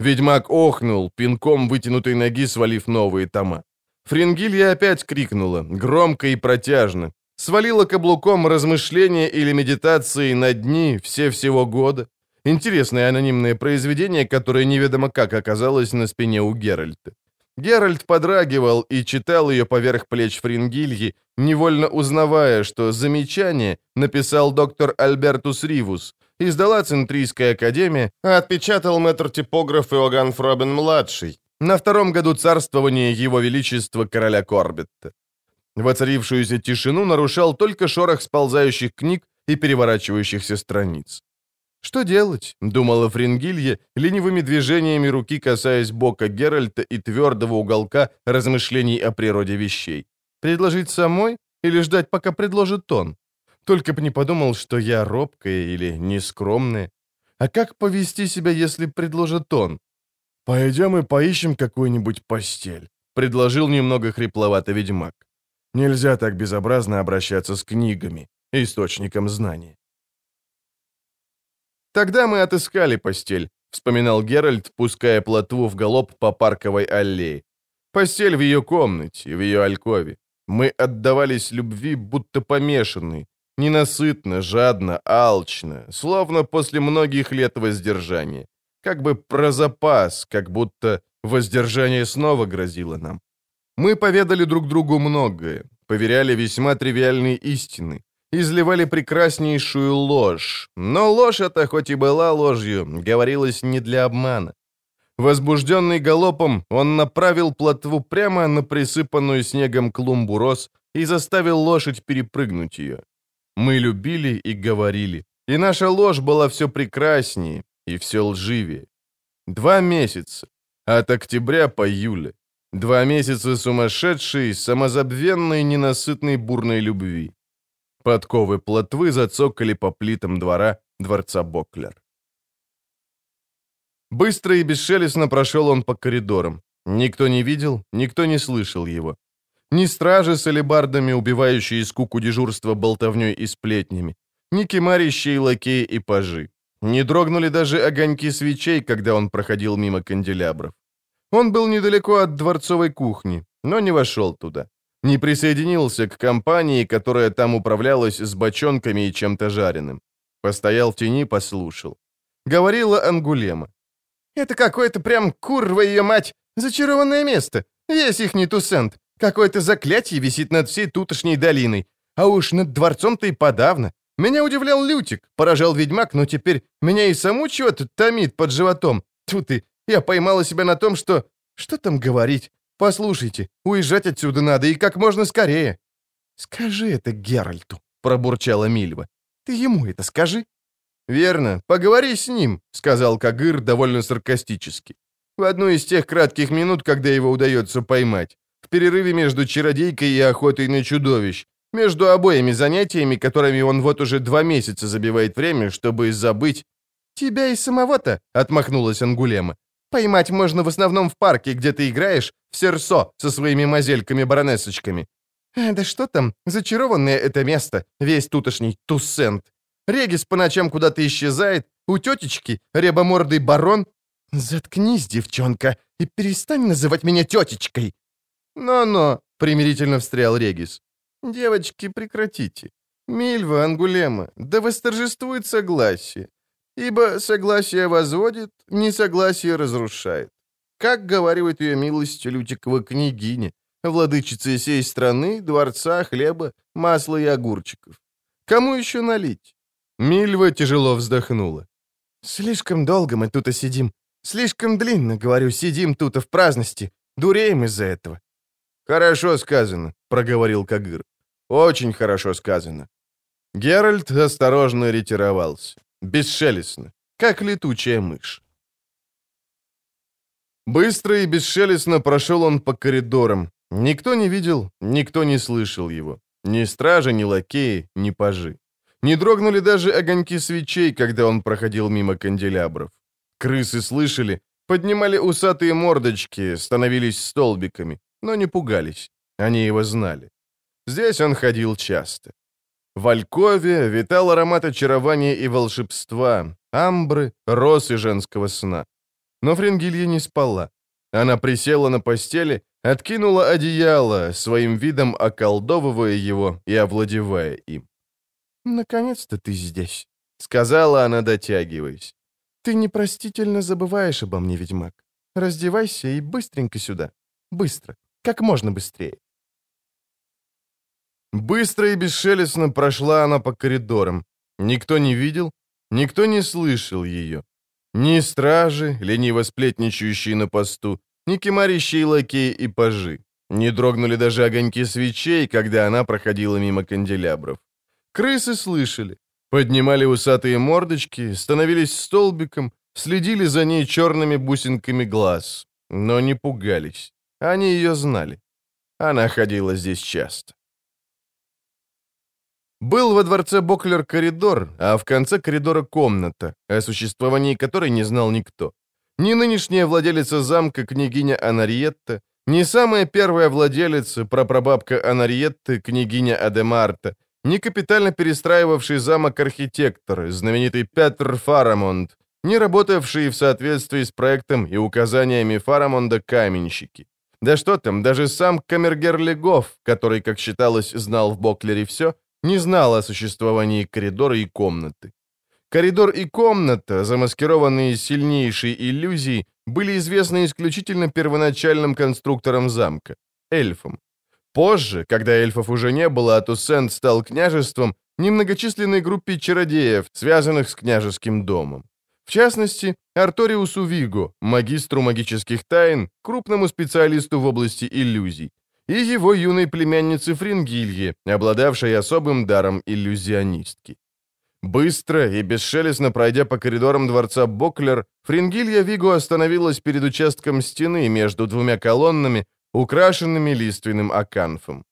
Ведьмак охнул, пинком вытянутой ноги свалив новые тома. Фрингилья опять крикнула, громко и протяжно. Свалила каблуком размышления или медитации на дни все всего года. Интересное анонимное произведение, которое неведомо как оказалось на спине у Геральта. Геральт подрагивал и читал ее поверх плеч Фрингильи, невольно узнавая, что замечание написал доктор Альбертус Ривус, издала Центрийская академия, а отпечатал мэтр-типограф Иоганн Фробен-младший на втором году царствования его величества короля Корбетта. Воцарившуюся тишину нарушал только шорох сползающих книг и переворачивающихся страниц. «Что делать?» — думала Фрингилья, ленивыми движениями руки касаясь бока Геральта и твердого уголка размышлений о природе вещей. «Предложить самой или ждать, пока предложит он? Только бы не подумал, что я робкая или нескромная. А как повести себя, если предложит он? «Пойдем и поищем какую-нибудь постель», — предложил немного хрипловато ведьмак. «Нельзя так безобразно обращаться с книгами, источником знания». «Тогда мы отыскали постель», — вспоминал Геральт, пуская плотву в галоп по парковой аллее. «Постель в ее комнате, в ее алькове. Мы отдавались любви, будто помешанные, Ненасытно, жадно, алчно, словно после многих лет воздержания. Как бы про запас, как будто воздержание снова грозило нам. Мы поведали друг другу многое, поверяли весьма тривиальные истины, изливали прекраснейшую ложь. Но ложь эта, хоть и была ложью, говорилась не для обмана. Возбужденный галопом, он направил плотву прямо на присыпанную снегом клумбу роз и заставил лошадь перепрыгнуть ее. Мы любили и говорили, и наша ложь была все прекраснее и все лживее. Два месяца, от октября по июль. Два месяца сумасшедшей, самозабвенной, ненасытной бурной любви. Подковы плотвы зацокали по плитам двора дворца Боклер. Быстро и бесшелестно прошел он по коридорам. Никто не видел, никто не слышал его. Ни стражи с алебардами, убивающие скуку дежурства болтовней и сплетнями, ни кемарищие лакеи и пажи. Не дрогнули даже огоньки свечей, когда он проходил мимо канделябров. Он был недалеко от дворцовой кухни, но не вошел туда. Не присоединился к компании, которая там управлялась с бочонками и чем-то жареным. Постоял в тени, послушал. Говорила Ангулема. «Это какое-то прям, курва ее мать, зачарованное место. Весь их не тусент. Какое-то заклятие висит над всей тутошней долиной. А уж над дворцом-то и подавно. Меня удивлял Лютик, поражал ведьмак, но теперь меня и саму чего-то томит под животом. Тут и я поймала себя на том, что... Что там говорить? Послушайте, уезжать отсюда надо и как можно скорее. Скажи это Геральту, пробурчала Мильва. Ты ему это скажи. Верно, поговори с ним, сказал Кагыр довольно саркастически. В одну из тех кратких минут, когда его удается поймать. В перерыве между чародейкой и охотой на чудовищ. Между обоими занятиями, которыми он вот уже два месяца забивает время, чтобы забыть... «Тебя и самого-то», — отмахнулась Ангулема. Поймать можно в основном в парке, где ты играешь серсо со своими мазельками-баронесочками. А, да что там, зачарованное это место, весь тутошний Туссент. Регис по ночам куда-то исчезает, у тетечки рябомордый барон. Заткнись, девчонка, и перестань называть меня тетечкой. Но-но, примирительно встрял Регис. Девочки, прекратите. Мильва, Ангулема, да восторжествует согласие. Ибо согласие возводит, несогласие разрушает. Как говаривает ее милость Лютикова княгиня, владычица сей страны, дворца, хлеба, масла и огурчиков. Кому еще налить? Мильва тяжело вздохнула. «Слишком долго мы тут сидим. Слишком длинно, говорю, сидим тут в праздности. Дуреем из-за этого». «Хорошо сказано», — проговорил Кагыр. «Очень хорошо сказано». Геральт осторожно ретировался. Бесшелестно, как летучая мышь. Быстро и бесшелестно прошел он по коридорам. Никто не видел, никто не слышал его. Ни стражи, ни лакеи, ни пажи. Не дрогнули даже огоньки свечей, когда он проходил мимо канделябров. Крысы слышали, поднимали усатые мордочки, становились столбиками, но не пугались. Они его знали. Здесь он ходил часто. В Алькове витал аромат очарования и волшебства, амбры, роз женского сна. Но Фрингилья не спала. Она присела на постели, откинула одеяло, своим видом околдовывая его и овладевая им. «Наконец-то ты здесь», — сказала она, дотягиваясь. «Ты непростительно забываешь обо мне, ведьмак. Раздевайся и быстренько сюда. Быстро. Как можно быстрее. Быстро и бесшелестно прошла она по коридорам. Никто не видел, никто не слышал ее. Ни стражи, лениво сплетничающие на посту, ни кемарищие лакеи и пажи. Не дрогнули даже огоньки свечей, когда она проходила мимо канделябров. Крысы слышали, поднимали усатые мордочки, становились столбиком, следили за ней черными бусинками глаз, но не пугались. Они ее знали. Она ходила здесь часто. Был во дворце Боклер коридор, а в конце коридора комната, о существовании которой не знал никто. Ни нынешняя владелица замка княгиня Анариетта, ни самая первая владелица, прапрабабка Анариетты, княгиня Адемарта, ни капитально перестраивавший замок архитектор, знаменитый Петр Фарамонд, ни работавшие в соответствии с проектом и указаниями Фарамонда каменщики. Да что там, даже сам камергер Легов, который, как считалось, знал в Боклере все, не знал о существовании коридора и комнаты. Коридор и комната, замаскированные сильнейшей иллюзией, были известны исключительно первоначальным конструкторам замка — эльфам. Позже, когда эльфов уже не было, а Туссент стал княжеством, немногочисленной группе чародеев, связанных с княжеским домом. В частности, Арториусу Виго, магистру магических тайн, крупному специалисту в области иллюзий, и его юной племяннице Фрингилье, обладавшей особым даром иллюзионистки. Быстро и бесшелестно пройдя по коридорам дворца Боклер, Фрингилья Виго остановилась перед участком стены между двумя колоннами, украшенными лиственным аканфом.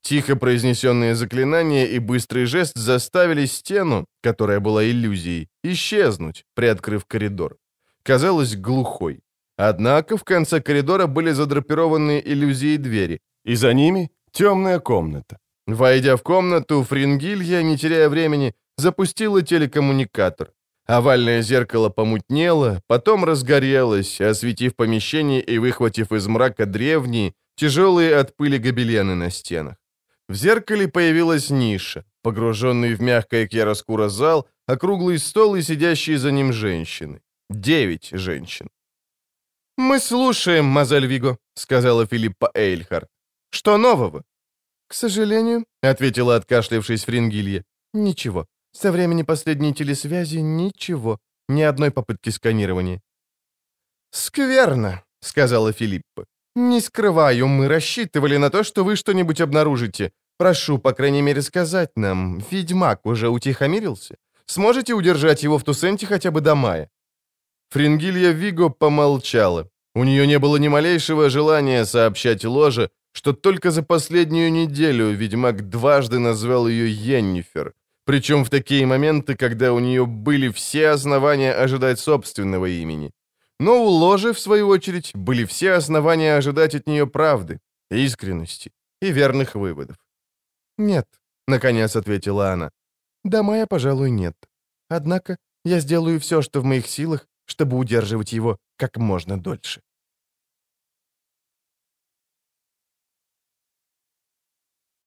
Тихо произнесенные заклинания и быстрый жест заставили стену, которая была иллюзией, исчезнуть, приоткрыв коридор. Казалось глухой. Однако в конце коридора были задрапированные иллюзией двери, и за ними темная комната. Войдя в комнату, Фрингилья, не теряя времени, запустила телекоммуникатор. Овальное зеркало помутнело, потом разгорелось, осветив помещение и выхватив из мрака древние, тяжелые от пыли гобелены на стенах. В зеркале появилась ниша, погруженный в мягкое кьяроскура зал, округлый стол и сидящие за ним женщины. Девять женщин. «Мы слушаем, Мазель Виго», — сказала Филиппа Эйльхард. «Что нового?» «К сожалению», — ответила, откашлявшись Фрингилья, — «ничего. Со времени последней телесвязи ничего. Ни одной попытки сканирования». «Скверно», — сказала Филиппа. «Не скрываю, мы рассчитывали на то, что вы что-нибудь обнаружите. Прошу, по крайней мере, сказать нам, ведьмак уже утихомирился? Сможете удержать его в Тусенте хотя бы до мая?» Фрингилья Виго помолчала. У нее не было ни малейшего желания сообщать ложе, что только за последнюю неделю ведьмак дважды назвал ее Йеннифер, причем в такие моменты, когда у нее были все основания ожидать собственного имени. Но у ложи, в свою очередь, были все основания ожидать от нее правды, искренности и верных выводов. «Нет», — наконец ответила она. «До мая, пожалуй, нет. Однако я сделаю все, что в моих силах, чтобы удерживать его как можно дольше».